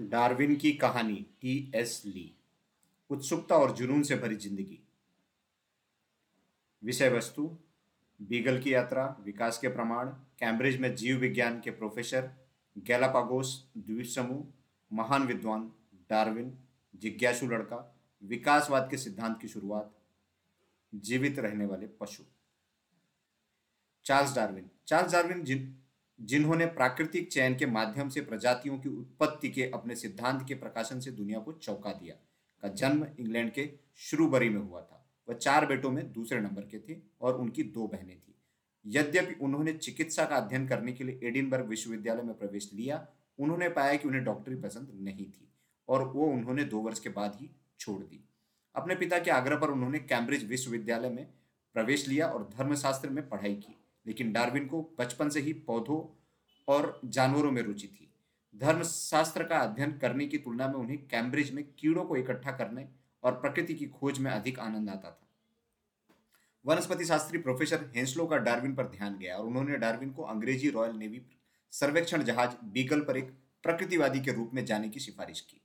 Darwin की कहानी T S ली। उत्सुकता और जुनून से भरी ज़िंदगी। विषय वस्तु बीगल की यात्रा, विकास के प्रमाण, कैम्ब्रिज में जीव विज्ञान के प्रोफेसर, गैलापागोस द्वीप समूह, महान विद्वान, डार्विन, जिज्ञासु लड़का, विकासवाद के सिद्धांत की शुरुआत, जीवित रहने वाले पशु। Charles Darwin. चार्ल्स डार्विन जिन जिन्होंने प्राकृतिक चयन के माध्यम से प्रजातियों की उत्पत्ति के अपने सिद्धांत के प्रकाशन से दुनिया को चौंका दिया, का जन्म इंग्लैंड के श्रूबरी में हुआ था। वह चार बेटों में दूसरे नंबर के थे और उनकी दो बहनें थी। यद्यपि उन्होंने चिकित्सा का अध्ययन करने के लिए एडिनबर्ग विश्वविद्यालय में प्रवेश लिया, उन्होंने पाया कि उन्हें डॉक्टरी पसंद नहीं थी और वो उन्होंने दो वर्ष के बाद ही छोड़ दी। अपने पिता के आग्रह पर उन्होंने कैम्ब्रिज विश्वविद्यालय में प्रवेश लिया और धर्मशास्त्र में पढ़ाई की। लेकिन डार्विन को बचपन से ही पौधों और जानवरों में रुचि थी। धर्मशास्त्र का अध्ययन करने की तुलना में उन्हें कैम्ब्रिज में कीड़ों को इकट्ठा करने और प्रकृति की खोज में अधिक आनंद आता था। वनस्पति शास्त्री प्रोफेसर हेंसलो का डार्विन पर ध्यान गया और उन्होंने डार्विन को अंग्रेज़ी रॉयल नेवी सर्वेक्षण जहाज़ बीगल पर एक प्रकृतिवादी के रूप में जाने की सिफारिश की।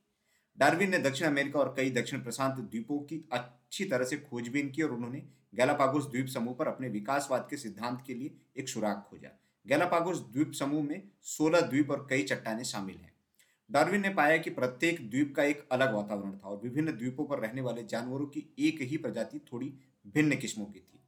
डार्विन ने दक्षिण अमेरिका और कई दक्षिण प्रशांत द्वीपों की अच्छी तरह से खोजबीन की और उन्होंने गैलापागोस द्वीप समूह पर अपने विकासवाद के सिद्धांत के लिए एक सुराग खोजा। गैलापागोस द्वीप समूह में 16 द्वीप और कई चट्टाने शामिल हैं। डार्विन ने पाया कि प्रत्येक द्वीप का एक अलग वातावरण था और विभिन्न द्वीपों पर रहने वाले जानवरों की एक ही प्रजाति थोड़ी भिन्न किस्मों की थी।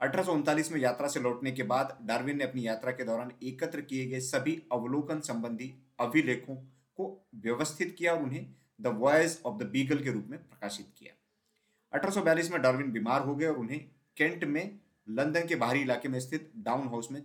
अठारह सौ उनतालीस में यात्रा से लौटने के बाद डार्विन ने अपनी यात्रा के दौरान एकत्र किए गए सभी अवलोकन संबंधी अभिलेखों को व्यवस्थित किया और उन्हें the voice of the Beagle के रूप में प्रकाशित किया। 1842 में डार्विन बीमार हो गए और उन्हें केंट में, लंदन के बाहरी इलाके में स्थित डाउन हाउस में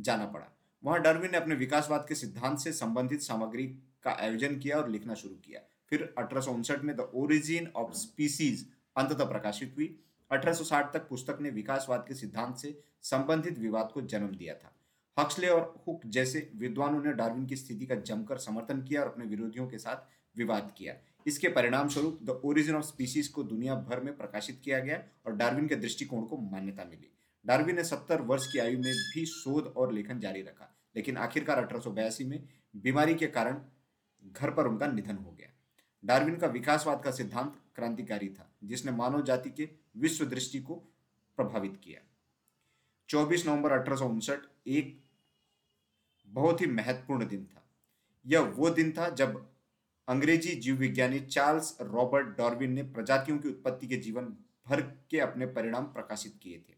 जाना पड़ा। वहाँ डार्विन ने अपने विकासवाद के सिद्धांत से संबंधित सामग्री का आयोजन किया और लिखना शुरू किया। फिर अठारह में द ओरिजिन ऑफ़ स्पीसीज अंततः प्रकाशित हुई। 1860 तक पुस्तक ने विकासवाद के सिद्धांत से संबंधित विवाद को जन्म दिया था। हक्सले और हुक जैसे विद्वानों ने डार्विन की स्थिति का जमकर समर्थन किया और अपने विरोधियों के साथ विवाद किया। इसके परिणाम स्वरूप द ओरिजिन ऑफ़ स्पीसीज को दुनिया भर में प्रकाशित किया गया और डार्विन के दृष्टिकोण को मान्यता मिली। डार्विन ने सत्तर वर्ष की आयु में भी शोध और लेखन जारी रखा, लेकिन आखिरकार अठारह में बीमारी के कारण घर पर उनका निधन हो गया। डार्विन का विकासवाद का सिद्धांत क्रांतिकारी था, जिसने मानव जाति के विश्व दृष्टि को प्रभावित किया। 24 नवंबर अठारह एक बहुत ही महत्वपूर्ण दिन था। यह वो दिन था जब अंग्रेज़ी जीव विज्ञानी चार्ल्स रॉबर्ट डॉर्विन ने प्रजातियों की उत्पत्ति के जीवन भर के अपने परिणाम प्रकाशित किए थे।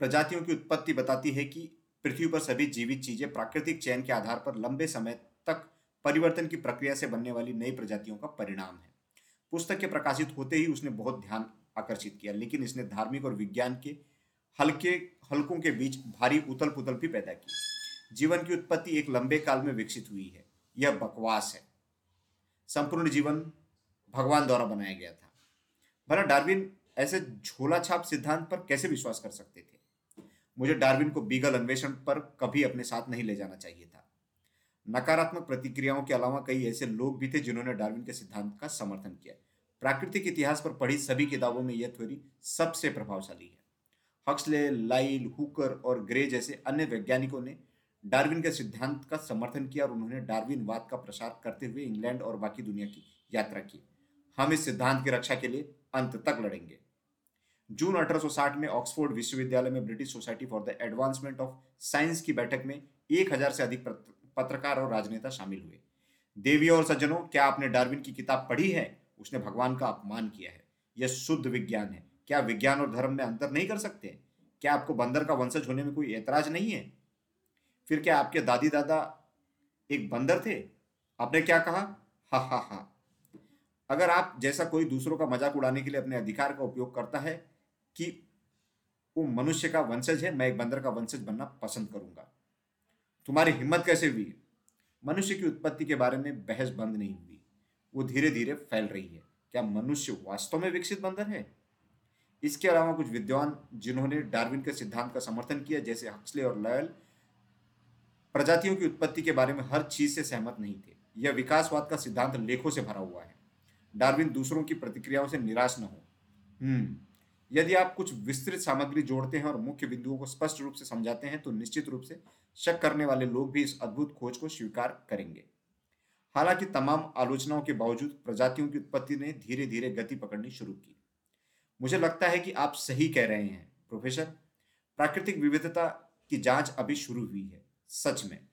प्रजातियों की उत्पत्ति बताती है कि पृथ्वी पर सभी जीवित चीज़ें प्राकृतिक चयन के आधार पर लंबे समय तक परिवर्तन की प्रक्रिया से बनने वाली नई प्रजातियों का परिणाम है। पुस्तक के प्रकाशित होते ही उसने बहुत ध्यान आकर्षित किया, लेकिन इसने धार्मिक और विज्ञान के हल्के, हल्कों के बीच भारी उथल पुथल भी पैदा की। जीवन की उत्पत्ति एक लंबे काल में विकसित हुई है। यह बकवास है। संपूर्ण जीवन भगवान द्वारा बनाया गया था। भला डार्विन ऐसे झोला छाप सिद्धांत पर कैसे विश्वास कर सकते थे? मुझे डार्विन को बीगल अन्वेषण पर कभी अपने साथ नहीं ले जाना चाहिए था। नकारात्मक प्रतिक्रियाओं के अलावा कई ऐसे लोग भी थे जिन्होंने डार्विन के सिद्धांत का समर्थन किया। प्राकृतिक इतिहास पर पढ़ी सभी किताबों में यह थ्योरी सबसे प्रभावशाली है। हक्सले, लाइल, हुकर और ग्रे जैसे अन्य वैज्ञानिकों ने डार्विन के सिद्धांत का समर्थन किया और उन्होंने डार्विनवाद का प्रसार करते हुए इंग्लैंड और बाकी दुनिया की यात्रा की। हम इस सिद्धांत की रक्षा के लिए अंत तक लड़ेंगे। जून 1860 में ऑक्सफोर्ड विश्वविद्यालय में British society for the advancement of science की बैठक में एक हज़ार से अधिक पत्रकार और राजनेता शामिल हुए। देवियों और सज्जनों, क्या आपने डार्विन की किताब पढ़ी है? उसने भगवान का अपमान किया है। यह शुद्ध विज्ञान है। क्या विज्ञान और धर्म में अंतर नहीं कर सकते? क्या आपको बंदर का वंशज होने में कोई ऐतराज नहीं है? फिर क्या आपके दादी दादा एक बंदर थे? आपने क्या कहा? हा हा हा। अगर आप जैसा कोई दूसरों का मज़ाक उड़ाने के लिए अपने अधिकार का उपयोग करता है कि वो मनुष्य का वंशज है, मैं एक बंदर का वंशज बनना पसंद करूँगा। तुम्हारी हिम्मत कैसे हुई? मनुष्य की उत्पत्ति के बारे में बहस बंद नहीं हुई। वो धीरे धीरे फैल रही है। क्या मनुष्य वास्तव में विकसित बंदर है? इसके अलावा कुछ विद्वान जिन्होंने डार्विन के सिद्धांत का समर्थन किया, जैसे हक्सले और लयल प्रजातियों की उत्पत्ति के बारे में हर चीज़ से सहमत नहीं थे। यह विकासवाद का सिद्धांत लेखों से भरा हुआ है। डार्विन दूसरों की प्रतिक्रियाओं से निराश न हो। हम्म यदि आप कुछ विस्तृत सामग्री जोड़ते हैं और मुख्य बिंदुओं को स्पष्ट रूप से समझाते हैं तो निश्चित रूप से शक करने वाले लोग भी इस अद्भुत खोज को स्वीकार करेंगे। हालाँकि तमाम आलोचनाओं के बावजूद प्रजातियों की उत्पत्ति ने धीरे धीरे गति पकड़नी शुरू की। मुझे लगता है कि आप सही कह रहे हैं, प्रोफेसर। प्राकृतिक विविधता की जाँच अभी शुरू हुई है। सच में।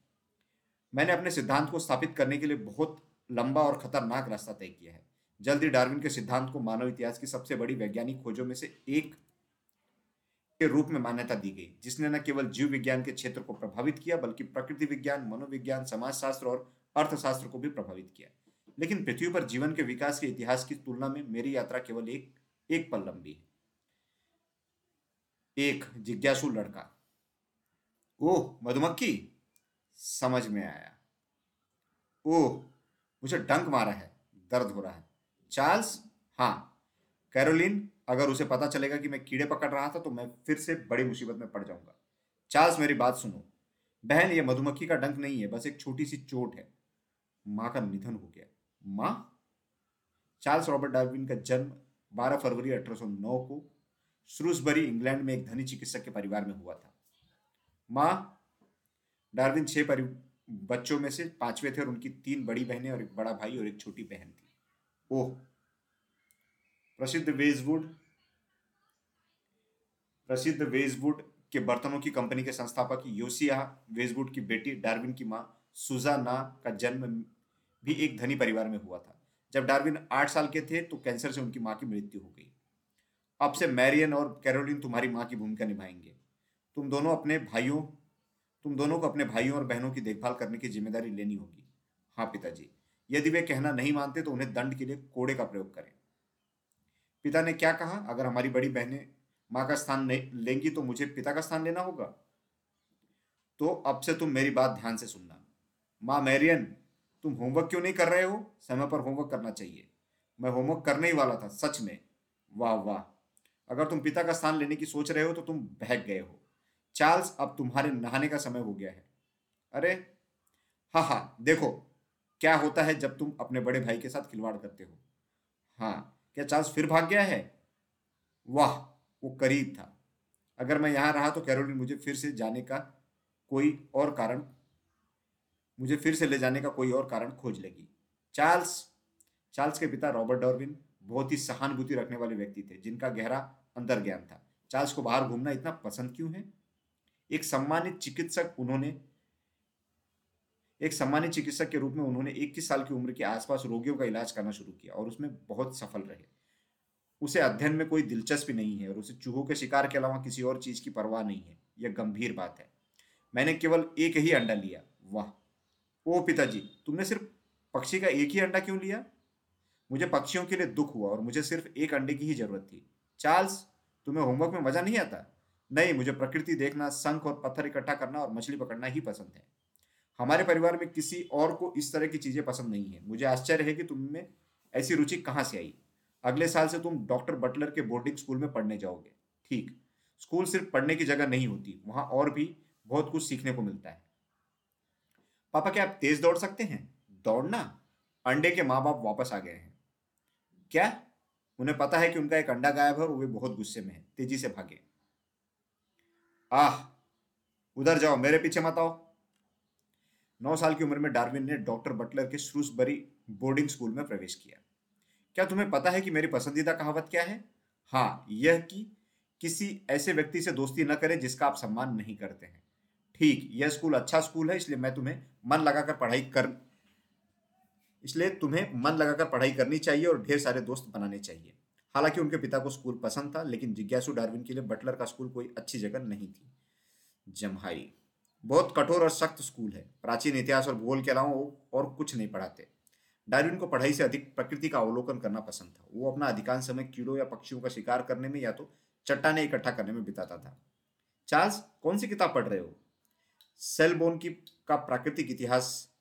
मैंने अपने सिद्धांत को स्थापित करने के लिए बहुत लंबा और खतरनाक रास्ता तय किया है। जल्दी डार्विन के सिद्धांत को मानव इतिहास की सबसे बड़ी वैज्ञानिक खोजों में से एक के रूप में मान्यता दी गई, जिसने न केवल जीव विज्ञान के क्षेत्र को प्रभावित किया, बल्कि प्रकृति विज्ञान, मनोविज्ञान, समाजशास्त्र और अर्थशास्त्र को भी प्रभावित किया। लेकिन पृथ्वी पर जीवन के विकास के इतिहास की तुलना में मेरी यात्रा केवल एक एक पल लंबी है। एक जिज्ञासु लड़का। ओह, मधुमक्खी। समझ में आया। ओह, मुझे डंक मारा है, दर्द हो रहा है। चार्ल्स? हाँ। कैरोलिन, अगर उसे पता चलेगा कि मैं कीड़े पकड़ रहा था तो मैं फिर से बड़ी मुसीबत में पड़ जाऊँगा। चार्ल्स, मेरी बात सुनो। बहन, ये मधुमक्खी का डंक नहीं है, बस एक छोटी सी चोट है। माँ का निधन हो गया। माँ? चार्ल्स रॉबर्ट डार्विन का जन्म 12 फरवरी 1809 को श्रूसबरी इंग्लैंड में एक धनी चिकित्सक के परिवार में हुआ था। माँ, डार्विन छह परि, बच्चों में से पांचवे थे और उनकी तीन बड़ी बहनें और एक बड़ा भाई और एक छोटी बहन थी। ओह, प्रसिद्ध वेजवुड प्रसिद्ध वेजवुड के बर्तनों की कंपनी के संस्थापक योसिया वेजवुड की बेटी डार्विन की माँ सुजाना का जन्म भी एक धनी परिवार में हुआ था। जब डार्विन आठ साल के थे तो कैंसर से उनकी माँ की मृत्यु हो गई। अब से मैरियन और कैरोलिन तुम्हारी माँ की भूमिका निभाएँगे। तुम दोनों अपने भाइयों, तुम दोनों को अपने भाइयों और बहनों की देखभाल करने की ज़िम्मेदारी लेनी होगी। हाँ पिताजी, यदि वे कहना नहीं मानते तो उन्हें दंड के लिए कोड़े का प्रयोग करें। पिता ने क्या कहा? अगर हमारी बड़ी बहनें माँ का स्थान लेंगी तो मुझे पिता का स्थान लेना होगा। तो अब से तुम मेरी बात ध्यान से सुनना। माँ मैरियन, तुम होमवर्क क्यों नहीं कर रहे हो? समय पर होमवर्क करना चाहिए। मैं होमवर्क करने ही वाला था, सच में। वाह वाह। अगर तुम पिता का स्थान लेने की सोच रहे हो तो तुम बहक गए हो। चार्ल्स, अब तुम्हारे नहाने का समय हो गया है। अरे हाँ हाँ देखो, क्या होता है जब तुम अपने बड़े भाई के साथ खिलवाड़ करते हो? हाँ क्या चार्ल्स फिर भाग गया है? वाह, वो करीब था। अगर मैं यहाँ रहा तो कैरोलिन, मुझे फिर से जाने का कोई और कारण, मुझे फिर से ले जाने का कोई और कारण खोज लेगी। चार्ल्स चार्ल्स के पिता रॉबर्ट डॉर्विन बहुत ही सहानुभूति रखने वाले व्यक्ति थे, जिनका गहरा अंदर ज्ञान था। चार्ल्स को बाहर घूमना इतना पसंद क्यों है? एक सम्मानित चिकित्सक उन्होंने, एक सम्मानित चिकित्सक के रूप में उन्होंने इक्कीस साल की उम्र के आसपास रोगियों का इलाज करना शुरू किया और उसमें बहुत सफल रहे। उसे अध्ययन में कोई दिलचस्पी नहीं है और उसे चूहों के शिकार के अलावा किसी और चीज़ की परवाह नहीं है। यह गंभीर बात है। मैंने केवल एक ही अंडा लिया। वाह। ओ पिताजी, तुमने सिर्फ़ पक्षी का एक ही अंडा क्यों लिया? मुझे पक्षियों के लिए दुख हुआ और मुझे सिर्फ़ एक अंडे की ही ज़रूरत थी। चार्ल्स, तुम्हें होमवर्क में मज़ा नहीं आता? नहीं, मुझे प्रकृति देखना, शंख और पत्थर इकट्ठा करना और मछली पकड़ना ही पसंद है। हमारे परिवार में किसी और को इस तरह की चीज़ें पसंद नहीं है। मुझे आश्चर्य है कि तुम में ऐसी रुचि कहाँ से आई? अगले साल से तुम डॉक्टर बटलर के बोर्डिंग स्कूल में पढ़ने जाओगे। ठीक, स्कूल सिर्फ़ पढ़ने की जगह नहीं होती, वहाँ और भी बहुत कुछ सीखने को मिलता है। पापा, क्या आप तेज दौड़ सकते हैं? दौड़ना? अंडे के माँ बाप वापस आ गए हैं। क्या? उन्हें पता है कि उनका एक अंडा गायब है और वे बहुत गुस्से में है। तेज़ी से भागे। आह, उधर जाओ, मेरे पीछे मत आओ। नौ साल की उम्र में डार्विन ने डॉक्टर बटलर के श्रूसबरी बोर्डिंग स्कूल में प्रवेश किया। क्या तुम्हें पता है कि मेरी पसंदीदा कहावत क्या है? हाँ यह कि किसी ऐसे व्यक्ति से दोस्ती न करें जिसका आप सम्मान नहीं करते हैं। ठीक, यह स्कूल अच्छा स्कूल है, इसलिए मैं तुम्हें मन लगाकर पढ़ाई कर, इसलिए तुम्हें मन लगाकर पढ़ाई करनी चाहिए और ढेर सारे दोस्त बनाने चाहिए। हालाँकि उनके पिता को स्कूल पसंद था, लेकिन जिज्ञासु डार्विन के लिए बटलर का स्कूल कोई अच्छी जगह नहीं थी। जमहाई बहुत कठोर और सख्त स्कूल है। प्राचीन इतिहास और भूगोल के अलावा और कुछ नहीं पढ़ाते। डार्विन को पढ़ाई से अधिक प्रकृति का अवलोकन करना पसंद था। वो अपना अधिकांश समय कीड़ों या पक्षियों का शिकार करने में या तो चट्टाने इकट्ठा करने में बिताता था। चार्ल्स, कौन सी किताब पढ़ रहे हो? सेलबोन की का प्राकृतिक इतिहास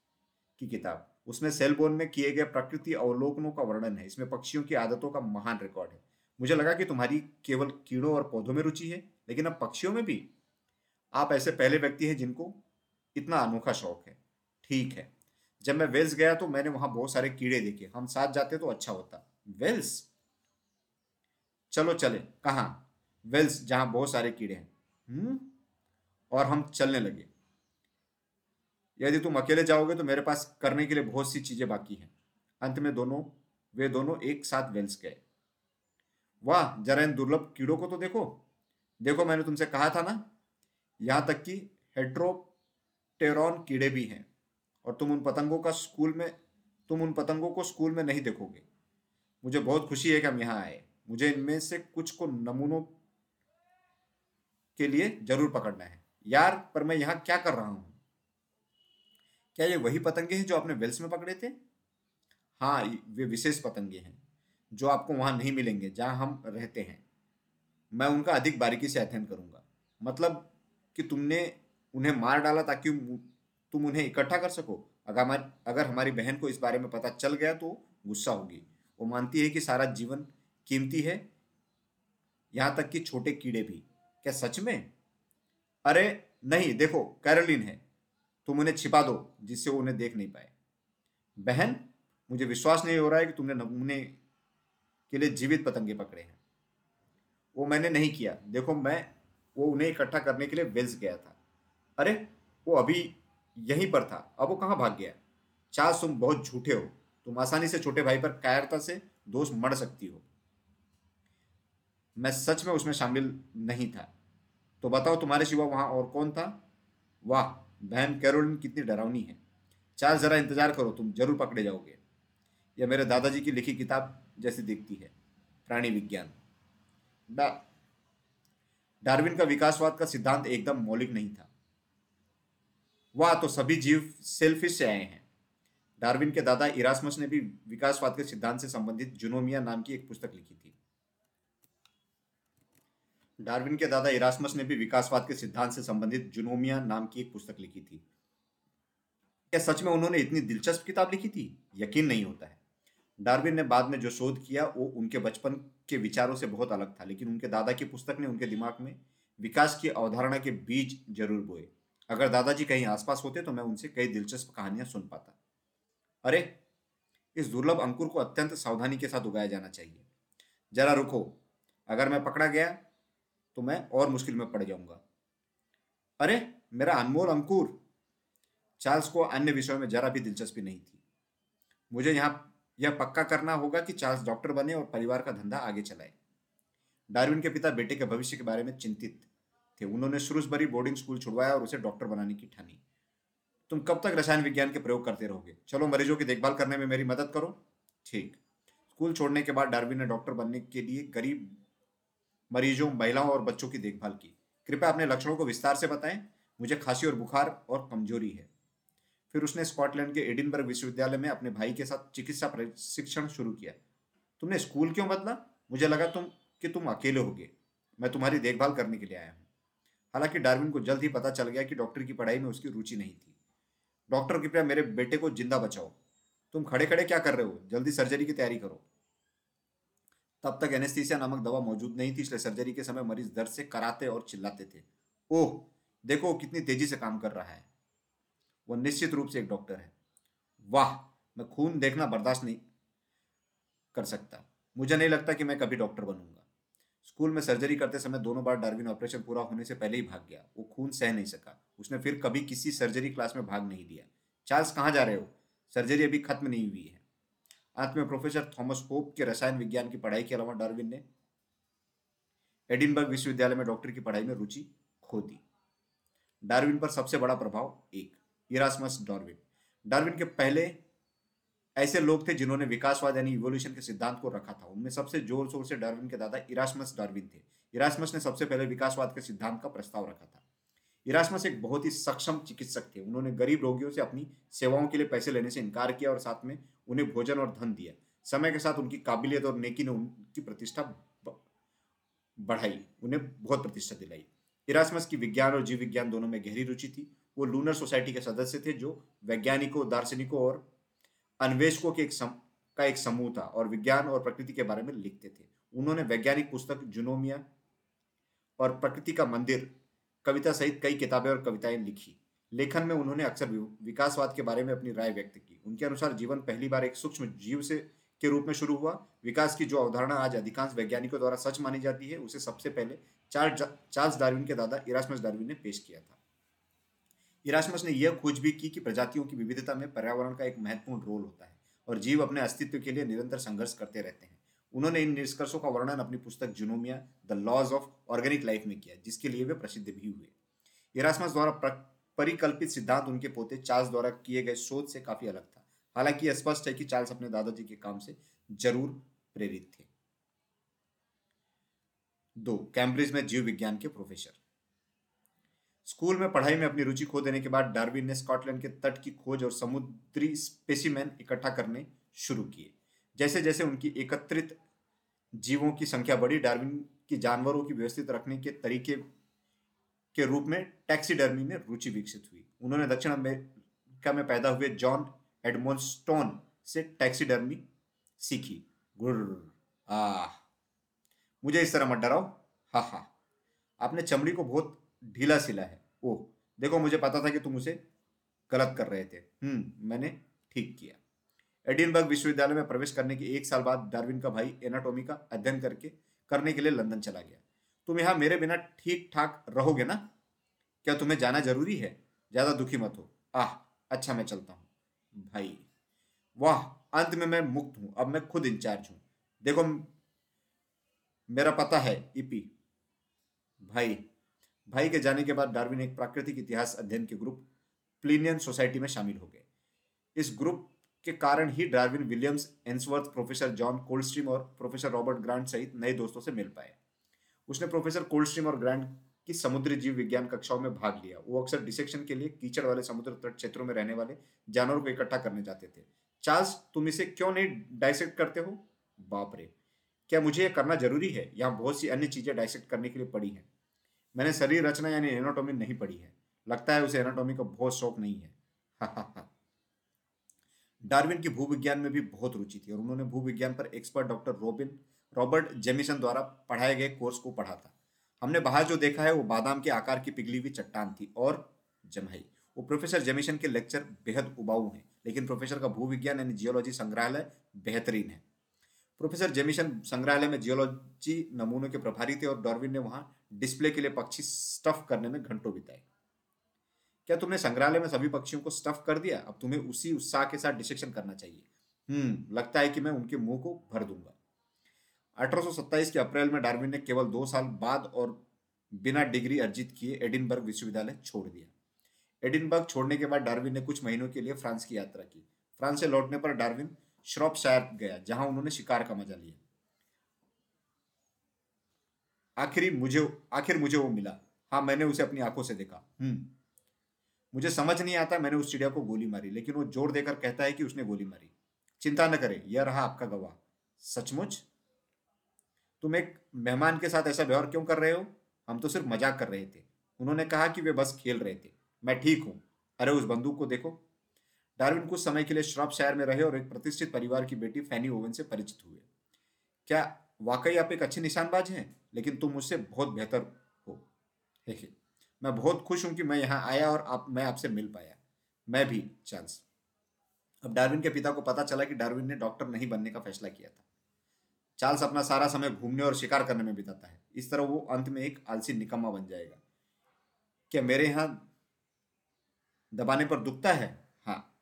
की किताब। उसमें सेलबोन में किए गए प्रकृति अवलोकनों का वर्णन है। इसमें पक्षियों की आदतों का महान रिकॉर्ड है। मुझे लगा कि तुम्हारी केवल कीड़ों और पौधों में रुचि है, लेकिन अब पक्षियों में भी। आप ऐसे पहले व्यक्ति हैं जिनको इतना अनोखा शौक है। ठीक है। जब मैं वेल्स गया तो मैंने वहाँ बहुत सारे कीड़े देखे। हम साथ जाते तो अच्छा होता। वेल्स चलो चले। कहा? वेल्स जहाँ बहुत सारे कीड़े हैं। हम्म? और हम चलने लगे। यदि तुम अकेले जाओगे तो मेरे पास करने के लिए बहुत सी चीज़ें बाकी हैं। अंत में दोनों, वे दोनों एक साथ वेल्स गए। वाह, जरा इन दुर्लभ कीड़ों को तो देखो। देखो, मैंने तुमसे कहा था ना, यहाँ तक कि हेट्रोटेरॉन कीड़े भी हैं और तुम उन पतंगों का स्कूल में, तुम उन पतंगों को स्कूल में नहीं देखोगे। मुझे बहुत खुशी है कि हम यहाँ आए। मुझे इनमें से कुछ को नमूनों के लिए ज़रूर पकड़ना है। यार, पर मैं यहाँ क्या कर रहा हूँ? क्या ये वही पतंगे हैं जो आपने वेल्स में पकड़े थे? हाँ वे विशेष पतंगे हैं, जो आपको वहाँ नहीं मिलेंगे, जहाँ हम रहते हैं। मैं उनका अधिक बारीकी से अध्ययन करूँगा। मतलब कि तुमने उन्हें मार डाला ताकि तुम उन्हें इकट्ठा कर सको। अगर हमारी अगर हमारी बहन को इस बारे में पता चल गया तो गुस्सा होगी। वो मानती है कि सारा जीवन कीमती है, यहाँ तक कि छोटे कीड़े भी। क्या सच में? अरे, नहीं, देखो, कैरोलिन है। तुम उन्हें छिपा दो, जिससे वो उन्हें देख नहीं पाए। बहन, मुझे विश्वास नहीं हो रहा है कि तुमने नमूने के लिए जीवित पतंगे पकड़े हैं। वो मैंने नहीं किया। देखो, मैं, वो उन्हें इकट्ठा करने के लिए वेल्स गया था। अरे, वो अभी यहीं पर था। अब वो कहाँ भाग गया? चार्ल्स तुम बहुत झूठे हो। तुम आसानी से छोटे भाई पर कायरता से दोष मर सकती हो। मैं सच में उसमें शामिल नहीं था। तो बताओ, तुम्हारे सिवा वहाँ और कौन था? वाह बहन कैरोलिन कितनी डरावनी है। चार जरा इंतज़ार करो, तुम ज़रूर पकड़े जाओगे। यह मेरे दादाजी की लिखी किताब जैसी दिखती है, प्राणी विज्ञान। डा, डार्विन का विकासवाद का सिद्धांत एकदम मौलिक नहीं था। वह तो सभी जीव सेल्फिश से आए हैं। डार्विन के दादा इरासमस ने भी विकासवाद के सिद्धांत से संबंधित जुनोमिया नाम की एक पुस्तक लिखी थी। डार्विन के दादा इरासमस ने भी विकासवाद के सिद्धांत से संबंधित जुनोमिया नाम की एक पुस्तक लिखी थी। क्या सच में उन्होंने इतनी दिलचस्प किताब लिखी थी? यकीन नहीं होता है। डार्विन ने बाद में जो शोध किया, वो उनके बचपन के विचारों से बहुत अलग था, लेकिन उनके दादा की पुस्तक ने उनके दिमाग में विकास की अवधारणा के बीज ज़रूर बोए। अगर दादाजी कहीं आसपास होते तो मैं उनसे कई दिलचस्प कहानियाँ सुन पाता। अरे, इस दुर्लभ अंकुर को अत्यंत सावधानी के साथ उगाया जाना चाहिए। जरा रुको। अगर मैं पकड़ा गया तो मैं और मुश्किल में पड़ जाऊँगा। अरे, मेरा अनमोल अंकुर। चार्ल्स को अन्य विषयों में जरा भी दिलचस्पी नहीं थी। मुझे यहाँ, यह पक्का करना होगा कि चार्ल्स डॉक्टर बने और परिवार का धंधा आगे चलाए। डार्विन के पिता बेटे के भविष्य के बारे में चिंतित थे। उन्होंने श्रूसबरी बोर्डिंग स्कूल छुड़वाया और उसे डॉक्टर बनाने की ठानी। तुम कब तक रसायन विज्ञान के प्रयोग करते रहोगे? चलो, मरीजों की देखभाल करने में मेरी मदद करो। ठीक। स्कूल छोड़ने के बाद डार्विन ने डॉक्टर बनने के लिए गरीब मरीजों, महिलाओं और बच्चों की देखभाल की। कृपया अपने लक्षणों को विस्तार से बताएँ। मुझे खांसी और बुखार और कमज़ोरी है। फिर उसने स्कॉटलैंड के एडिनबर्ग विश्वविद्यालय में अपने भाई के साथ चिकित्सा प्रशिक्षण शुरू किया। तुमने स्कूल क्यों बदला? मुझे लगा तुम, कि तुम अकेले होगे। मैं तुम्हारी देखभाल करने के लिए आया हूँ। हालाँकि डार्विन को जल्द ही पता चल गया कि डॉक्टर की पढ़ाई में उसकी रुचि नहीं थी। डॉक्टर, कृपया मेरे बेटे को ज़िंदा बचाओ। तुम खड़े खड़े क्या कर रहे हो? जल्दी सर्जरी की तैयारी करो। तब तक एनेस्थीसिया नामक दवा मौजूद नहीं थी, इसलिए सर्जरी के समय मरीज़ दर्द से कराते और चिल्लाते थे। ओह, देखो कितनी तेज़ी से काम कर रहा है। वो निश्चित रूप से एक डॉक्टर है। वाह, मैं खून देखना बर्दाश्त नहीं कर सकता। मुझे नहीं लगता कि मैं कभी डॉक्टर बनूँगा। स्कूल में सर्जरी करते समय दोनों बार डार्विन ऑपरेशन पूरा होने से पहले ही भाग गया। वो खून सह नहीं सका। उसने फिर कभी किसी सर्जरी क्लास में भाग नहीं दिया चार्ल्स कहाँ जा रहे हो? सर्जरी अभी खत्म नहीं हुई है। अंत में प्रोफेसर थॉमस होप के रसायन विज्ञान की पढ़ाई के अलावा डार्विन ने एडिनबर्ग विश्वविद्यालय में डॉक्टर की पढ़ाई में रुचि खो दी डार्विन पर सबसे बड़ा प्रभाव एक, इरासमस डार्विन। डार्विन के पहले ऐसे लोग थे जिन्होंने विकासवाद यानी इवोल्यूशन के सिद्धांत को रखा था। उनमें सबसे ज़ोर शोर से डार्विन के दादा इरासमस डार्विन थे। इरासमस ने सबसे पहले विकासवाद के सिद्धांत का प्रस्ताव रखा था। इरासमस एक बहुत ही सक्षम चिकित्सक थे। उन्होंने गरीब रोगियों से अपनी सेवाओं के लिए पैसे लेने से इनकार किया और साथ में उन्हें भोजन और धन दिया। समय के साथ उनकी काबिलियत और नेकी ने उनकी प्रतिष्ठा बढ़ाई। उन्हें बहुत प्रतिष्ठा दिलाई। इरासमस की विज्ञान और जीव विज्ञान दोनों में गहरी रुचि थी। वो लूनर सोसाइटी के सदस्य थे जो वैज्ञानिकों दार्शनिकों और अन्वेषकों के एक सम, का एक समूह था और विज्ञान और प्रकृति के बारे में लिखते थे। उन्होंने वैज्ञानिक पुस्तक जुनोमिया और प्रकृति का मंदिर कविता सहित कई किताबें और कविताएँ लिखी। लेखन में उन्होंने अक्सर विकासवाद के बारे में अपनी राय व्यक्त की। उनके अनुसार जीवन पहली बार एक सूक्ष्म जीव से, के रूप में शुरू हुआ। विकास की जो अवधारणा आज अधिकांश वैज्ञानिकों द्वारा सच मानी जाती है, उसे सबसे पहले चार्ल्स डार्विन के दादा इरासमस डार्विन ने पेश किया था। इरास्मस ने यह खोज भी की कि प्रजातियों की विविधता में पर्यावरण का एक महत्वपूर्ण रोल होता है और जीव अपने अस्तित्व के लिए निरंतर संघर्ष करते रहते हैं। उन्होंने इन निष्कर्षों का वर्णन अपनी पुस्तक Zoonomia, the laws of organic life में किया, जिसके लिए वे प्रसिद्ध भी हुए। इरास्मस द्वारा परिकल्पित सिद्धांत उनके पोते चार्ल्स द्वारा किए गए शोध से काफ़ी अलग था। हालाँकि स्पष्ट है कि चार्ल्स अपने दादाजी के काम से ज़रूर प्रेरित थे। दो, कैम्ब्रिज में जीव विज्ञान के प्रोफेसर। स्कूल में पढ़ाई में अपनी रुचि खो देने के बाद डार्विन ने स्कॉटलैंड के तट की खोज और समुद्री स्पेसिमेन इकट्ठा करने शुरू किए। जैसे जैसे उनकी एकत्रित जीवों की संख्या बढ़ी, डार्विन की जानवरों की व्यवस्थित रखने के तरीके के रूप में टैक्सीडर्मी में रुचि विकसित हुई। उन्होंने दक्षिण अमेरिका में पैदा हुए जॉन एडमोन्स्टोन से टैक्सीडर्मी सीखी। गुर आ मुझे इस तरह मत डराओ। हा हा। आपने चमड़ी को बहुत ढीला सिला है। ओह, देखो मुझे पता था कि तुम उसे गलत कर रहे थे। हम्म मैंने ठीक किया। एडिनबर्ग विश्वविद्यालय में प्रवेश करने के एक साल बाद डार्विन का भाई एनाटोमी का अध्ययन करके, करने के लिए लंदन चला गया। तुम यहाँ मेरे बिना ठीक ठाक रहोगे ना? क्या तुम्हें जाना ज़रूरी है? ज़्यादा दुखी मत हो। आह अच्छा मैं चलता हूँ। भाई, वाह, अंत में मैं मुक्त हूँ। अब मैं खुद इंचार्ज हूँ। देखो, मेरा पता है, ईपी। भाई भाई के जाने के बाद डार्विन एक प्राकृतिक इतिहास अध्ययन के ग्रुप, प्लीनियन सोसाइटी में शामिल हो गए। इस ग्रुप के कारण ही Darwin Williams Ainsworth professor John Coldstream और प्रोफेसर रॉबर्ट ग्रांट सहित नए दोस्तों से मिल पाए। उसने प्रोफेसर कोल्डस्ट्रीम और ग्रांट की समुद्री जीव विज्ञान कक्षाओं में भाग लिया। वो अक्सर डिसेक्शन के लिए कीचड़ वाले समुद्र तट क्षेत्रों में रहने वाले जानवरों को इकट्ठा करने जाते थे। चार्ल्स, तुम इसे क्यों नहीं डाइसेक्ट करते हो? बाप रे। क्या मुझे यह करना ज़रूरी है? यहाँ बहुत सी अन्य चीज़ें डाइसेक्ट करने के लिए पड़ी हैं। मैंने शरीर रचना यानी एनाटोमी नहीं पढ़ी है। लगता है उसे एनाटोमी का बहुत शौक नहीं है। डार्विन की भूविज्ञान में भी बहुत रुचि थी और उन्होंने भूविज्ञान पर expert doctor Robin, Robert Jameson द्वारा पढ़ाए गए कोर्स को पढ़ा था। हमने बाहर जो देखा है, वो बादाम के आकार की पिघली हुई चट्टान थी और जमहई वो प्रोफेसर जेमिसन के लेक्चर बेहद उबाऊ हैं, लेकिन प्रोफेसर का भूविज्ञान यानी जियोलॉजी संग्रहालय बेहतरीन है। प्रोफेसर जेमिसन संग्रहालय में जियोलॉजी नमूनों के प्रभारी थे और डॉर्विन ने वहाँ डिस्प्ले के लिए पक्षी स्टफ़ करने में घंटों बिताए। क्या तुमने संग्रहालय में सभी पक्षियों को स्टफ़ कर दिया? अब तुम्हें उसी उत्साह के साथ डिसेक्शन करना चाहिए। हम्म लगता है कि मैं उनके मुँह को भर दूँगा। अठारह के अप्रैल में डार्विन ने केवल दो साल बाद और बिना डिग्री अर्जित किए एडिनबर्ग विश्वविद्यालय छोड़ दिया। एडिनबर्ग छोड़ने के बाद डार्विन ने कुछ महीनों के लिए फ्रांस की यात्रा की। फ्रांस से लौटने पर डार्विन शायर गया, जहाँ उन्होंने शिकार का मज़ा लिया। आखिरी मुझे, आखिर मुझे वो मिला। हाँ मैंने उसे अपनी आँखों से देखा। हम्म। मुझे समझ नहीं आता, मैंने उस चिड़िया को गोली मारी, लेकिन वो ज़ोर देकर कहता है कि उसने गोली मारी। चिंता न करे, यह रहा आपका गवाह। सचमुच? तुम एक मेहमान के साथ ऐसा व्यवहार क्यों कर रहे हो? हम तो सिर्फ़ मज़ाक कर रहे थे। उन्होंने कहा कि वे बस खेल रहे थे। मैं ठीक हूँ। अरे, उस बंदूक को देखो। डार्विन कुछ समय के लिए श्रॉप शहर में रहे और एक प्रतिष्ठित परिवार की बेटी फैनी ओवन से परिचित हुए। क्या वाकई आप एक अच्छे निशानबाज हैं? लेकिन तुम मुझसे बहुत बेहतर हो। मैं बहुत खुश हूँ कि मैं यहाँ आया और आप, मैं आपसे मिल पाया। मैं भी चांस अब डार्विन के पिता को पता चला कि डार्विन ने डॉक्टर नहीं बनने का फैसला किया था। चार्ल्स अपना सारा समय घूमने और शिकार करने में बिताता है। इस तरह वो अंत में एक आलसी निकम्मा बन जाएगा। क्या मेरे यहाँ दबाने पर दुखता है? हाँ।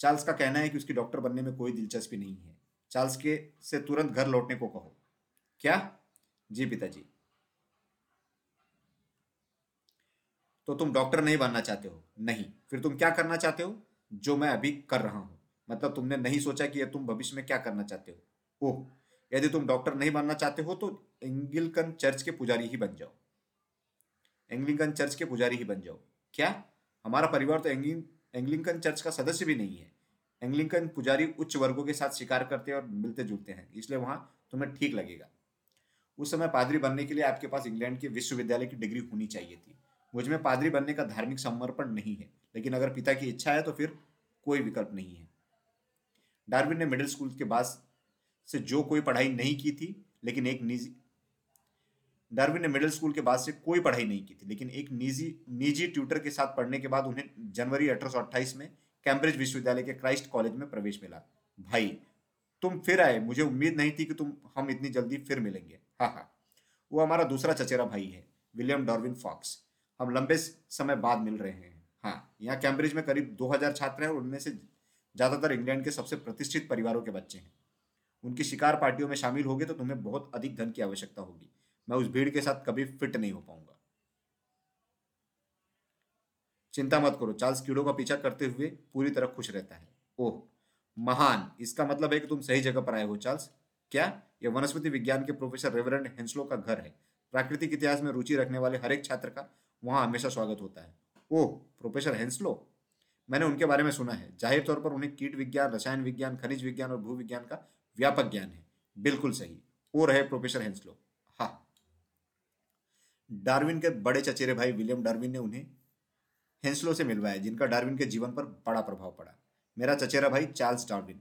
चार्ल्स का कहना है कि उसकी डॉक्टर बनने में कोई दिलचस्पी नहीं है। चार्ल्स के से तुरंत घर लौटने को कहो। क्या? जी पिताजी। तो तुम डॉक्टर नहीं बनना चाहते हो? नहीं। फिर तुम क्या करना चाहते हो? जो मैं अभी कर रहा हूँ। मतलब तुमने नहीं सोचा कि तुम भविष्य में क्या करना चाहते हो? ओह, यदि तुम डॉक्टर नहीं बनना चाहते हो तो एंग्लिकन चर्च के पुजारी ही बन जाओ। एंग्लिकन चर्च के पुजारी ही बन जाओ। क्या? हमारा परिवार तो एंग्लिकन चर्च का सदस्य भी नहीं है। एंग्लिकन पुजारी उच्च वर्गों के साथ शिकार करते और मिलते जुलते हैं। इसलिए वहाँ तुम्हें ठीक लगेगा। उस समय पादरी बनने के लिए आपके पास इंग्लैंड के विश्वविद्यालय की डिग्री होनी चाहिए थी। मुझमें पादरी बनने का धार्मिक समर्पण नहीं है। लेकिन अगर पिता की इच्छा है तो फिर कोई विकल्प नहीं है। डार्विन ने मिडिल स्कूल के बाद से जो कोई पढ़ाई नहीं की थी, लेकिन एक निजी डार्विन ने मिडिल स्कूल के बाद से कोई पढ़ाई नहीं की थी, लेकिन एक निजी निजी ट्यूटर के साथ पढ़ने के बाद उन्हें जनवरी अठारह सौ अट्ठाइस में कैम्ब्रिज विश्वविद्यालय के क्राइस्ट कॉलेज में प्रवेश मिला। भाई, तुम फिर आए, मुझे उम्मीद नहीं थी कि तुम हम इतनी जल्दी फिर मिलेंगे। हाँ हाँ। वो हमारा दूसरा चचेरा भाई है, विलियम डॉर्विन फॉक्स। हम लंबे समय बाद मिल रहे हैं। हाँ यहाँ कैम्ब्रिज में करीब 2000 छात्र हैं और उनमें से ज़्यादातर इंग्लैंड के सबसे प्रतिष्ठित परिवारों के बच्चे हैं। उनकी शिकार पार्टियों में शामिल होगे तो तुम्हें बहुत अधिक धन की आवश्यकता होगी। मैं उस भीड़ के साथ कभी फिट नहीं हो पाऊँगा। चिंता मत करो, चार्ल्स कीड़ों का पीछा करते हुए पूरी तरह खुश रहता है। ओह, महान, इसका मतलब है कि तुम सही जगह पर आए हो, चार्ल्स। क्या? यह वनस्पति विज्ञान के प्रोफेसर रेवरेंड हेंसलो का घर है। प्राकृतिक इतिहास में रुचि रखने वाले हर एक छात्र का वहाँ हमेशा स्वागत होता है। ओह प्रोफेसर हेंसलो मैंने उनके बारे में सुना है। ज़ाहिर तौर पर उन्हें कीट विज्ञान रसायन विज्ञान खनिज विज्ञान और भू विज्ञान का व्यापक ज्ञान है। बिल्कुल सही। वो रहे प्रोफेसर हेंसलो। हाँ। डार्विन के बड़े चचेरे भाई विलियम डार्विन ने उन्हें हेंसलो से मिलवाया जिनका डार्विन के जीवन पर बड़ा प्रभाव पड़ा। मेरा चचेरा भाई चार्ल्स डार्विन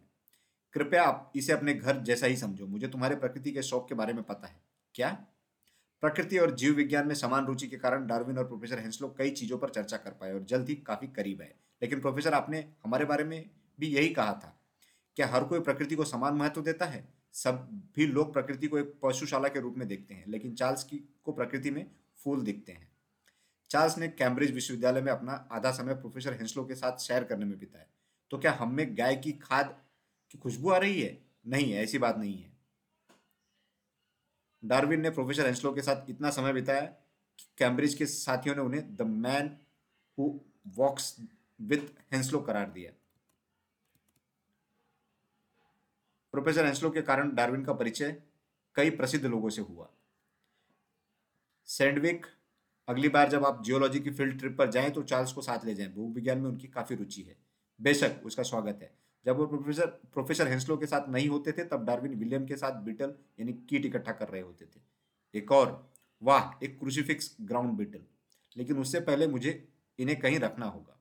कृपया आप इसे अपने घर जैसा ही समझो। मुझे तुम्हारे प्रकृति के शौक के बारे में पता है। क्या? प्रकृति और जीव विज्ञान में समान रुचि के कारण डार्विन और प्रोफेसर हेंसलो कई चीज़ों पर चर्चा कर पाए और जल्द ही काफ़ी करीब आए। लेकिन प्रोफेसर, आपने हमारे बारे में भी यही कहा था, क्या हर कोई प्रकृति को समान महत्व देता है? सब भी लोग प्रकृति को एक पशुशाला के रूप में देखते हैं, लेकिन चार्ल्स की को प्रकृति में फूल दिखते हैं। चार्ल्स ने कैम्ब्रिज विश्वविद्यालय में अपना आधा समय प्रोफेसर हेंसलो के साथ शेयर करने में बिताया। तो क्या हम में गाय की खाद की खुशबू आ रही है? नहीं है, ऐसी बात नहीं है। डार्विन ने प्रोफेसर हेंसलो के साथ इतना समय बिताया कि कैम्ब्रिज के साथियों ने उन्हें the man who walks with Henslow करार दिया। प्रोफेसर हेंसलो के कारण डार्विन का परिचय कई प्रसिद्ध लोगों से हुआ। सैंडविक, अगली बार जब आप जियोलॉजी की फ़ील्ड ट्रिप पर जाएँ तो चार्ल्स को साथ ले जाएँ। भूविज्ञान में उनकी काफ़ी रुचि है। बेशक उसका स्वागत है। जब वो प्रोफेसर प्रोफेसर हेंसलो के साथ नहीं होते थे, तब डार्विन विलियम के साथ बीटल यानी कीट इकट्ठा कर रहे होते थे। एक और, वाह, एक क्रूसीफिक्स ग्राउंड बीटल लेकिन उससे पहले मुझे इन्हें कहीं रखना होगा।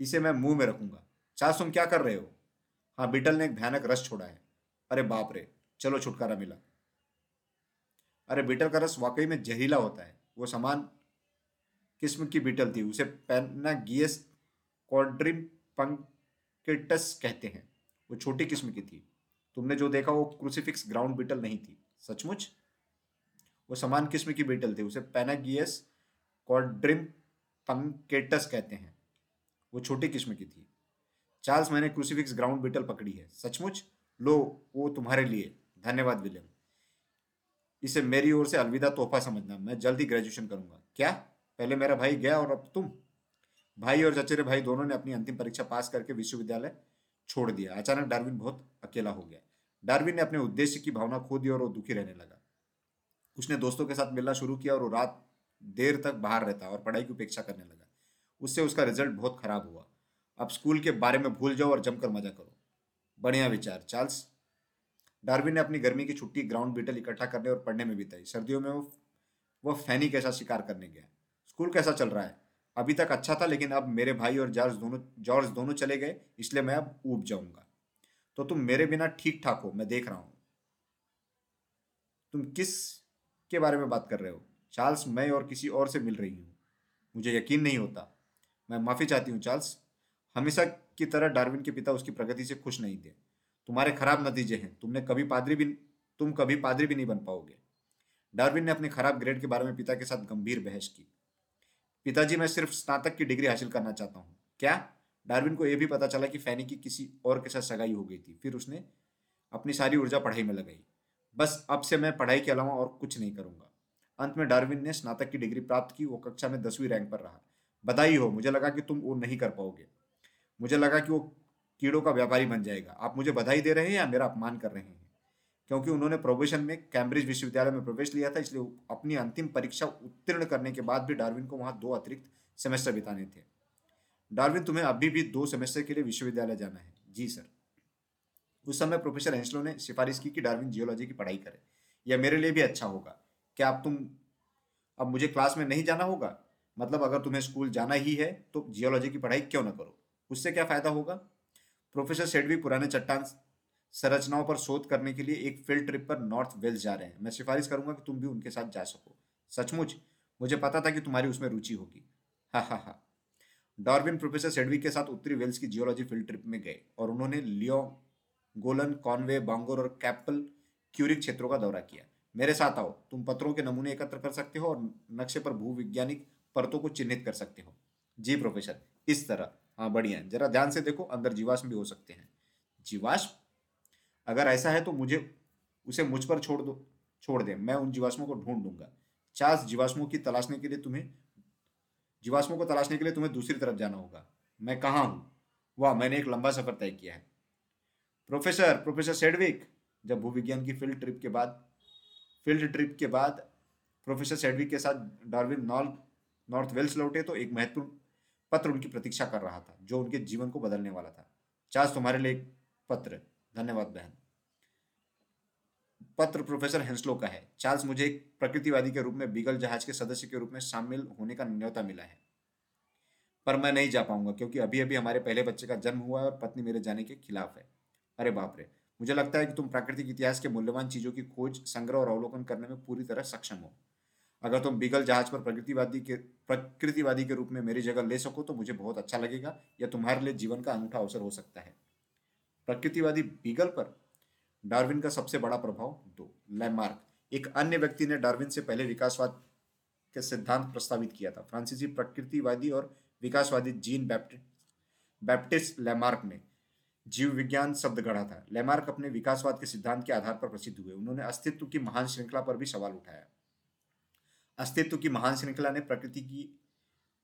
इसे मैं मुँह में रखूँगा। चार्ल्स तुम क्या कर रहे हो? हाँ बीटल ने एक भयानक रस छोड़ा है। अरे बाप रे, चलो छुटकारा मिला। अरे बीटल का रस वाकई में जहरीला होता है। वो समान किस्म की बीटल थी। उसे पैना पैनागियस क्वाड्रिम पंकेटस कहते हैं। वो छोटी किस्म की थी। तुमने जो देखा वो क्रूसीफिक्स ग्राउंड बीटल नहीं थी। सचमुच? वो समान किस्म की बीटल थी। उसे पैनागियस क्वाड्रिम पंकेटस कहते हैं। वो छोटी किस्म की थी। चार्ल्स, मैंने क्रूसीफिक्स ग्राउंड बीटल पकड़ी है। सचमुच? लो, वो तुम्हारे लिए। धन्यवाद, विलियम। इसे मेरी ओर से अलविदा तोहफा समझना। मैं जल्द ग्रेजुएशन करूँगा। क्या? पहले मेरा भाई गया और अब तुम? भाई और चचेरे भाई दोनों ने अपनी अंतिम परीक्षा पास करके विश्वविद्यालय छोड़ दिया। अचानक डार्विन बहुत अकेला हो गया। डार्विन ने अपने उद्देश्य की भावना खो दी और वो दुखी रहने लगा। उसने दोस्तों के साथ मिलना शुरू किया और वो रात देर तक बाहर रहता और पढ़ाई की उपेक्षा करने लगा। उससे उसका रिज़ल्ट बहुत खराब हुआ। अब स्कूल के बारे में भूल जाओ और जमकर मज़ा करो। बढ़िया विचार। चार्ल्स, डार्विन ने अपनी गर्मी की छुट्टी ग्राउंड बीटल इकट्ठा करने और पढ़ने में बिताई। सर्दियों में वो वह फैनी कैसा शिकार करने गया। स्कूल कैसा चल रहा है? अभी तक अच्छा था, लेकिन अब मेरे भाई और जॉर्ज दोनों जॉर्ज दोनों चले गए, इसलिए मैं अब ऊब जाऊँगा। तो तुम मेरे बिना ठीक ठाक हो, मैं देख रहा हूँ। तुम किस के बारे में बात कर रहे हो? चार्ल्स, मैं और किसी और से मिल रही हूँ। मुझे यकीन नहीं होता। मैं माफ़ी चाहती हूँ, चार्ल्स। हमेशा की तरह डार्विन के पिता उसकी प्रगति से खुश नहीं थे। तुम्हारे खराब नतीजे हैं। तुमने कभी पादरी भी, तुम कभी पादरी भी नहीं बन पाओगे। डार्विन ने अपने खराब ग्रेड के बारे में पिता के साथ गंभीर बहस की। पिताजी, मैं सिर्फ़ स्नातक की डिग्री हासिल करना चाहता हूँ। क्या? डार्विन को यह भी पता चला कि फैनी की किसी और के साथ सगाई हो गई थी। फिर उसने अपनी सारी ऊर्जा पढ़ाई में लगाई। बस अब से मैं पढ़ाई के अलावा और कुछ नहीं करूँगा। अंत में डार्विन ने स्नातक की डिग्री प्राप्त की, वो कक्षा में दसवीं रैंक पर रहा। बधाई हो, मुझे लगा कि तुम वो नहीं कर पाओगे। मुझे लगा कि वो कीड़ों का व्यापारी बन जाएगा। आप मुझे बधाई दे रहे हैं या मेरा अपमान कर रहे हैं? क्योंकि उन्होंने प्रोबेशन में कैम्ब्रिज विश्वविद्यालय में प्रवेश लिया था, इसलिए अपनी अंतिम परीक्षा उत्तीर्ण करने के बाद भी डार्विन को वहाँ दो अतिरिक्त सेमेस्टर बिताने थे। डार्विन तुम्हें अभी भी दो सेमेस्टर के लिए विश्वविद्यालय जाना है। जी सर। उस समय प्रोफेसर हेंसलो ने सिफारिश की कि डार्विन जियोलॉजी की पढ़ाई करे। यह मेरे लिए भी अच्छा होगा। क्या आप तुम, अब मुझे क्लास में नहीं जाना होगा? मतलब अगर तुम्हें स्कूल जाना ही है तो जियोलॉजी की पढ़ाई क्यों ना करो? उससे क्या फ़ायदा होगा? प्रोफेसर शेडवी पुराने चट्टान संरचनाओं पर शोध करने के लिए एक फ़ील्ड ट्रिप पर नॉर्थ वेल्स जा रहे हैं। मैं सिफारिश करूँगा कि तुम भी उनके साथ जा सको। सचमुच, मुझे पता था कि तुम्हारी उसमें रुचि होगी। हा हा हा। प्रोफेसर सेडवी के साथ उत्तरी वेल्स की जियोलॉजी फ़ील्ड ट्रिप में गए और उन्होंने लियो गोलन कॉनवे बांगोर और कैपल क्यूरिक क्षेत्रों का दौरा किया। मेरे साथ आओ। तुम पत्रों के नमूने एकत्र कर सकते हो और नक्शे पर भूवैज्ञानिक परतों को चिन्हित कर सकते हो। जी प्रोफेसर इस तरह। हाँ बढ़िया जरा ध्यान से देखो, अंदर जीवाश्म भी हो सकते हैं। जीवाश्म? अगर ऐसा है तो मुझे उसे मुझ पर छोड़ दो, छोड़ दे। मैं उन जीवाश्मों को ढूंढ लूँगा। चार जीवाश्मों की तलाशने के लिए तुम्हें, जीवाश्मों को तलाशने के लिए तुम्हें दूसरी तरफ़ जाना होगा। मैं कहाँ हूँ? वाह, मैंने एक लंबा सफ़र तय किया है। प्रोफेसर प्रोफेसर सेडविक, जब भूविज्ञान की फ़ील्ड ट्रिप के बाद, फ़ील्ड ट्रिप के बाद प्रोफेसर सेडविक के साथ डार्विन नॉर्थ नॉर्थ वेल्स लौटे तो एक महत्वपूर्ण पत्र उनकी प्रतीक्षा कर रहा था, जो उनके जीवन को बदलने वाला था। चार्ल्स तुम्हारे लिए एक पत्र। धन्यवाद बहन। पत्र प्रोफेसर हेंसलो का है। चार्ल्स मुझे एक प्रकृतिवादी के रूप में, बीगल जहाज़ के सदस्य के रूप में शामिल होने का न्योता मिला है। पर मैं नहीं जा पाऊँगा, क्योंकि अभी अभी हमारे पहले बच्चे का जन्म हुआ है और पत्नी मेरे जाने के खिलाफ है। अरे बाप रे, मुझे लगता है कि तुम प्राकृतिक इतिहास के मूल्यवान चीज़ों की खोज, संग्रह और अवलोकन करने में पूरी तरह सक्षम हो। अगर तुम बीगल जहाज़ पर प्रकृतिवादी के प्रकृतिवादी के रूप में मेरी जगह ले सको तो मुझे बहुत अच्छा लगेगा, या तुम्हारे लिए जीवन का अनूठा अवसर हो सकता है। प्रकृतिवादी बीगल पर डार्विन का सबसे बड़ा प्रभाव दो। लैमार्क एक अन्य व्यक्ति ने डार्विन से पहले विकासवाद के सिद्धांत प्रस्तावित किया था। फ्रांसीसी प्रकृतिवादी और विकासवादी जीन बैप्टिस्ट लैमार्क ने जीव विज्ञान शब्द गढ़ा था। लैमार्क अपने विकासवाद के सिद्धांत के आधार पर प्रसिद्ध हुए। उन्होंने अस्तित्व की महान श्रृंखला पर भी सवाल उठाया। अस्तित्व की महान श्रृंखला ने प्रकृति की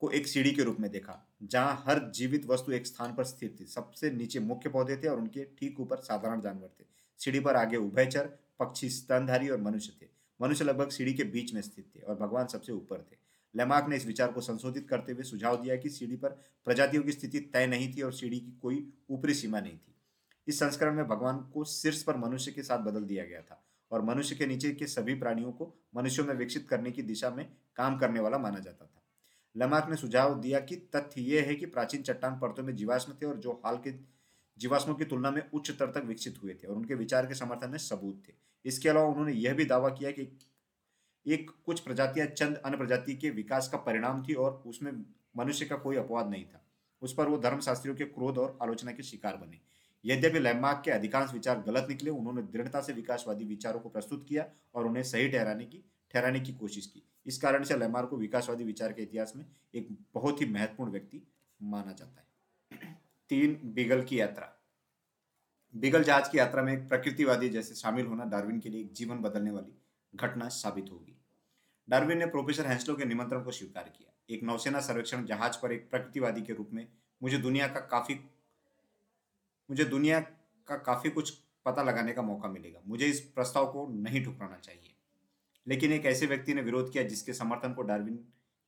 को एक सीढ़ी के रूप में देखा, जहाँ हर जीवित वस्तु एक स्थान पर स्थित थी। सबसे नीचे मुख्य पौधे थे और उनके ठीक ऊपर साधारण जानवर थे। सीढ़ी पर आगे उभयचर पक्षी स्तनधारी और मनुष्य थे। मनुष्य लगभग सीढ़ी के बीच में स्थित थे और भगवान सबसे ऊपर थे। लेमार्क ने इस विचार को संशोधित करते हुए सुझाव दिया कि सीढ़ी पर प्रजातियों की स्थिति तय नहीं थी और सीढ़ी की कोई ऊपरी सीमा नहीं थी। इस संस्करण में भगवान को शीर्ष पर मनुष्य के साथ बदल दिया गया था और मनुष्य के नीचे के सभी प्राणियों को मनुष्यों में विकसित करने की दिशा में काम करने वाला माना जाता था। लमार्क ने सुझाव दिया कि तथ्य यह है कि प्राचीन चट्टान परतों में जीवाश्म थे और जो हाल के जीवाश्मों की तुलना में उच्च स्तर तक विकसित हुए थे और उनके विचार के समर्थन में सबूत थे। इसके अलावा उन्होंने यह भी दावा किया कि एक कुछ प्रजातियाँ चंद अन्य प्रजाति के विकास का परिणाम थी और उसमें मनुष्य का कोई अपवाद नहीं था। उस पर वो धर्मशास्त्रियों के क्रोध और आलोचना के शिकार बने। यद्यपि लैमार्क के अधिकांश विचार गलत निकले, उन्होंने दृढ़ता से विकासवादी विचारों को प्रस्तुत किया और उन्हें सही ठहराने की ठहराने की कोशिश की। इस कारण से लैमार्क को विकासवादी विचार के इतिहास में एक बहुत ही महत्वपूर्ण व्यक्ति माना जाता है। तीन, बिगल की यात्रा। बिगल जहाज़ की यात्रा में एक प्रकृतिवादी जैसे शामिल होना डार्विन के लिए एक जीवन बदलने वाली घटना साबित होगी। डार्विन ने प्रोफेसर हैंसलो के निमंत्रण को स्वीकार किया। एक नौसेना सर्वेक्षण जहाज़ पर एक प्रकृतिवादी के रूप में मुझे दुनिया का काफ़ी, मुझे दुनिया का काफ़ी कुछ पता लगाने का मौका मिलेगा। मुझे इस प्रस्ताव को नहीं ठुकराना चाहिए। लेकिन एक ऐसे व्यक्ति ने विरोध किया जिसके समर्थन को डार्विन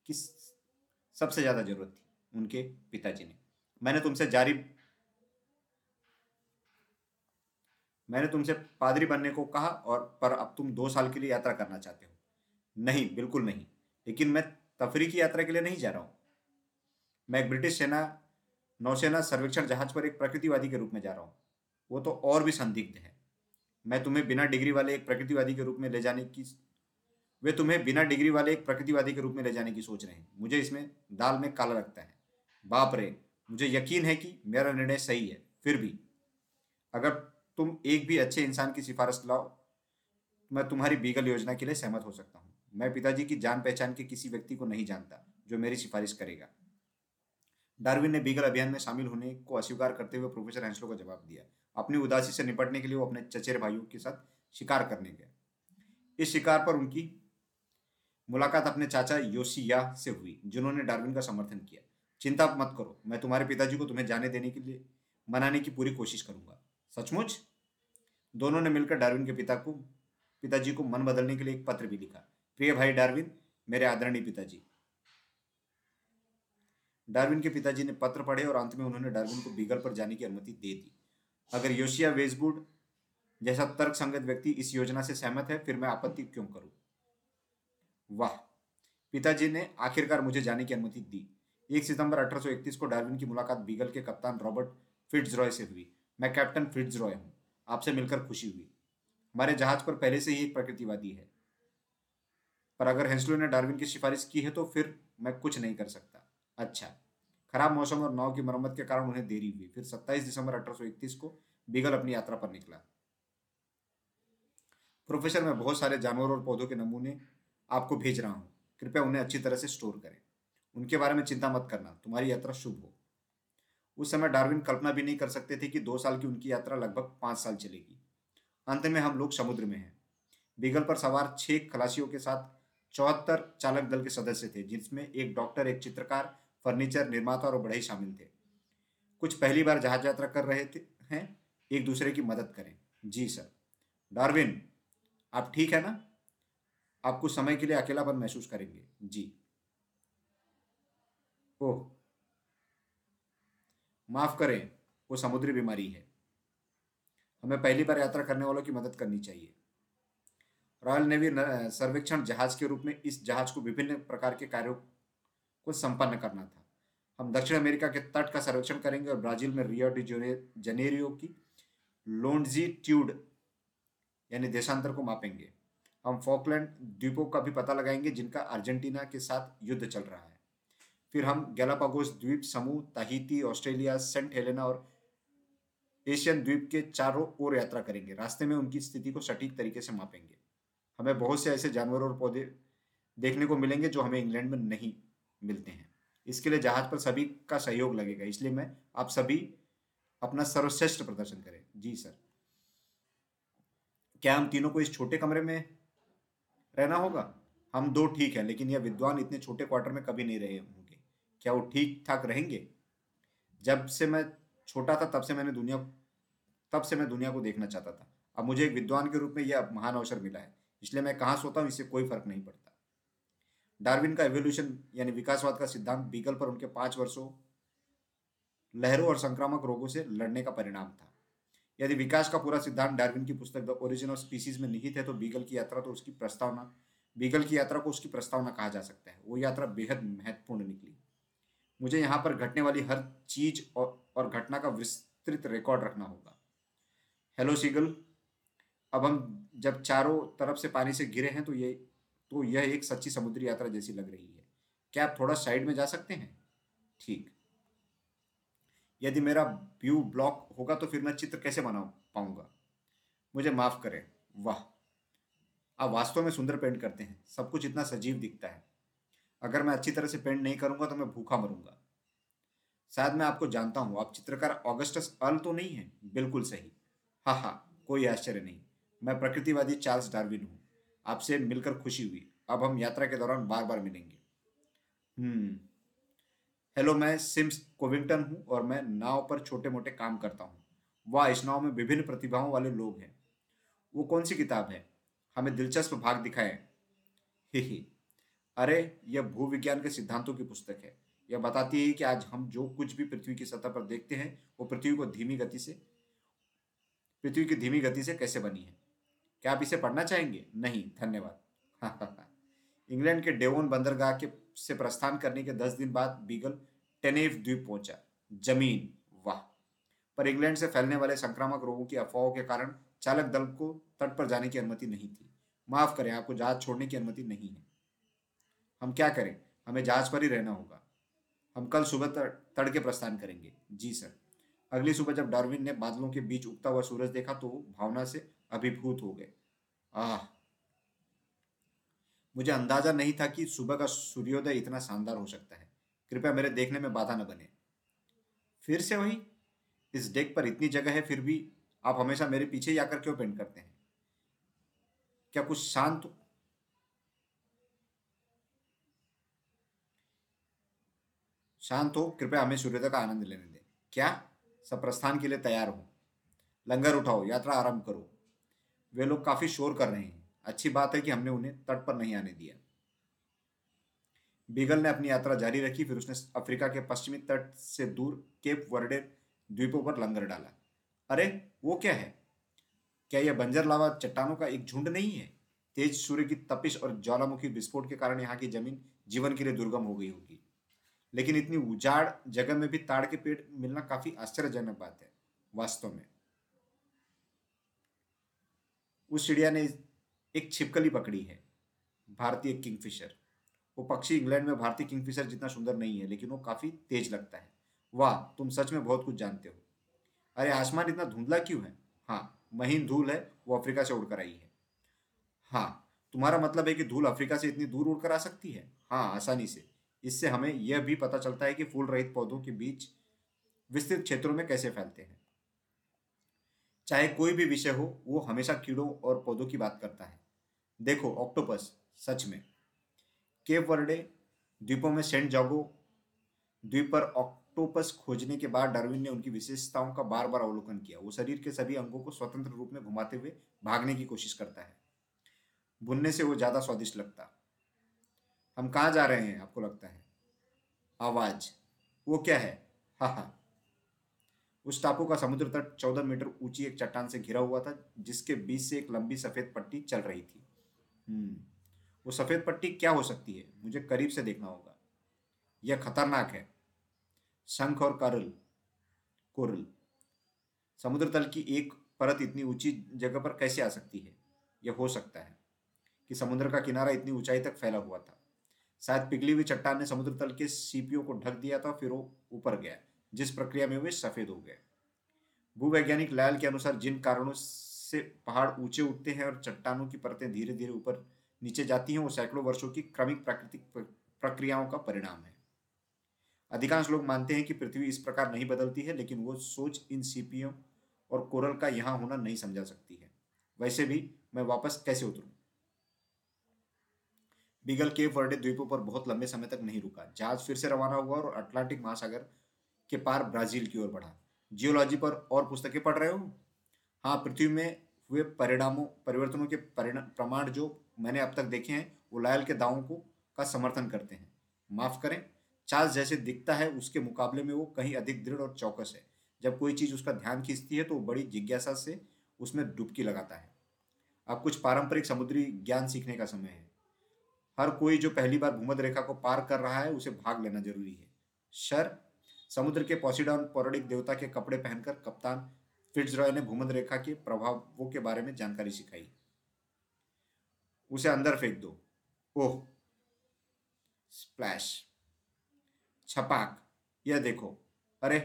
की सबसे ज़्यादा ज़रूरत थी, उनके पिताजी ने। मैंने तुमसे जारी मैंने तुमसे पादरी बनने को कहा और, पर अब तुम दो साल के लिए यात्रा करना चाहते हो। नहीं, बिल्कुल नहीं। लेकिन मैं तफरी की यात्रा के लिए नहीं जा रहा हूँ। मैं एक ब्रिटिश सेना, नौसेना सर्वेक्षण जहाज़ पर एक प्रकृतिवादी के रूप में जा रहा हूँ। वो तो और भी संदिग्ध है। मैं तुम्हें बिना डिग्री वाले एक प्रकृतिवादी के रूप में ले जाने की वे तुम्हें बिना डिग्री वाले एक प्रकृतिवादी के रूप में ले जाने की सोच रहे हैं। मुझे इसमें दाल में काला लगता है। बाप रे, मुझे यकीन है कि मेरा निर्णय सही है। फिर भी, अगर तुम एक भी अच्छे इंसान की सिफारिश लाओ, मैं तुम्हारी बीगल योजना के लिए सहमत हो सकता हूँ। मैं पिताजी की जान पहचान के किसी व्यक्ति को नहीं जानता जो मेरी सिफारिश करेगा। डार्विन ने बीगल अभियान में शामिल होने को अस्वीकार करते हुए प्रोफेसर हैंसलो को जवाब दिया। अपनी उदासी से निपटने के लिए वो अपने चचेरे भाइयों के साथ शिकार करने गए इस शिकार पर उनकी मुलाकात अपने चाचा योशिया से हुई, जिन्होंने डार्विन का समर्थन किया। चिंता मत करो, मैं तुम्हारे पिताजी को तुम्हें जाने देने के लिए मनाने की पूरी कोशिश करूँगा। सचमुच? दोनों ने मिलकर डार्विन के पिता को, पिताजी को मन बदलने के लिए एक पत्र भी लिखा। प्रिय भाई डार्विन, मेरे आदरणीय पिताजी। डार्विन के पिताजी ने पत्र पढ़े और अंत में उन्होंने डार्विन को बीगल पर जाने की अनुमति दे दी। अगर योशिया वेजबुड जैसा तर्क संगत व्यक्ति इस योजना से सहमत है, फिर मैं आपत्ति क्यों करूँ? वाह। पिताजी ने आखिरकार मुझे जाने की अनुमति दी। एक सितंबर 1831 को डार्विन की मुलाकात बीगल के कप्तान रॉबर्ट फिट्स रॉय से हुई। मैं कैप्टन फिट्स रॉय हूँ। आपसे मिलकर खुशी हुई। हमारे जहाज़ पर पहले से ही एक प्रकृतिवादी है। पर अगर हेंसलो ने डार्विन की सिफारिश की है तो फिर मैं कुछ नहीं कर सकता। अच्छा खराब मौसम और नाव की मरम्मत के कारण उन्हें देरी हुई। फिर 27 दिसंबर 1831 को बीगल अपनी यात्रा पर निकला। प्रोफेसर मैं बहुत सारे जानवरों और पौधों के नमूने आपको भेज रहा हूँ। कृपया उन्हें अच्छी तरह से स्टोर करें। उनके बारे में चिंता मत करना। तुम्हारी यात्रा शुभ हो। उस समय डार्विन कल्पना भी नहीं कर सकते थे कि दो साल की उनकी यात्रा लगभग पाँच साल चलेगी। अंत में हम लोग समुद्र में हैं। बीगल पर सवार छह खलासियों के साथ चौहत्तर चालक दल के सदस्य थे, जिसमें एक डॉक्टर एक चित्रकार फर्नीचर निर्माता और बढ़ई शामिल थे। कुछ पहली बार जहाज़ यात्रा कर रहे थे, हैं? एक दूसरे की मदद करें। जी सर। डार्विन, आप ठीक है ना? आप कुछ समय के लिए अकेलापन महसूस करेंगे। जी। ओह। माफ़ करें, वो समुद्री बीमारी है। हमें पहली बार यात्रा करने वालों की मदद करनी चाहिए। रॉयल नेवी सर्वेक्षण जहाज़ के रूप में इस जहाज़ को विभिन्न प्रकार के कार्यों को संपन्न करना था। हम दक्षिण अमेरिका के तट का सर्वेक्षण करेंगे और ब्राज़ील में रियो डी जनेरियो की लोन्जीट्यूड यानी देशांतर को मापेंगे। हम फॉकलैंड द्वीपों का भी पता लगाएँगे, जिनका अर्जेंटीना के साथ युद्ध चल रहा है। फिर हम गैलापागोस द्वीप समूह, ताहिती, ऑस्ट्रेलिया, सेंट हेलेना और एशियन द्वीप के चारों ओर यात्रा करेंगे। रास्ते में उनकी स्थिति को सटीक तरीके से मापेंगे। हमें बहुत से ऐसे जानवर और पौधे देखने को मिलेंगे जो हमें इंग्लैंड में नहीं मिलते हैं। इसके लिए जहाज़ पर सभी का सहयोग लगेगा। इसलिए मैं, आप सभी अपना सर्वश्रेष्ठ प्रदर्शन करें। जी, सर। क्या हम तीनों को इस छोटे कमरे में रहना होगा। हम दो ठीक हैं, लेकिन यह विद्वान इतने छोटे क्वार्टर में कभी नहीं रहे होंगे। क्या वो ठीक ठाक रहेंगे? जब से मैं छोटा था, तब से मैंने दुनिया, तब से मैं दुनिया को देखना चाहता था। अब मुझे एक विद्वान के रूप में यह महान अवसर मिला है, इसलिए मैं कहाँ सोता हूँ, इससे कोई फ़र्क नहीं पड़ता। डार्विन का एवोल्यूशन यानी विकासवाद का सिद्धांत, बीगल पर उनके पाँच वर्षों, लहरों और संक्रामक रोगों से लड़ने का परिणाम था। यदि विकास का पूरा सिद्धांत डार्विन की पुस्तक द ओरिजिन ऑफ़ स्पीसीज में निहित है तो बीगल की यात्रा तो उसकी प्रस्तावना बीगल की यात्रा को उसकी प्रस्तावना कहा जा सकता है। वो यात्रा बेहद महत्वपूर्ण निकली। मुझे यहाँ पर घटने वाली हर चीज़ और, और घटना का विस्तृत रिकॉर्ड रखना होगा। हेलो सीगल अब हम जब चारों तरफ़ से पानी से घिरे हैं तो ये तो यह एक सच्ची समुद्री यात्रा जैसी लग रही है। क्या आप थोड़ा साइड में जा सकते हैं? ठीक। यदि मेरा व्यू ब्लॉक होगा तो फिर मैं चित्र कैसे बना पाऊँगा? मुझे माफ़ करें। वाह। आप वास्तव में सुंदर पेंट करते हैं। सब कुछ इतना सजीव दिखता है। अगर मैं अच्छी तरह से पेंट नहीं करूँगा तो मैं भूखा मरूँगा। शायद मैं आपको जानता हूँ, आप चित्रकार ऑगस्टस अल तो नहीं है। बिल्कुल सही। हाँ हाँ कोई आश्चर्य नहीं। मैं प्रकृतिवादी चार्ल्स डार्विन हूँ। आपसे मिलकर खुशी हुई। अब हम यात्रा के दौरान बार बार मिलेंगे। हम्म। हेलो मैं सिम्स कोविंगटन हूँ और मैं नाव पर छोटे मोटे काम करता हूँ। वह, इस नाव में विभिन्न प्रतिभाओं वाले लोग हैं। वो कौन सी किताब है? हमें दिलचस्प भाग दिखाए। ही ही अरे, यह भूविज्ञान के सिद्धांतों की पुस्तक है। यह बताती है कि आज हम जो कुछ भी पृथ्वी की सतह पर देखते हैं, वो पृथ्वी को धीमी गति से, पृथ्वी की धीमी गति से कैसे बनी है? क्या आप इसे पढ़ना चाहेंगे? नहीं, धन्यवाद। इंग्लैंड के डेवोन बंदरगाह के से प्रस्थान करने के दस दिन बाद बीगल टेनेफ द्वीप पहुँचा। ज़मीन, वाह। पर इंग्लैंड से फैलने वाले संक्रामक रोगों की अफवाहों के कारण चालक दल को तट पर जाने की अनुमति नहीं थी। माफ़ करें, आपको जहाज़ छोड़ने की अनुमति नहीं है। हम क्या करें? हमें जहाज़ पर ही रहना होगा। हम कल सुबह तड़के प्रस्थान करेंगे। जी सर। अगली सुबह जब डार्विन ने बादलों के बीच उगता हुआ सूरज देखा तो भावना से अभिभूत हो गए। आह मुझे अंदाज़ा नहीं था कि सुबह का सूर्योदय इतना शानदार हो सकता है। कृपया मेरे देखने में बाधा न बने। फिर से वही, इस डेक पर इतनी जगह है, फिर भी आप हमेशा मेरे पीछे ही आकर क्यों पेंट करते हैं? क्या कुछ शांत शांत हो, कृपया हमें सूर्योदय का आनंद लेने दें। क्या? सब प्रस्थान के लिए तैयार हो। लंगर उठाओ, यात्रा आरंभ करो। वे लोग काफ़ी शोर कर रहे हैं। अच्छी बात है कि हमने उन्हें तट पर नहीं आने दिया। बीगल ने अपनी यात्रा जारी रखी, फिर उसने अफ्रीका के पश्चिमी तट से दूर केप वर्डे द्वीपों पर लंगर डाला। अरे, वो क्या है? क्या यह बंजर लावा चट्टानों का एक झुंड नहीं है? तेज सूर्य की तपिश और ज्वालामुखी विस्फोट के कारण यहाँ की ज़मीन जीवन के लिए दुर्गम हो गई होगी। लेकिन इतनी उजाड़ जगह में भी ताड़ के पेड़ मिलना काफ़ी आश्चर्यजनक बात है, वास्तव में। उस चिड़िया ने एक छिपकली पकड़ी है, भारतीय किंगफिशर। वो पक्षी इंग्लैंड में भारतीय किंगफिशर जितना सुंदर नहीं है, लेकिन वो काफ़ी तेज लगता है। वाह, तुम सच में बहुत कुछ जानते हो। अरे, आसमान इतना धुंधला क्यों है? हाँ महीन धूल है, वो अफ्रीका से उड़कर आई है। हाँ तुम्हारा मतलब है कि धूल अफ्रीका से इतनी दूर उड़कर आ सकती है? हाँ आसानी से। इससे हमें यह भी पता चलता है कि फूल रहित पौधों के बीच विस्तृत क्षेत्रों में कैसे फैलते हैं। चाहे कोई भी विषय हो, वो हमेशा कीड़ों और पौधों की बात करता है। देखो, ऑक्टोपस, सच में। केप वर्डे, द्वीपों में सेंट जागो। द्वीप पर ऑक्टोपस खोजने के बाद डार्विन ने उनकी विशेषताओं का बार बार अवलोकन किया। वो शरीर के सभी अंगों को स्वतंत्र रूप में घुमाते हुए भागने की कोशिश करता है। भुनने से वो ज़्यादा स्वादिष्ट लगता। हम कहाँ जा रहे हैं, आपको लगता है? आवाज़। वो क्या है? हाँ हा। उस टापू का समुद्र तट चौदह मीटर ऊँची एक चट्टान से घिरा हुआ था, जिसके बीच से एक लंबी सफ़ेद पट्टी चल रही थी। हम्म वो सफ़ेद पट्टी क्या हो सकती है? मुझे करीब से देखना होगा। यह खतरनाक है। शंख और करल, कोरल। समुद्र तल की एक परत इतनी ऊँची जगह पर कैसे आ सकती है? यह हो सकता है कि समुद्र का किनारा इतनी ऊंचाई तक फैला हुआ था। शायद पिघली हुई चट्टान ने समुद्र तल के सीपियों को ढक दिया था, फिर वो ऊपर गया। जिस प्रक्रिया में वे सफ़ेद हो गए। भूवैज्ञानिक लाल के अनुसार जिन कारणों से पहाड़ ऊँचे उठते हैं और चट्टानों की परतें धीरे धीरे ऊपर नीचे जाती हैं, वो सैकड़ों वर्षों की क्रमिक प्राकृतिक प्रक्रियाओं का परिणाम है। अधिकांश लोग मानते हैं कि पृथ्वी इस प्रकार नहीं बदलती है, लेकिन वो सोच इन सीपियों और कोरल का यहाँ होना नहीं समझा सकती है। वैसे भी मैं वापस कैसे उतरूं? बिगल केप वर्डे द्वीपों पर बहुत लंबे समय तक नहीं रुका। जहाज़ फिर से रवाना हुआ और अटलांटिक महासागर के पार ब्राज़ील की ओर बढ़ा। जियोलॉजी पर और पुस्तकें पढ़ रहे हो? हाँ पृथ्वी में हुए परिणामों, परिवर्तनों के प्रमाण जो मैंने अब तक देखे हैं, वो लायल के दावों को, का समर्थन करते हैं। माफ़ करें, चार्ल्स जैसे दिखता है उसके मुकाबले में वो कहीं अधिक दृढ़ और चौकस है। जब कोई चीज़ उसका ध्यान खींचती है तो वो बड़ी जिज्ञासा से उसमें डुबकी लगाता है। अब कुछ पारंपरिक समुद्री ज्ञान सीखने का समय है। हर कोई जो पहली बार भूमध्य रेखा को पार कर रहा है, उसे भाग लेना ज़रूरी है। शर समुद्र के पॉसिडॉन पौराणिक देवता के कपड़े पहनकर कप्तान फिट्जरॉय ने भूमध्य रेखा के प्रभावों के बारे में जानकारी सिखाई। उसे अंदर फेंक दो। Oh, splash. छपाक। यह देखो। अरे,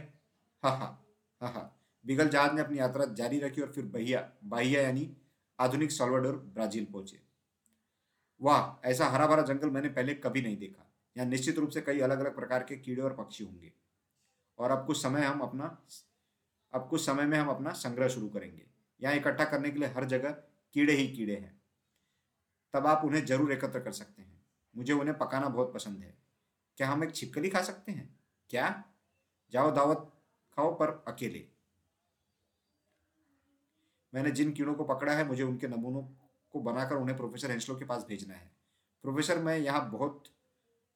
हा हा हा हा। बिगल जहाज़ ने अपनी यात्रा जारी रखी और फिर बहिया, बाहिया यानी आधुनिक सॉल्वाडोर, ब्राज़ील पहुँचे। वाह, ऐसा हरा भरा जंगल मैंने पहले कभी नहीं देखा। यहाँ निश्चित रूप से कई अलग अलग प्रकार के कीड़े और पक्षी होंगे। और अब कुछ समय हम अपना, अब कुछ समय में हम अपना संग्रह शुरू करेंगे। यहाँ इकट्ठा करने के लिए हर जगह कीड़े ही कीड़े हैं। तब आप उन्हें ज़रूर एकत्र कर सकते हैं। मुझे उन्हें पकाना बहुत पसंद है। क्या हम एक छिपकली खा सकते हैं? क्या? जाओ दावत खाओ पर अकेले। मैंने जिन कीड़ों को पकड़ा है, मुझे उनके नमूनों को बनाकर उन्हें प्रोफेसर हेंसलो के पास भेजना है। प्रोफेसर, मैं यहाँ बहुत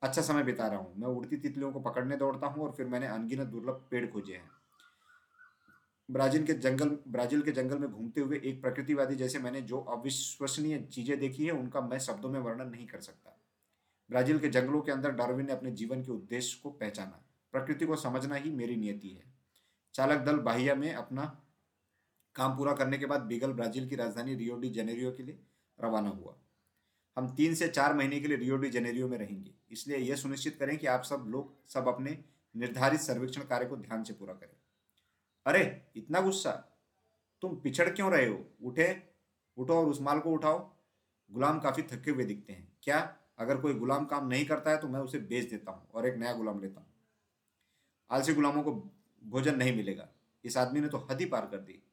अच्छा समय बिता रहा हूँ। मैं उड़ती तितलियों को पकड़ने दौड़ता हूँ और फिर मैंने अनगिनत दुर्लभ पेड़ खोजे हैं। ब्राज़ील के जंगल, ब्राज़ील के जंगल में घूमते हुए एक प्रकृतिवादी जैसे मैंने जो अविश्वसनीय चीज़ें देखी है, उनका मैं शब्दों में वर्णन नहीं कर सकता। ब्राज़ील के जंगलों के अंदर डार्विन ने अपने जीवन के उद्देश्य को पहचाना। प्रकृति को समझना ही मेरी नियति है। चालक दल बाहिया में अपना काम पूरा करने के बाद बीगल ब्राज़ील की राजधानी रियो डी जेनेरियो के लिए रवाना हुआ। हम तीन से चार महीने के लिए रियो डी जेनेरियो में रहेंगे। इसलिए यह सुनिश्चित करें कि आप सब लोग सब अपने निर्धारित सर्वेक्षण कार्य को ध्यान से पूरा करें। अरे, इतना गुस्सा? तुम पिछड़ क्यों रहे हो? उठे, उठो और उस माल को उठाओ। गुलाम काफ़ी थके हुए दिखते हैं। क्या अगर कोई गुलाम काम नहीं करता है तो मैं उसे बेच देता हूँ और एक नया गुलाम लेता हूँ। आलसी गुलामों को भोजन नहीं मिलेगा। इस आदमी ने तो हद ही पार कर दी।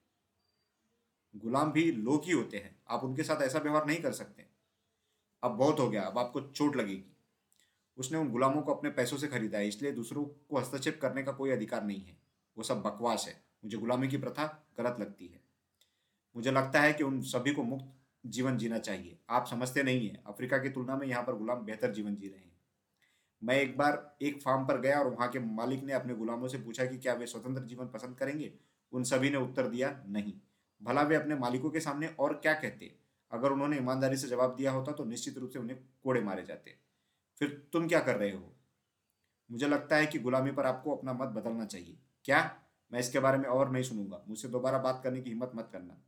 गुलाम भी लोग ही होते हैं। आप उनके साथ ऐसा व्यवहार नहीं कर सकते। अब बहुत हो गया, अब आपको चोट लगेगी। उसने उन गुलामों को अपने पैसों से खरीदा है, इसलिए दूसरों को हस्तक्षेप करने का कोई अधिकार नहीं है। वो सब बकवास है। मुझे गुलामी की प्रथा गलत लगती है। मुझे लगता है कि उन सभी को मुक्त जीवन जीना चाहिए। आप समझते नहीं है। अफ्रीका की तुलना में यहाँ पर गुलाम बेहतर जीवन जी रहे हैं। मैं एक बार एक फार्म पर गया और वहाँ के मालिक ने अपने गुलामों से पूछा कि क्या वे स्वतंत्र जीवन पसंद करेंगे? उन सभी ने उत्तर दिया, नहीं। भला वे अपने मालिकों के सामने और क्या कहते? अगर उन्होंने ईमानदारी से जवाब दिया होता तो निश्चित रूप से उन्हें कोड़े मारे जाते। फिर तुम क्या कर रहे हो? मुझे लगता है कि गुलामी पर आपको अपना मत बदलना चाहिए। क्या? मैं इसके बारे में और नहीं सुनूँगा। मुझसे दोबारा बात करने की हिम्मत मत करना।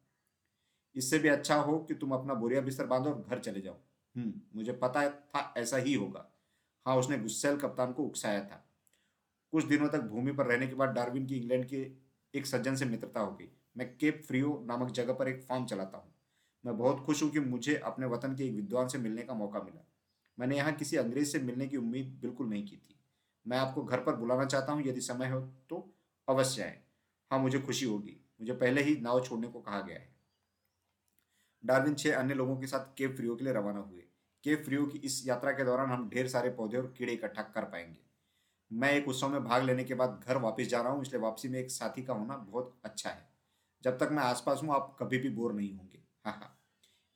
इससे भी अच्छा हो कि तुम अपना बोरिया बिस्तर बांधो और घर चले जाओ। हम्म मुझे पता था ऐसा ही होगा। हाँ उसने गुस्सेल कप्तान को उकसाया था। कुछ दिनों तक भूमि पर रहने के बाद डार्विन की इंग्लैंड के एक सज्जन से मित्रता हो गई। मैं केप फ्रियो नामक जगह पर एक फार्म चलाता हूँ। मैं बहुत खुश हूँ कि मुझे अपने वतन के एक विद्वान से मिलने का मौका मिला। मैंने यहाँ किसी अंग्रेज़ से मिलने की उम्मीद बिल्कुल नहीं की थी। मैं आपको घर पर बुलाना चाहता हूँ, यदि समय हो तो अवश्य आए। हाँ मुझे खुशी होगी। मुझे पहले ही नाव छोड़ने को कहा गया है। डार्विन छह अन्य लोगों के साथ केप फ्रियो के लिए रवाना हुए। केप फ्रियो की इस यात्रा के दौरान हम ढेर सारे पौधे और कीड़े इकट्ठा कर पाएँगे। मैं एक उत्सव में भाग लेने के बाद घर वापस जा रहा हूँ, इसलिए वापसी में एक साथी का होना बहुत अच्छा है। जब तक मैं आसपास हूँ, आप कभी भी बोर नहीं होंगे। हाँ हाँ।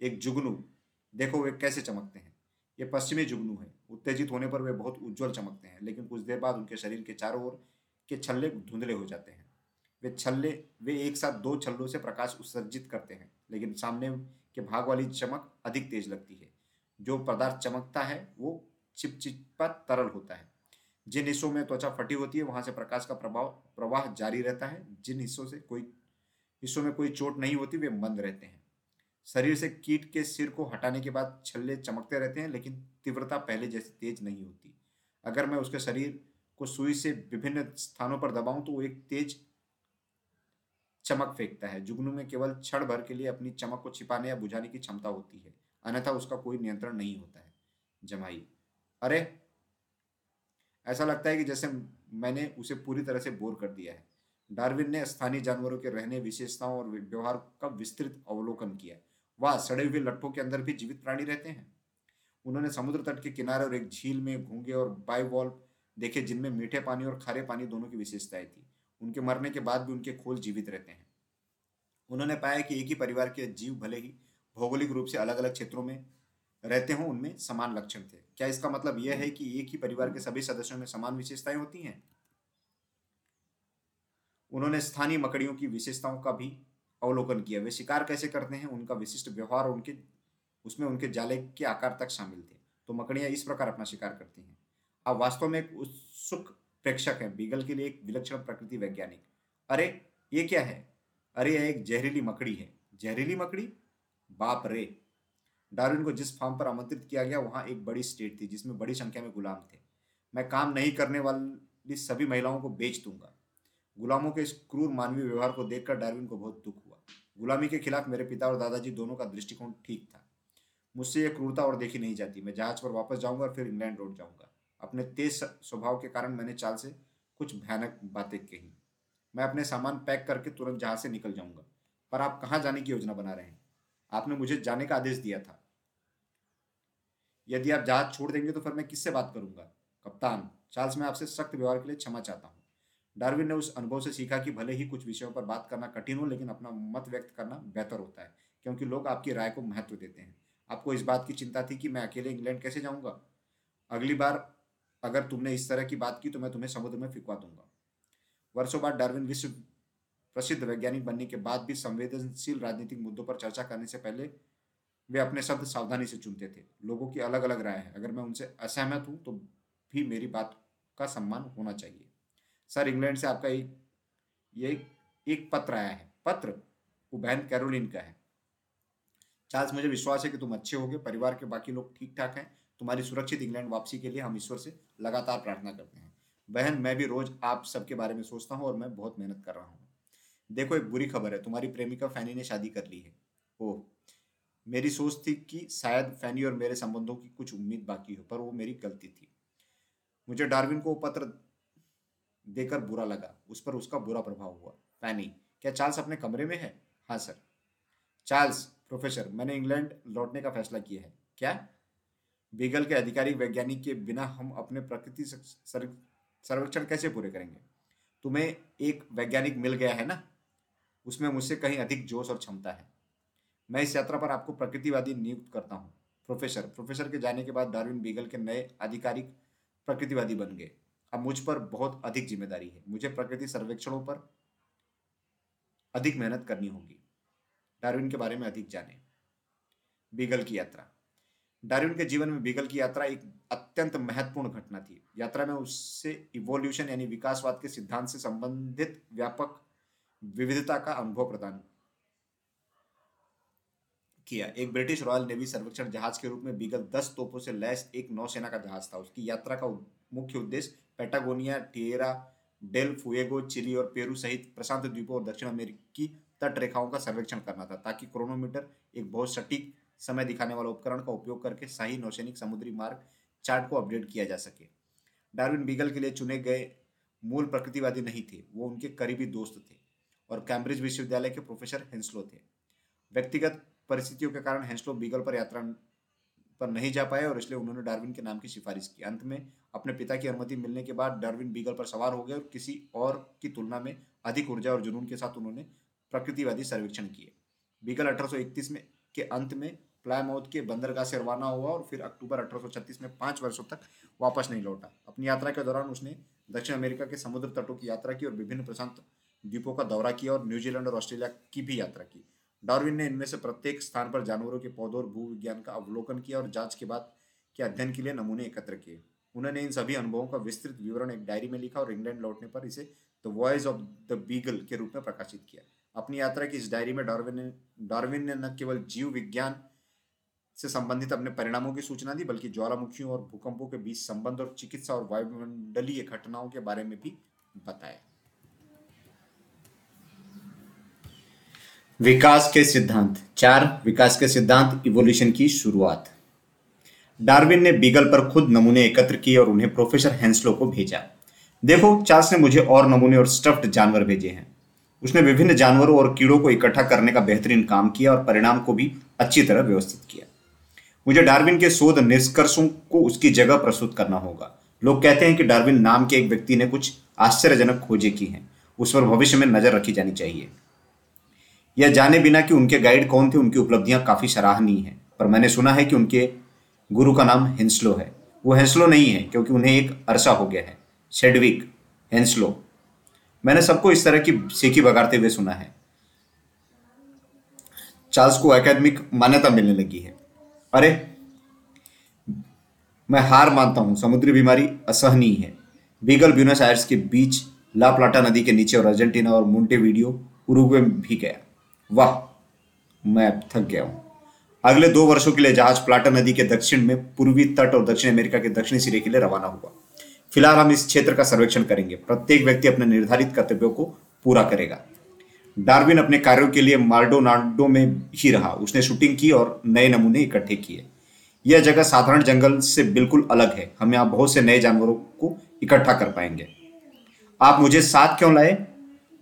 एक जुगनू, देखो वे कैसे चमकते हैं। ये पश्चिमी जुगनू है। उत्तेजित होने पर वे बहुत उज्जवल चमकते हैं, लेकिन कुछ देर बाद उनके शरीर के चारों ओर के छल्ले धुंधले हो जाते हैं। वे छल्ले, वे एक साथ दो छल्लों से प्रकाश उत्सर्जित करते हैं, लेकिन सामने के भाग वाली चमक अधिक तेज लगती है। जो पदार्थ चमकता है, वो चिपचिपा तरल होता है। जिन हिस्सों में त्वचा फटी होती है, वहाँ से प्रकाश का प्रभाव, प्रवाह जारी रहता है। जिन हिस्सों से कोई, हिस्सों में कोई चोट नहीं होती, वे मंद रहते हैं। शरीर से कीट के सिर को हटाने के बाद छल्ले चमकते रहते हैं, लेकिन तीव्रता पहले जैसी तेज नहीं होती। अगर मैं उसके शरीर को सुई से विभिन्न स्थानों पर दबाऊं तो वो एक तेज चमक फेंकता है। जुगनू में केवल क्षण भर के लिए अपनी चमक को छिपाने या बुझाने की क्षमता होती है। अन्यथा उसका कोई नियंत्रण नहीं होता है। जमाई। अरे! ऐसा लगता है कि जैसे मैंने उसे पूरी तरह से बोर कर दिया है। डार्विन ने स्थानीय जानवरों के रहने, विशेषताओं और व्यवहार का विस्तृत अवलोकन किया। वह सड़े हुए लट्ठों के अंदर भी जीवित प्राणी रहते हैं। उन्होंने समुद्र तट के किनारे और एक झील में घूँगे और बाइवॉल्व देखे जिनमें मीठे पानी और खारे पानी दोनों की विशेषताएँ थी। उनके मरने के बाद भी उनके खोल जीवित रहते हैं। उन्होंने पाया कि एक ही परिवार के जीव भले ही भौगोलिक रूप से अलग अलग क्षेत्रों में रहते हों, उनमें समान लक्षण थे। क्या इसका मतलब यह है कि एक ही परिवार के सभी सदस्यों में समान विशेषताएँ होती हैं? उन्होंने स्थानीय मकड़ियों की विशेषताओं का भी अवलोकन किया। वे शिकार कैसे करते हैं? उनका विशिष्ट व्यवहार उनके, उसमें उनके जाले के आकार तक शामिल थे। तो मकड़ियाँ इस प्रकार अपना शिकार करती हैं। आप वास्तव में एक उत्सुक प्रेक्षक हैं। बीगल के लिए एक विलक्षण प्रकृति वैज्ञानिक। अरे, ये क्या है? अरे, यह एक जहरीली मकड़ी है। जहरीली मकड़ी? बाप रे! डार्विन को जिस फार्म पर आमंत्रित किया गया, वहाँ एक बड़ी स्टेट थी, जिसमें बड़ी संख्या में गुलाम थे। मैं काम नहीं करने वाली सभी महिलाओं को बेच दूँगा। गुलामों के इस क्रूर मानवीय व्यवहार को देखकर डार्विन को बहुत दुख गुलामी के खिलाफ मेरे पिता और दादाजी दोनों का दृष्टिकोण ठीक था। मुझसे यह क्रूरता और देखी नहीं जाती। मैं जहाज़ पर वापस जाऊँगा और फिर इंग्लैंड लौट जाऊँगा। अपने तेज स्वभाव के कारण मैंने चाल से कुछ भयानक बातें कही। मैं अपने सामान पैक करके तुरंत जहाज़ से निकल जाऊँगा। पर आप कहाँ जाने की योजना बना रहे हैं? आपने मुझे जाने का आदेश दिया था। यदि आप जहाज़ छोड़ देंगे तो फिर मैं किससे बात करूँगा? कप्तान, चार्ल्स, मैं आपसे सख्त व्यवहार के लिए क्षमा चाहता हूँ। डार्विन ने उस अनुभव से सीखा कि भले ही कुछ विषयों पर बात करना कठिन हो, लेकिन अपना मत व्यक्त करना बेहतर होता है, क्योंकि लोग आपकी राय को महत्व देते हैं। आपको इस बात की चिंता थी कि मैं अकेले इंग्लैंड कैसे जाऊँगा? अगली बार अगर तुमने इस तरह की बात की तो मैं तुम्हें समुद्र में फिकवा दूँगा। वर्षों बाद डार्विन विश्व प्रसिद्ध वैज्ञानिक बनने के बाद भी संवेदनशील राजनीतिक मुद्दों पर चर्चा करने से पहले वे अपने शब्द सावधानी से चुनते थे। लोगों की अलग अलग राय है। अगर मैं उनसे असहमत हूँ तो भी मेरी बात का सम्मान होना चाहिए। सर, इंग्लैंड से आपका एक, ये एक पत्र आया है। पत्र वो बहन कैरोलिन का है। चार्ल्स, मुझे विश्वास है कि तुम अच्छे होगे, परिवार के बाकी लोग ठीक ठाक हैं। तुम्हारी सुरक्षित इंग्लैंड वापसी के लिए हम ईश्वर से लगातार प्रार्थना करते हैं। बहन, मैं भी रोज आप सबके बारे में सोचता हूँ और मैं बहुत मेहनत कर रहा हूँ। देखो, एक बुरी खबर है। तुम्हारी प्रेमिका फैनी ने शादी कर ली है। ओह, मेरी सोच थी कि शायद फैनी और मेरे संबंधों की कुछ उम्मीद बाकी हो, पर वो मेरी गलती थी। मुझे डार्विन को पत्र देकर बुरा लगा। उस पर उसका बुरा प्रभाव हुआ। फैनी, क्या चार्ल्स अपने कमरे में है? हाँ सर। चार्ल्स, प्रोफेसर, मैंने इंग्लैंड लौटने का फैसला किया है। क्या? बीगल के अधिकारी वैज्ञानिक के बिना हम अपने प्रकृति सर्वेक्षण कैसे पूरे करेंगे? तुम्हें एक वैज्ञानिक मिल गया है ना? उसमें मुझसे कहीं अधिक जोश और क्षमता है। मैं इस यात्रा पर आपको प्रकृतिवादी नियुक्त करता हूँ। प्रोफेसर प्रोफेसर के जाने के बाद डार्विन बीगल के नए आधिकारिक प्रकृतिवादी बन गए। अब मुझ पर बहुत अधिक ज़िम्मेदारी है। मुझे प्रकृति सर्वेक्षणों पर अधिक मेहनत करनी होगी। डार्विन के बारे में अधिक जाने। बीगल की यात्रा। डार्विन के जीवन में बीगल की यात्रा एक अत्यंत महत्वपूर्ण घटना थी। यात्रा में उससे इवोल्यूशन यानी विकासवाद के सिद्धांत से संबंधित व्यापक विविधता का अनुभव प्रदान किया। एक ब्रिटिश रॉयल नेवी सर्वेक्षण जहाज़ के रूप में बीगल दस तोपों से लैस एक नौसेना का जहाज़ था। उसकी यात्रा का मुख्य उद्देश्य Patagonia Tierra del Fuego Chile और पेरू सहित प्रशांत द्वीपों और दक्षिण अमेरिकी तट रेखाओं का सर्वेक्षण करना था, ताकि क्रोनोमीटर एक बहुत सटीक समय दिखाने वाला उपकरण का उपयोग करके सही नौसैनिक समुद्री मार्ग चार्ट को अपडेट किया जा सके। डार्विन बीगल के लिए चुने गए मूल प्रकृतिवादी नहीं थे, वो उनके करीबी दोस्त थे और कैम्ब्रिज विश्वविद्यालय के प्रोफेसर हेंसलो थे। व्यक्तिगत परिस्थितियों के कारण हेंसलो बीगल पर यात्रा पर नहीं जा पाए और इसलिए उन्होंने डार्विन के नाम की सिफारिश की। अंत में अपने पिता की अनुमति मिलने के बाद डार्विन बीगल पर सवार हो गए और किसी और की तुलना में अधिक ऊर्जा और जुनून के साथ उन्होंने प्रकृतिवादी सर्वेक्षण किए। बीगल अठारह सौ इकतीस में के अंत में प्लायमाउथ के बंदरगाह से रवाना हुआ और फिर अक्टूबर अठारह सौ छत्तीस में पाँच वर्षों तक वापस नहीं लौटा। अपनी यात्रा के दौरान उसने दक्षिण अमेरिका के समुद्र तटों की यात्रा की और विभिन्न प्रशांत द्वीपों का दौरा किया और न्यूजीलैंड और ऑस्ट्रेलिया की भी यात्रा की। डार्विन ने इनमें से प्रत्येक स्थान पर जानवरों के पौधों और भू विज्ञान का अवलोकन किया और जाँच के बाद के अध्ययन के लिए नमूने एकत्र किए। उन्होंने इन सभी अनुभवों का विस्तृत विवरण एक डायरी में लिखा और इंग्लैंड लौटने पर इसे the voice of the Beagle के रूप में प्रकाशित किया। अपनी यात्रा की इस डायरी में डार्विन ने डार्विन ने न केवल जीव विज्ञान से संबंधित अपने परिणामों की सूचना दी, बल्कि ज्वालामुखियों और भूकंपों के बीच संबंध और चिकित्सा और वायुमंडलीय घटनाओं के बारे में भी बताया। विकास के सिद्धांत। चार, विकास के सिद्धांत इवोल्यूशन की शुरुआत। डार्विन ने बीगल पर खुद नमूने एकत्र किए और उन्हें प्रोफेसर हेंसलो को भेजा। देखो चार्ल्स ने मुझे और नमूने और स्टफ्ड जानवर भेजे हैं। उसने विभिन्न जानवरों और कीड़ों को इकट्ठा करने का बेहतरीन काम किया और परिणाम को भी अच्छी तरह व्यवस्थित किया। मुझे डार्विन के शोध निष्कर्षों को उसकी जगह प्रस्तुत करना होगा। लोग कहते हैं कि डार्विन नाम के एक व्यक्ति ने कुछ आश्चर्यजनक खोजें की हैं। उस पर भविष्य में नज़र रखी जानी चाहिए। यह जाने बिना कि उनके गाइड कौन थे, उनकी उपलब्धियाँ काफ़ी सराहनीय हैं। पर मैंने सुना है कि उनके गुरु का नाम हेंसलो है। वो हेंसलो नहीं है, क्योंकि उन्हें एक अरसा हो गया है शेडविक हेंसलो मैंने सबको इस तरह की सीखी बगाड़ते हुए सुना है। चार्ल्स को एकेडमिक मान्यता मिलने लगी है। अरे, मैं हार मानता हूँ, समुद्री बीमारी असहनीय है। बीगल ब्यूनस आयर्स के बीच ला प्लाटा नदी के नीचे और अर्जेंटीना और मोन्टे वीडियो उरुग्वे भी गया। वाह, मैं थक गया हूँ। अगले दो वर्षों के लिए जहाज़ प्लाटा नदी के दक्षिण में पूर्वी तट और दक्षिण अमेरिका के दक्षिणी सिरे के लिए रवाना हुआ। फ़िलहाल हम इस क्षेत्र का सर्वेक्षण करेंगे। प्रत्येक व्यक्ति अपने निर्धारित कर्तव्यों को पूरा करेगा। डार्विन अपने कार्यों के लिए मार्डोनार्डो में ही रहा। उसने शूटिंग की और नए नमूने इकट्ठे किए। यह जगह साधारण जंगल से बिल्कुल अलग है। हम यहाँ बहुत से नए जानवरों को इकट्ठा कर पाएँगे। आप मुझे साथ क्यों लाए?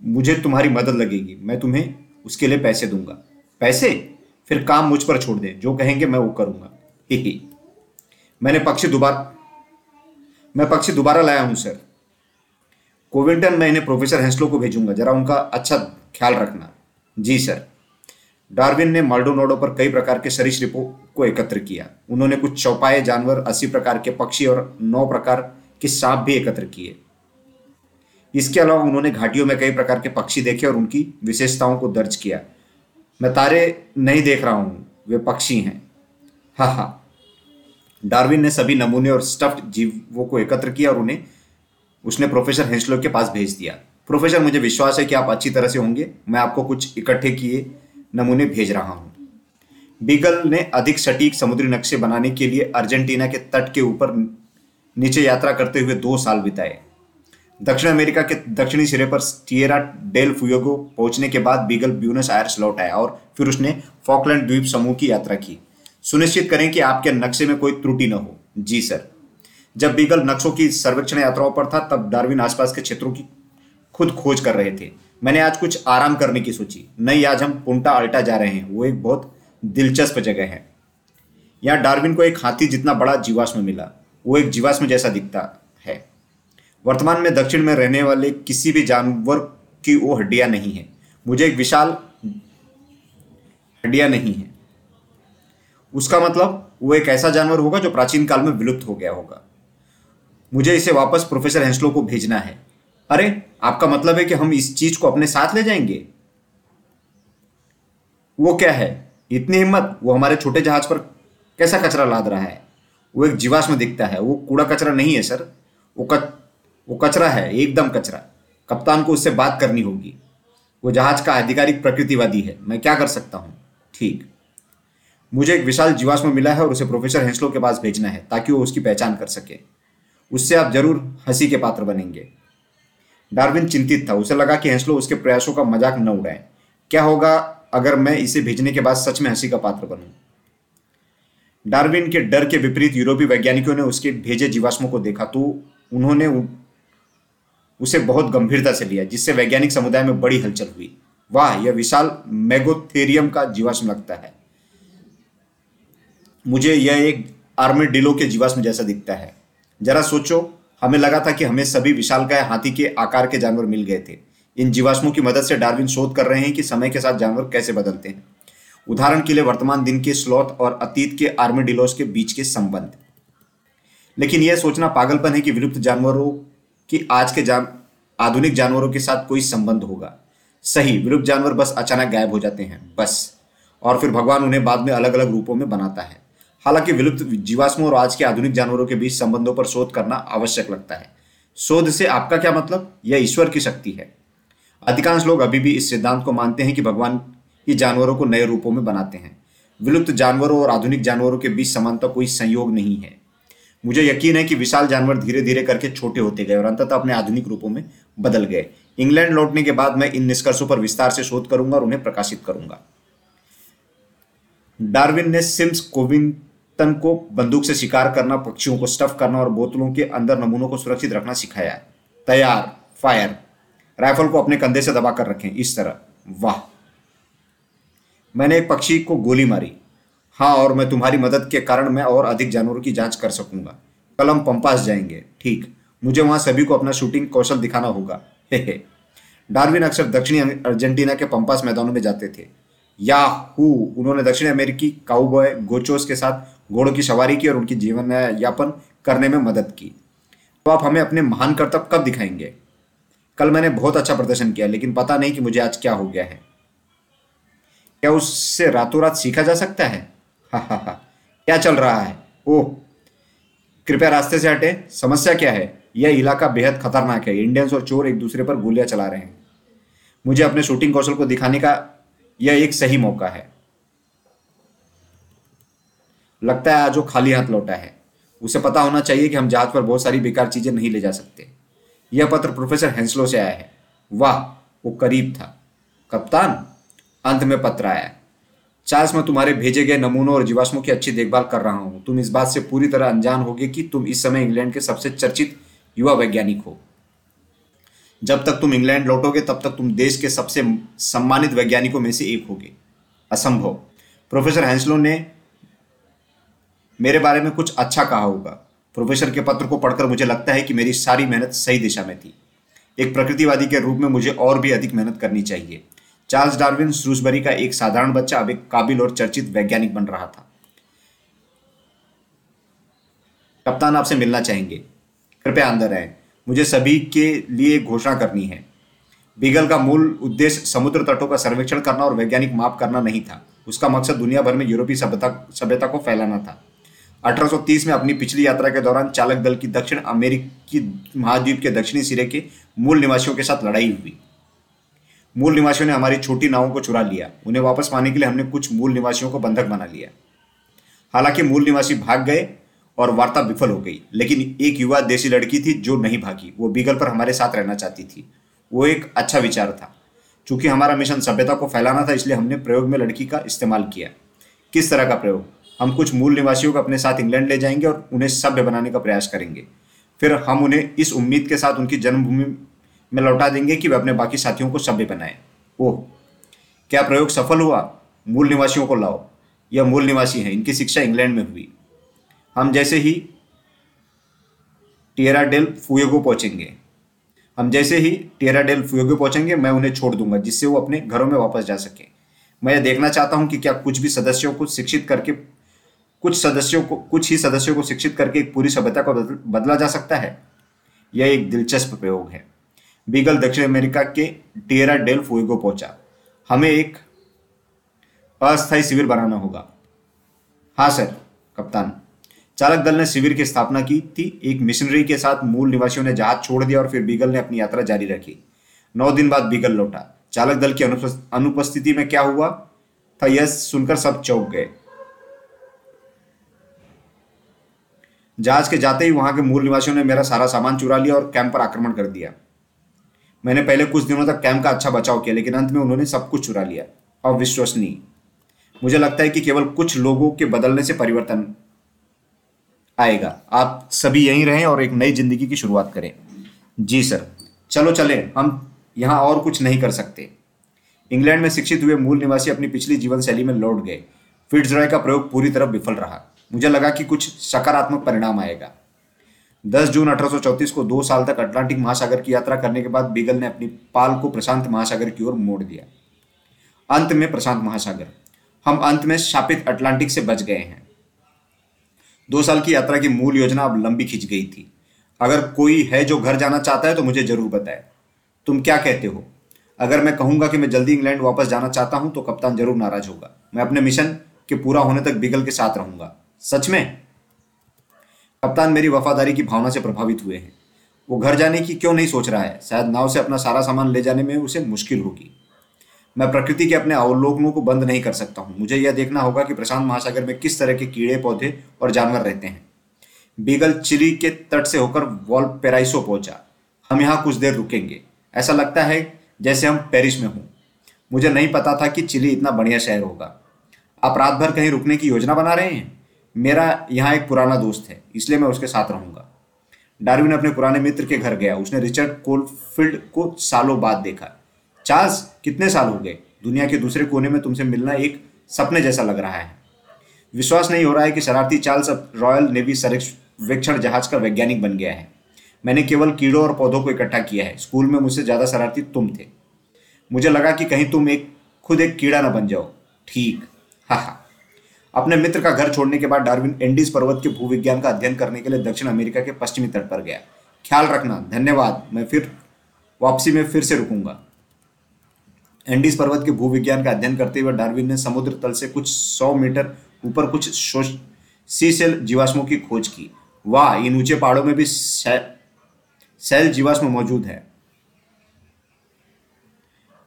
मुझे तुम्हारी मदद लगेगी। मैं तुम्हें उसके लिए पैसे दूँगा। पैसे? फिर काम मुझ पर छोड़ दे। जो कहेंगे मैं वो करूँगा। ही ही। मैंने पक्षी दोबारा, मैं पक्षी दोबारा लाया हूँ, सर। कोविंटन मैं इन्हें प्रोफेसर हेंसलो को भेजूँगा। जरा उनका अच्छा ख्याल रखना। जी, सर। डार्विन ने माल्डोनोडो पर कई प्रकार के सरीसृपों को एकत्र किया। उन्होंने कुछ चौपाए, जानवर, अस्सी प्रकार के पक्षी और नौ प्रकार के सांप भी एकत्र किए। इसके अलावा उन्होंने घाटियों में कई प्रकार के पक्षी देखे और उनकी विशेषताओं को दर्ज किया। मैं तारे नहीं देख रहा हूँ, वे पक्षी हैं। हा हा। डार्विन ने सभी नमूने और स्टफ्ड जीवों को एकत्र किया और उन्हें, उसने प्रोफेसर हेंसलो के पास भेज दिया। प्रोफेसर, मुझे विश्वास है कि आप अच्छी तरह से होंगे। मैं आपको कुछ इकट्ठे किए नमूने भेज रहा हूँ। बीगल ने अधिक सटीक समुद्री नक्शे बनाने के लिए अर्जेंटीना के तट के ऊपर नीचे यात्रा करते हुए दो साल बिताए। दक्षिण अमेरिका के दक्षिणी सिरे पर टिएरा डेल फुयोगो पहुँचने के बाद बीगल ब्यूनस आयर्स लौट आया और फिर उसने फॉकलैंड द्वीप समूह की यात्रा की। सुनिश्चित करें कि आपके नक्शे में कोई त्रुटि न हो। जी सर। जब बीगल नक्शों की सर्वेक्षण यात्राओं पर था, तब डार्विन आसपास के क्षेत्रों की खुद खोज कर रहे थे। मैंने आज कुछ आराम करने की सोची। नहीं, आज हम पुंटा अल्टा जा रहे हैं। वो एक बहुत दिलचस्प जगह है। यहाँ डार्विन को एक हाथी जितना बड़ा जीवाश्म मिला। वो एक जीवाश्म जैसा दिखता। वर्तमान में दक्षिण में रहने वाले किसी भी जानवर की वो हड्डियाँ नहीं है। मुझे एक विशाल हड्डियाँ नहीं है। उसका मतलब वो एक ऐसा जानवर होगा जो प्राचीन काल में विलुप्त हो गया होगा। मुझे इसे वापस प्रोफेसर हेंसलो को भेजना है। अरे, आपका मतलब है कि हम इस चीज़ को अपने साथ ले जाएँगे? वो क्या है? इतनी हिम्मत? वो हमारे छोटे जहाज़ पर कैसा कचरा लाद रहा है? वो एक जीवाश्म दिखता है। वो कूड़ा कचरा नहीं है, सर। वो कच वो कचरा है, एकदम कचरा। कप्तान को उससे बात करनी होगी। वो जहाज़ का आधिकारिक प्रकृतिवादी है। मैं क्या कर सकता हूँ? ठीक। मुझे एक विशाल जीवाश्म मिला है और उसे प्रोफेसर हेंसलो के पास भेजना है, ताकि वो उसकी पहचान कर सके। उससे आप ज़रूर हँसी के पात्र बनेंगे। डार्विन चिंतित था। उसे लगा कि हेंसलो उसके प्रयासों का मज़ाक न उड़ाए। क्या होगा अगर मैं इसे भेजने के बाद सच में हँसी का पात्र बनूं? डार्विन के डर के विपरीत यूरोपीय वैज्ञानिकों ने उसके भेजे जीवाश्मों को देखा तो उन्होंने उसे बहुत गंभीरता से लिया, जिससे वैज्ञानिक समुदाय में बड़ी हलचल हुई। वाह, यह विशाल मेगोथेरियम का जीवाश्म लगता है। मुझे यह एक आर्मेडिलो के जीवाश्म जैसा दिखता है। जरा सोचो, हमें लगा था कि हमें सभी विशालकाय हाथी के आकार के जानवर मिल गए थे। इन जीवाश्मों की मदद से डार्विन शोध कर रहे हैं कि समय के साथ जानवर कैसे बदलते हैं। उदाहरण के लिए वर्तमान दिन के स्लॉथ और अतीत के आर्मेडिलोस के बीच के संबंध। लेकिन यह सोचना पागलपन है कि विलुप्त जानवरों की आज के जान, आधुनिक जानवरों के साथ कोई संबंध होगा। सही, विलुप्त जानवर बस अचानक गायब हो जाते हैं, बस। और फिर भगवान उन्हें बाद में अलग अलग रूपों में बनाता है। हालाँकि विलुप्त जीवाश्मों और आज के आधुनिक जानवरों के बीच संबंधों पर शोध करना आवश्यक लगता है। शोध से आपका क्या मतलब? यह ईश्वर की शक्ति है। अधिकांश लोग अभी भी इस सिद्धांत को मानते हैं कि भगवान ही जानवरों को नए रूपों में बनाते हैं। विलुप्त जानवरों और आधुनिक जानवरों के बीच समानता कोई संयोग नहीं है। मुझे यकीन है कि विशाल जानवर धीरे धीरे करके छोटे होते गए और अंततः अपने आधुनिक रूपों में बदल गए। इंग्लैंड लौटने के बाद मैं इन निष्कर्षों पर विस्तार से शोध करूँगा और उन्हें प्रकाशित करूँगा। डार्विन ने सिम्स कोविंटन को बंदूक से शिकार करना, पक्षियों को स्टफ़ करना और बोतलों के अंदर नमूनों को सुरक्षित रखना सिखाया। तैयार, फायर। राइफल को अपने कंधे से दबा कर रखें। इस तरह। वाह। मैंने एक पक्षी को गोली मारी। हाँ और मैं तुम्हारी मदद के कारण मैं और अधिक जानवरों की जाँच कर सकूँगा। कल हम पंपास जाएँगे। ठीक। मुझे वहाँ सभी को अपना शूटिंग कौशल दिखाना होगा। हे हे। डार्विन अक्सर दक्षिणी अर्जेंटीना के पंपास मैदानों में जाते थे। या हु उन्होंने दक्षिण अमेरिकी काउबॉय गोचोस के साथ घोड़ों की सवारी की और उनकी जीवन यापन करने में मदद की। तो आप हमें अपने महान कर्तव्य कब दिखाएँगे? कल मैंने बहुत अच्छा प्रदर्शन किया, लेकिन पता नहीं कि मुझे आज क्या हो गया है। क्या उससे रातों रात सीखा जा सकता है? हा हा क्या चल रहा है? ओह, कृपया रास्ते से हटे। समस्या क्या है? यह इलाका बेहद खतरनाक है। इंडियंस और चोर एक दूसरे पर गोलियाँ चला रहे हैं। मुझे अपने शूटिंग कौशल को दिखाने का यह एक सही मौका है। लगता है आज वो खाली हाथ लौटा है। उसे पता होना चाहिए कि हम जहाज़ पर बहुत सारी बेकार चीज़ें नहीं ले जा सकते। यह पत्र प्रोफेसर हेंसलो से आया है। वाह, वो करीब था। कप्तान, अंत में पत्र आया। चार्ल्स, मैं तुम्हारे भेजे गए नमूनों और जीवाश्मों की अच्छी देखभाल कर रहा हूँ। तुम इस बात से पूरी तरह अनजान होगे कि तुम इस समय इंग्लैंड के सबसे चर्चित युवा वैज्ञानिक हो। जब तक तुम इंग्लैंड लौटोगे, तब तक तुम देश के सबसे सम्मानित वैज्ञानिकों में से एक होगे। असंभव। प्रोफेसर हैंसलो ने मेरे बारे में कुछ अच्छा कहा होगा। प्रोफेसर के पत्र को पढ़कर मुझे लगता है कि मेरी सारी मेहनत सही दिशा में थी। एक प्रकृतिवादी के रूप में मुझे और भी अधिक मेहनत करनी चाहिए। चार्ल्स डार्विन श्रूसबरी का एक साधारण बच्चा अब एक काबिल और चर्चित वैज्ञानिक बन रहा था। कप्तान आपसे मिलना चाहेंगे। कृपया अंदर आए मुझे सभी के लिए घोषणा करनी है। बीगल का मूल उद्देश्य समुद्र तटों का सर्वेक्षण करना और वैज्ञानिक माप करना नहीं था। उसका मकसद दुनिया भर में यूरोपीय सभ्यता सभ्यता को फैलाना था। 1830 में अपनी पिछली यात्रा के दौरान चालक दल की दक्षिण अमेरिकी महाद्वीप के दक्षिणी सिरे के मूल निवासियों के साथ लड़ाई हुई। मूल निवासियों ने हमारी छोटी नावों को चुरा लिया। उन्हें वापस पाने के लिए हमने कुछ मूल निवासियों को बंधक बना लिया। हालाँकि मूल निवासी भाग गए और वार्ता विफल हो गई, लेकिन एक युवा देशी लड़की थी जो नहीं भागी। वो बीगल पर हमारे साथ रहना चाहती थी। वो एक अच्छा विचार था। चूँकि हमारा मिशन सभ्यता को फैलाना था, इसलिए हमने प्रयोग में लड़की का इस्तेमाल किया। किस तरह का प्रयोग? हम कुछ मूल निवासियों को अपने साथ इंग्लैंड ले जाएँगे और उन्हें सभ्य बनाने का प्रयास करेंगे। फिर हम उन्हें इस उम्मीद के साथ उनकी जन्मभूमि में लौटा देंगे कि वे अपने बाकी साथियों को सभ्य बनाए। ओह, क्या प्रयोग सफल हुआ? मूल निवासियों को लाओ। यह मूल निवासी हैं, इनकी शिक्षा इंग्लैंड में हुई। हम जैसे ही टियरा डेल फुएगो पहुँचेंगे, हम जैसे ही टियरा डेल फुएगो पहुँचेंगे, मैं उन्हें छोड़ दूँगा, जिससे वो अपने घरों में वापस जा सके। मैं यह देखना चाहता हूँ कि क्या कुछ भी सदस्यों को शिक्षित करके, कुछ सदस्यों को, कुछ ही सदस्यों को शिक्षित करके एक पूरी सभ्यता को बदला जा सकता है? यह एक दिलचस्प प्रयोग है। बीगल दक्षिण अमेरिका के टियरा डेल फुएगो पहुँचा। हमें एक अस्थायी शिविर बनाना होगा। हाँ सर, कप्तान। चालक दल ने शिविर की स्थापना की थी। एक मिशनरी के साथ मूल निवासियों ने जहाज़ छोड़ दिया और फिर बीगल ने अपनी यात्रा जारी रखी। नौ दिन बाद बीगल लौटा। चालक दल की अनुपस्थिति में क्या हुआ? था यह सुनकर सब चौंक गए। जहाज़ के जाते ही वहाँ के मूल निवासियों ने मेरा सारा सामान चुरा लिया और कैंप पर आक्रमण कर दिया। मैंने पहले कुछ दिनों तक कैंप का अच्छा बचाव किया, लेकिन अंत में उन्होंने सब कुछ चुरा लिया। अविश्वसनीय। मुझे लगता है कि केवल कुछ लोगों के बदलने से परिवर्तन आएगा। आप सभी यहीं रहें और एक नई ज़िंदगी की शुरुआत करें। जी सर। चलो चले। हम यहाँ और कुछ नहीं कर सकते। इंग्लैंड में शिक्षित हुए मूल निवासी अपनी पिछली जीवन शैली में लौट गए। फिट्सरॉय का प्रयोग पूरी तरह विफल रहा। मुझे लगा कि कुछ सकारात्मक परिणाम आएगा। 10 जून 1834 को दो साल तक अटलांटिक महासागर की यात्रा करने के बाद बीगल ने अपनी पाल को प्रशांत महासागर की ओर मोड़ दिया। अंत में प्रशांत महासागर। हम अंत में शापित अटलांटिक से बच गए हैं। दो साल की यात्रा की मूल योजना अब लंबी खिंच गई थी। अगर कोई है जो घर जाना चाहता है तो मुझे ज़रूर बताए। तुम क्या कहते हो? अगर मैं कहूँगा कि मैं जल्दी इंग्लैंड वापस जाना चाहता हूँ तो कप्तान ज़रूर नाराज़ होगा। मैं अपने मिशन के पूरा होने तक बिगल के साथ रहूँगा। सच में? कप्तान मेरी वफादारी की भावना से प्रभावित हुए हैं। वो घर जाने की क्यों नहीं सोच रहा है? शायद नाव से अपना सारा सामान ले जाने में उसे मुश्किल होगी। मैं प्रकृति के अपने अवलोकनों को बंद नहीं कर सकता हूँ। मुझे यह देखना होगा कि प्रशांत महासागर में किस तरह के कीड़े, पौधे और जानवर रहते हैं। बीगल चिली के तट से होकर वॉल पेराइसो पहुँचा। हम यहाँ कुछ देर रुकेंगे। ऐसा लगता है जैसे हम पेरिस में हों। मुझे नहीं पता था कि चिली इतना बढ़िया शहर होगा। आप रात भर कहीं रुकने की योजना बना रहे हैं? मेरा यहाँ एक पुराना दोस्त है, इसलिए मैं उसके साथ रहूँगा। डार्विन अपने पुराने मित्र के घर गया। उसने रिचर्ड कोलफील्ड को सालों बाद देखा। चार्ल्स, कितने साल हो गए? दुनिया के दूसरे कोने में तुमसे मिलना एक सपने जैसा लग रहा है। विश्वास नहीं हो रहा है कि शरारती चार्ल्स अब रॉयल नेवी सर्वेक्षण जहाज़ का वैज्ञानिक बन गया है। मैंने केवल कीड़ों और पौधों को इकट्ठा किया है। स्कूल में मुझसे ज़्यादा शरारती तुम थे। मुझे लगा कि कहीं तुम एक, खुद एक कीड़ा ना बन जाओ। ठीक। हाँ हा। अपने मित्र का घर छोड़ने के बाद डार्विन एंडीज पर्वत के भूविज्ञान का अध्ययन करने के लिए दक्षिण अमेरिका के पश्चिमी तट पर गया। ख्याल रखना, धन्यवाद। मैं फिर वापसी में फिर से रुकूँगा। एंडीज पर्वत के भूविज्ञान का अध्ययन करते हुए डार्विन ने समुद्र तल से कुछ सौ मीटर ऊपर कुछ सी सेल जीवाश्मों की खोज की। वाह इन ऊँचे पहाड़ों में भी सेल जीवाश्म मौजूद है।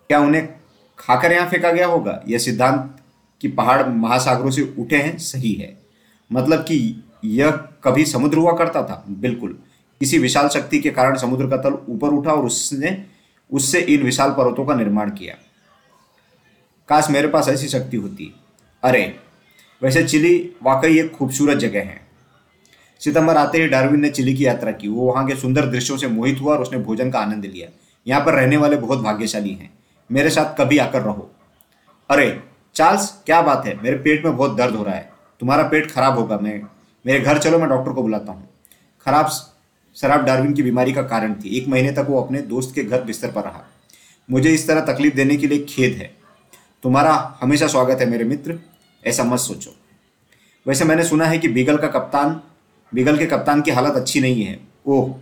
क्या उन्हें खाकर यहाँ फेंका गया होगा? यह सिद्धांत कि पहाड़ महासागरों से उठे हैं, सही है। मतलब कि यह कभी समुद्र हुआ करता था? बिल्कुल। किसी विशाल शक्ति के कारण समुद्र का तल ऊपर उठा और उसने, उससे इन विशाल पर्वतों का निर्माण किया। काश मेरे पास ऐसी शक्ति होती। अरे, वैसे चिली वाकई एक खूबसूरत जगह है। सितंबर आते ही डार्विन ने चिली की यात्रा की। वो वहाँ के सुंदर दृश्यों से मोहित हुआ और उसने भोजन का आनंद लिया। यहाँ पर रहने वाले बहुत भाग्यशाली हैं। मेरे साथ कभी आकर रहो। अरे चार्ल्स, क्या बात है? मेरे पेट में बहुत दर्द हो रहा है। तुम्हारा पेट खराब होगा। मैं, मेरे घर चलो, मैं डॉक्टर को बुलाता हूँ। खराब शराब डार्विन की बीमारी का कारण थी। एक महीने तक वो अपने दोस्त के घर बिस्तर पर रहा। मुझे इस तरह तकलीफ़ देने के लिए खेद है। तुम्हारा हमेशा स्वागत है मेरे मित्र। ऐसा मत सोचो। वैसे मैंने सुना है कि बीगल का कप्तान, बीगल के कप्तान की हालत अच्छी नहीं है। ओह,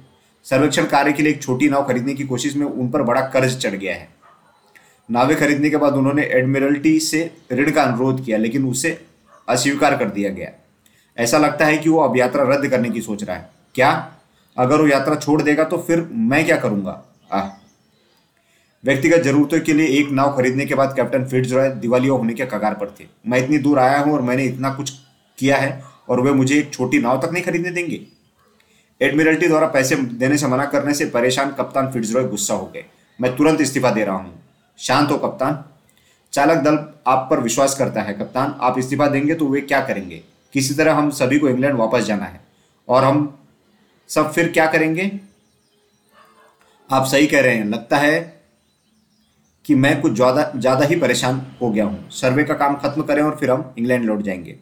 सर्वेक्षण कार्य के लिए एक छोटी नाव खरीदने की कोशिश में उन पर बड़ा कर्ज चढ़ गया है। नावें खरीदने के बाद उन्होंने एडमिरल्टी से ऋण का अनुरोध किया, लेकिन उसे अस्वीकार कर दिया गया। ऐसा लगता है कि वो अब यात्रा रद्द करने की सोच रहा है। क्या? अगर वो यात्रा छोड़ देगा तो फिर मैं क्या करूँगा? आह व्यक्तिगत जरूरतों के लिए एक नाव खरीदने के बाद कैप्टन फिट्जरॉय दिवालिया होने के कगार पर थे। मैं इतनी दूर आया हूँ और मैंने इतना कुछ किया है और वे मुझे एक छोटी नाव तक नहीं खरीदने देंगे। एडमिरल्टी द्वारा पैसे देने से मना करने से परेशान कप्तान फिट्जरॉय गुस्सा हो गए। मैं तुरंत इस्तीफा दे रहा हूँ। शांत हो, कप्तान। चालक दल आप पर विश्वास करता है, कप्तान। आप इस्तीफा देंगे तो वे क्या करेंगे? किसी तरह हम सभी को इंग्लैंड वापस जाना है। और हम सब फिर क्या करेंगे? आप सही कह रहे हैं। लगता है कि मैं कुछ ज़्यादा ज़्यादा ही परेशान हो गया हूँ। सर्वे का काम खत्म करें और फिर हम इंग्लैंड लौट जाएँगे।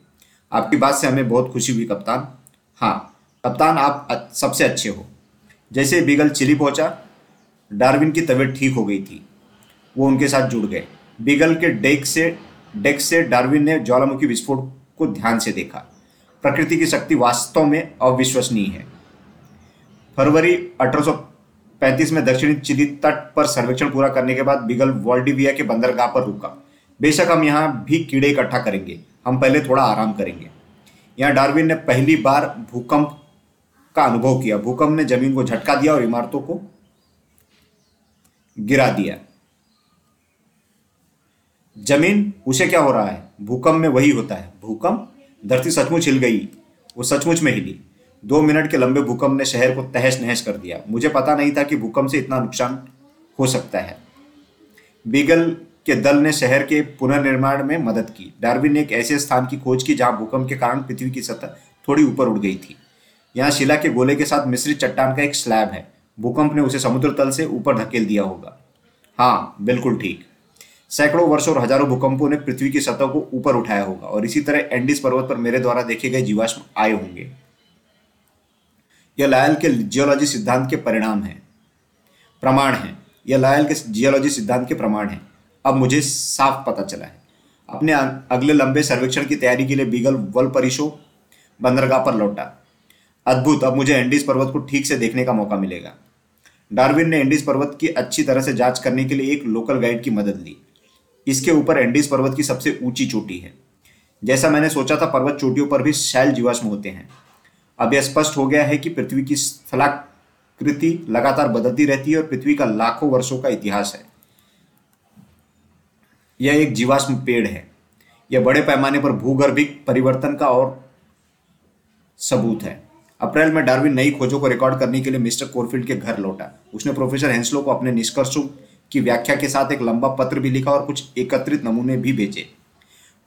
आपकी बात से हमें बहुत खुशी हुई, कप्तान। हाँ कप्तान, आप सबसे अच्छे हो। जैसे बीगल चिली पहुँचा, डार्विन की तबीयत ठीक हो गई थी। वो उनके साथ जुड़ गए। बिगल के डेक से डेक से डार्विन ने ज्वालामुखी विस्फोट को ध्यान से देखा। प्रकृति की शक्ति वास्तव में अविश्वसनीय है। फरवरी 1835 में दक्षिणी चिली तट पर सर्वेक्षण पूरा करने के बाद बिगल वॉल्डिविया के बंदरगाह पर रुका। बेशक हम यहाँ भी कीड़े इकट्ठा करेंगे। हम पहले थोड़ा आराम करेंगे। यहाँ डार्विन ने पहली बार भूकंप का अनुभव किया। भूकंप ने ज़मीन को झटका दिया और इमारतों को गिरा दिया। ज़मीन, उसे क्या हो रहा है? भूकंप में वही होता है। भूकंप? धरती सचमुच हिल गई। वो सचमुच में हिली। दो मिनट के लंबे भूकंप ने शहर को तहस नहस कर दिया। मुझे पता नहीं था कि भूकंप से इतना नुकसान हो सकता है। बीगल के दल ने शहर के पुनर्निर्माण में मदद की। डार्विन ने एक ऐसे स्थान की खोज की जहाँ भूकंप के कारण पृथ्वी की सतह थोड़ी ऊपर उड़ गई थी। यहाँ शिला के गोले के साथ मिश्रित चट्टान का एक स्लैब है। भूकंप ने उसे समुद्र तल से ऊपर धकेल दिया होगा। हाँ बिल्कुल ठीक। सैकड़ों वर्षों और हज़ारों भूकंपों ने पृथ्वी की सतह को ऊपर उठाया होगा और इसी तरह एंडीज पर्वत पर मेरे द्वारा देखे गए जीवाश्म आए होंगे। यह लायल के जियोलॉजी सिद्धांत के परिणाम है। प्रमाण है। यह लायल के जियोलॉजी सिद्धांत के प्रमाण है। अब मुझे साफ़ पता चला है। अपने अगले लंबे सर्वेक्षण की तैयारी के लिए बीगल वल परिशो बंदरगाह पर लौटा। अद्भुत! अब मुझे एंडीज पर्वत को ठीक से देखने का मौका मिलेगा। डार्विन ने एंडीज पर्वत की अच्छी तरह से जाँच करने के लिए एक लोकल गाइड की मदद ली। इसके ऊपर एंडीज पर्वत की सबसे ऊँची चोटी है। जैसा मैंने सोचा था, पर्वत चोटियों पर भी शैल जीवाश्म होते हैं। अब यह स्पष्ट हो गया है कि पृथ्वी की स्थलाकृति लगातार बदलती रहती है और पृथ्वी का लाखों वर्षों का इतिहास है। यह एक जीवाश्म पेड़ है। यह बड़े पैमाने पर भूगर्भिक परिवर्तन का और सबूत है। अप्रैल में डार्विन नई खोजों को रिकॉर्ड करने के लिए मिस्टर कोरफील्ड के घर लौटा। उसने प्रोफेसर हेंसलो को अपने निष्कर्षों की व्याख्या के साथ एक लंबा पत्र भी लिखा और कुछ एकत्रित नमूने भी भेजे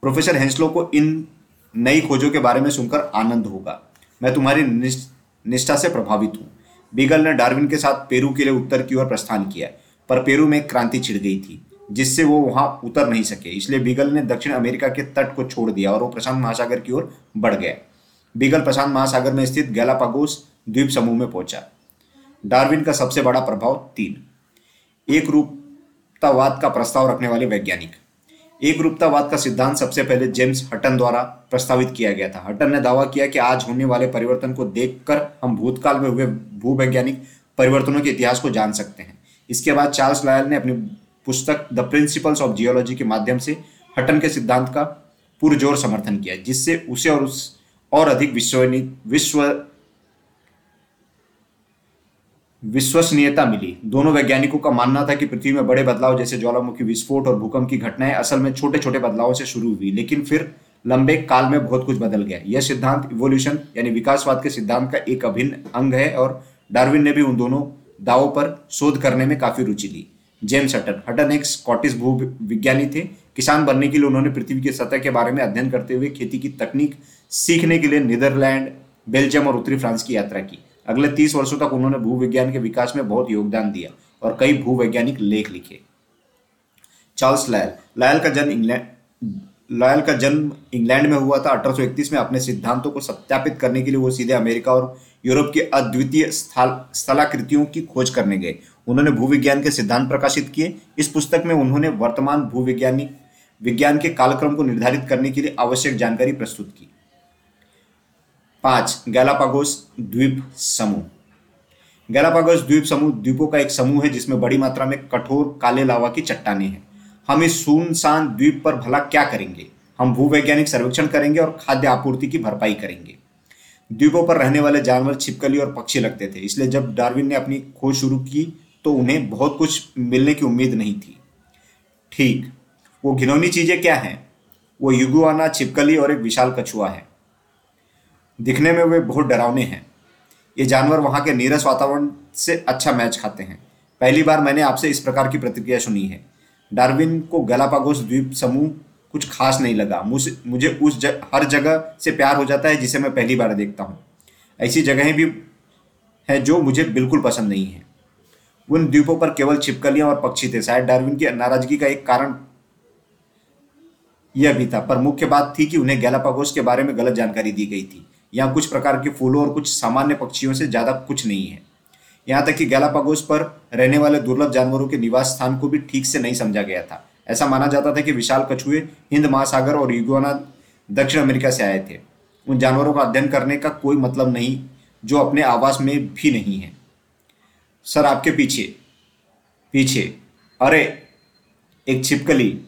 प्रोफेसर हेंसलो को इन नई खोजों के बारे में सुनकर आनंद होगा। मैं तुम्हारी निष्ठा से प्रभावित हूँ। बीगल ने डार्विन के साथ पेरू के लिए उत्तर की ओर प्रस्थान किया, पर पेरू में क्रांति छिड़ गई थी, जिससे वो वहाँ उतर नहीं सके। इसलिए बीगल ने दक्षिण अमेरिका के तट को छोड़ दिया और वो प्रशांत महासागर की ओर बढ़ गया। बीगल प्रशांत महासागर में स्थित गैलापागोस द्वीप समूह में पहुँचा। डार्विन का सबसे बड़ा प्रभाव तीन एक रूपतावाद का प्रस्ताव रखने वाले वैज्ञानिक। एक रूपतावाद का सिद्धांत सबसे पहले जेम्स हटन द्वारा प्रस्तावित किया गया था। हटन ने दावा किया कि आज होने वाले परिवर्तन को देखकर हम भूतकाल में हुए भूवैज्ञानिक परिवर्तनों के इतिहास को जान सकते हैं। इसके बाद चार्ल्स लायल ने अपनी पुस्तक द प्रिंसिपल्स ऑफ़ जियोलॉजी के माध्यम से हटन के सिद्धांत का पुरजोर समर्थन किया, जिससे उसे और उस और अधिक विश्वसनीय विश्व विश्वसनीयता मिली। दोनों वैज्ञानिकों का मानना था कि पृथ्वी में बड़े बदलाव जैसे ज्वालामुखी विस्फोट और भूकंप की घटनाएँ असल में छोटे छोटे बदलावों से शुरू हुई, लेकिन फिर लंबे काल में बहुत कुछ बदल गया। यह सिद्धांत इवोल्यूशन यानी विकासवाद के सिद्धांत का एक अभिन्न अंग है और डार्विन ने भी उन दोनों दावों पर शोध करने में काफ़ी रुचि ली। जेम्स हटन। हटन एक स्कॉटिश भू विज्ञानी थे। किसान बनने के लिए उन्होंने पृथ्वी की सतह के बारे में अध्ययन करते हुए खेती की तकनीक सीखने के लिए नीदरलैंड, बेल्जियम और उत्तरी फ्रांस की यात्रा की। अगले तीस वर्षों तक उन्होंने भूविज्ञान के विकास में बहुत योगदान दिया और कई भूवैज्ञानिक लेख लिखे। Charles Lyell. लायल का जन्म इंग्लैंड, लायल का जन्म इंग्लैंड में हुआ था। 1831 में अपने सिद्धांतों को सत्यापित करने के लिए वो सीधे अमेरिका और यूरोप की अद्वितीय स्थलाकृतियों की खोज करने गए। उन्होंने भूविज्ञान के सिद्धांत प्रकाशित किए। इस पुस्तक में उन्होंने वर्तमान भूविज्ञानी, विज्ञान के कालक्रम को निर्धारित करने के लिए आवश्यक जानकारी प्रस्तुत की। पाँच, गैलापागोस द्वीप समूह। गैलापागोस द्वीप समूह द्वीपों का एक समूह है, जिसमें बड़ी मात्रा में कठोर काले लावा की चट्टाने हैं। हम इस सुनसान द्वीप पर भला क्या करेंगे? हम भूवैज्ञानिक सर्वेक्षण करेंगे और खाद्य आपूर्ति की भरपाई करेंगे। द्वीपों पर रहने वाले जानवर छिपकली और पक्षी लगते थे, इसलिए जब डार्विन ने अपनी खोज शुरू की तो उन्हें बहुत कुछ मिलने की उम्मीद नहीं थी। ठीक, वो घिनौनी चीज़ें क्या हैं? वो युगुआना छिपकली और एक विशाल कछुआ है। दिखने में वे बहुत डरावने हैं। ये जानवर वहाँ के नीरस वातावरण से अच्छा मैच खाते हैं। पहली बार मैंने आपसे इस प्रकार की प्रतिक्रिया सुनी है। डार्विन को गलापागोस द्वीप समूह कुछ खास नहीं लगा। मुझे मुझे उस जग, हर जगह से प्यार हो जाता है जिसे मैं पहली बार देखता हूँ। ऐसी जगहें भी हैं जो मुझे बिल्कुल पसंद नहीं है। उन द्वीपों पर केवल छिपकलियाँ और पक्षी थे। शायद डार्विन की नाराज़गी का एक कारण यह भी था। पर मुख्य बात थी कि उन्हें गैलापागोस के बारे में गलत जानकारी दी गई थी। यहाँ कुछ प्रकार के फूलों और कुछ सामान्य पक्षियों से ज़्यादा कुछ नहीं है। यहाँ तक कि गैलापागोस पर रहने वाले दुर्लभ जानवरों के निवास स्थान को भी ठीक से नहीं समझा गया था। ऐसा माना जाता था कि विशाल कछुए हिंद महासागर और युगोना दक्षिण अमेरिका से आए थे। उन जानवरों का अध्ययन करने का कोई मतलब नहीं, जो अपने आवास में भी नहीं है। सर, आपके पीछे पीछे, अरे, एक छिपकली।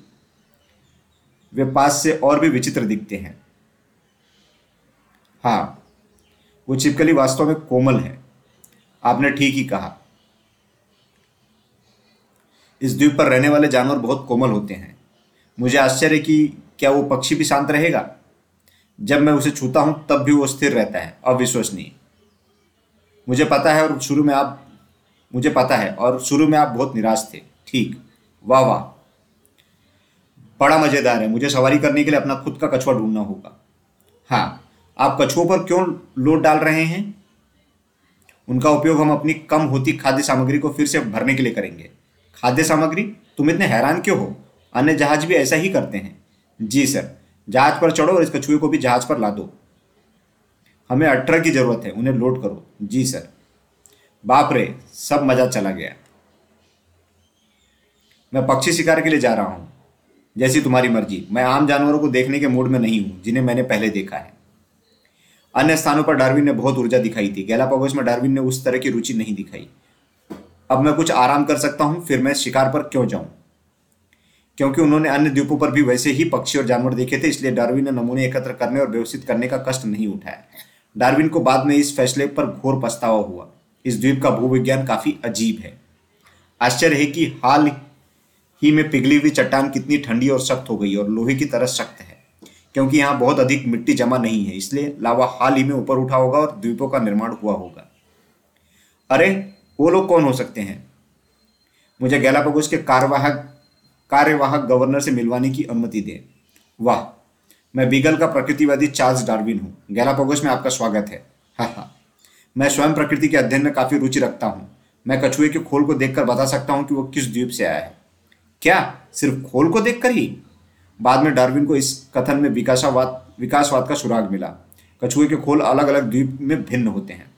वे पास से और भी विचित्र दिखते हैं। हाँ वो छिपकली वास्तव में कोमल है। आपने ठीक ही कहा। इस द्वीप पर रहने वाले जानवर बहुत कोमल होते हैं। मुझे आश्चर्य कि क्या वो पक्षी भी शांत रहेगा? जब मैं उसे छूता हूँ, तब भी वो स्थिर रहता है, अविश्वसनीय। मुझे पता है और शुरू में आप, मुझे पता है और शुरू में आप बहुत निराश थे। ठीक। वाह वाह। बड़ा मज़ेदार है। मुझे सवारी करने के लिए अपना खुद का कछुआ ढूंढना होगा। हाँ आप कछुओं पर क्यों लोड डाल रहे हैं? उनका उपयोग हम अपनी कम होती खाद्य सामग्री को फिर से भरने के लिए करेंगे। खाद्य सामग्री? तुम इतने हैरान क्यों हो? अन्य जहाज़ भी ऐसा ही करते हैं। जी सर, जहाज़ पर चढ़ो और इस कछुए को भी जहाज़ पर ला दो हमें अठारह की ज़रूरत है, उन्हें लोड करो। जी सर। बाप रे, सब मज़ा चला गया। मैं पक्षी शिकार के लिए जा रहा हूँ। जैसी तुम्हारी मर्ज़ी। मैं आम जानवरों को देखने के मूड में नहीं हूँ, जिन्हें मैंने पहले देखा है। अन्य स्थानों पर डार्विन ने बहुत ऊर्जा दिखाई थी। गैलापागोस में डार्विन ने उस तरह की रुचि नहीं दिखाई। अब मैं कुछ आराम कर सकता हूँ, फिर मैं शिकार पर क्यों जाऊँ? क्योंकि उन्होंने अन्य द्वीपों पर भी वैसे ही पक्षी और जानवर देखे थे, इसलिए डार्विन ने नमूने एकत्र करने और व्यवस्थित करने का कष्ट नहीं उठाया। डार्विन को बाद में इस फैसले पर घोर पछतावा हुआ। इस द्वीप का भूविज्ञान काफ़ी अजीब है। आश्चर्य है कि हाल ही में पिघली हुई चट्टान कितनी ठंडी और सख्त हो गई, और लोहे की तरह सख्त है। क्योंकि यहाँ बहुत अधिक मिट्टी जमा नहीं है, इसलिए लावा हाल ही में ऊपर उठा होगा और द्वीपों का निर्माण हुआ होगा। अरे, वो लोग कौन हो सकते हैं? मुझे गैलापागोस के कार्यवाहक कार्यवाहक गवर्नर से मिलवाने की अनुमति दें। वाह, मैं बीगल का प्रकृतिवादी चार्ल्स डार्विन हूँ। गैलापागोस में आपका स्वागत है। हाँ हाँ। मैं स्वयं प्रकृति के अध्ययन में काफ़ी रुचि रखता हूँ। मैं कछुए के खोल को देखकर बता सकता हूँ कि वो किस द्वीप से आया है। क्या, सिर्फ़ खोल को देखकर ही? बाद में डार्विन को इस कथन में विकासावाद, विकासवाद का सुराग मिला। कछुए के खोल अलग अलग द्वीप में भिन्न होते हैं।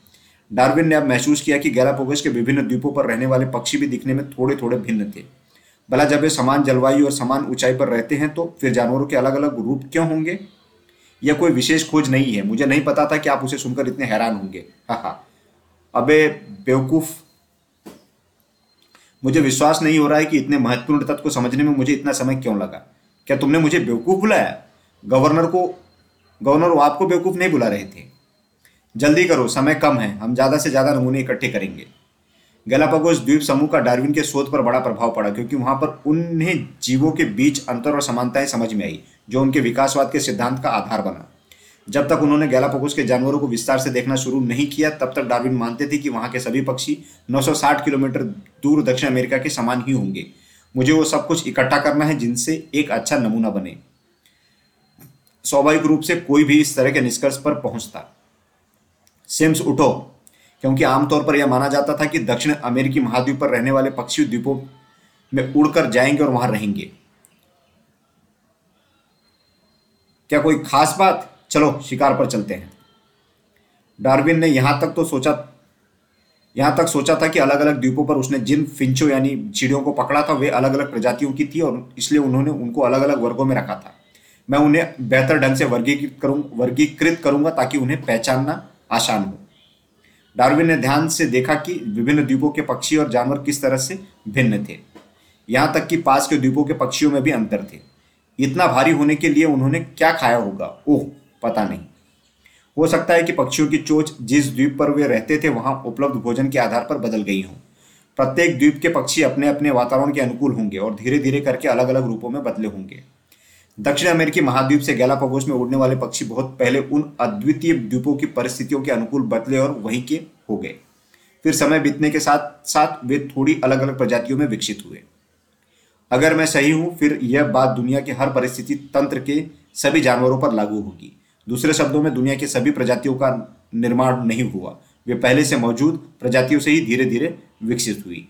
डार्विन ने अब महसूस किया कि गैलापोगस के विभिन्न द्वीपों पर रहने वाले पक्षी भी दिखने में थोड़े थोड़े भिन्न थे। भला जब वे समान जलवायु और समान ऊंचाई पर रहते हैं तो फिर जानवरों के अलग अलग रूप क्यों होंगे? यह कोई विशेष खोज नहीं है। मुझे नहीं पता था कि आप उसे सुनकर इतने हैरान होंगे। हाँ हाँ अबे, बेवकूफ़। मुझे विश्वास नहीं हो रहा है कि इतने महत्वपूर्ण तत्व को समझने में मुझे इतना समय क्यों लगा। क्या तुमने मुझे बेवकूफ़ बुलाया? गवर्नर को, गवर्नर वो आपको बेवकूफ़ नहीं बुला रहे थे। जल्दी करो, समय कम है, हम ज़्यादा से ज़्यादा नमूने इकट्ठे करेंगे। गैलापागोस द्वीप समूह का डार्विन के शोध पर बड़ा प्रभाव पड़ा, क्योंकि वहाँ पर उन्हें जीवों के बीच अंतर और समानताएँ समझ में आई, जो उनके विकासवाद के सिद्धांत का आधार बना। जब तक उन्होंने गैलापागोस के जानवरों को विस्तार से देखना शुरू नहीं किया, तब तक डार्विन मानते थे कि वहाँ के सभी पक्षी 960 किलोमीटर दूर दक्षिण अमेरिका के समान ही होंगे। मुझे वो सब कुछ इकट्ठा करना है जिनसे एक अच्छा नमूना बने। स्वाभाविक रूप से कोई भी इस तरह के निष्कर्ष पर पहुँचता। सिम्स उठो, क्योंकि आमतौर पर यह माना जाता था कि दक्षिण अमेरिकी महाद्वीप पर रहने वाले पक्षी द्वीपों में उड़कर जाएँगे और वहाँ रहेंगे। क्या कोई खास बात? चलो, शिकार पर चलते हैं। डार्विन ने यहाँ तक तो सोचा यहाँ तक सोचा था कि अलग अलग द्वीपों पर उसने जिन फिंचो यानी चिड़ियों को पकड़ा था, वे अलग अलग प्रजातियों की थी और इसलिए उन्होंने उनको अलग अलग वर्गों में रखा था। मैं उन्हें बेहतर ढंग से वर्गीकृत करूँ, वर्गीकृत करूँगा ताकि उन्हें पहचानना आसान हो। डार्विन ने ध्यान से देखा कि विभिन्न द्वीपों के पक्षी और जानवर किस तरह से भिन्न थे। यहाँ तक कि पास के द्वीपों के पक्षियों में भी अंतर थे। इतना भारी होने के लिए उन्होंने क्या खाया होगा? ओह, पता नहीं। हो सकता है कि पक्षियों की चोच जिस द्वीप पर वे रहते थे, वहाँ उपलब्ध भोजन के आधार पर बदल गई हो। प्रत्येक द्वीप के पक्षी अपने अपने वातावरण के अनुकूल होंगे और धीरे धीरे करके अलग अलग रूपों में बदले होंगे। दक्षिण अमेरिकी महाद्वीप से गैलापागोस में उड़ने वाले पक्षी बहुत पहले उन अद्वितीय द्वीपों की परिस्थितियों के अनुकूल बदले और वहीं के हो गए। फिर समय बीतने के साथ साथ वे थोड़ी अलग अलग प्रजातियों में विकसित हुए। अगर मैं सही हूँ, फिर यह बात दुनिया के हर परिस्थिति तंत्र के सभी जानवरों पर लागू होगी। दूसरे शब्दों में, दुनिया की सभी प्रजातियों का निर्माण नहीं हुआ। वे पहले से मौजूद प्रजातियों से ही धीरे धीरे विकसित हुई।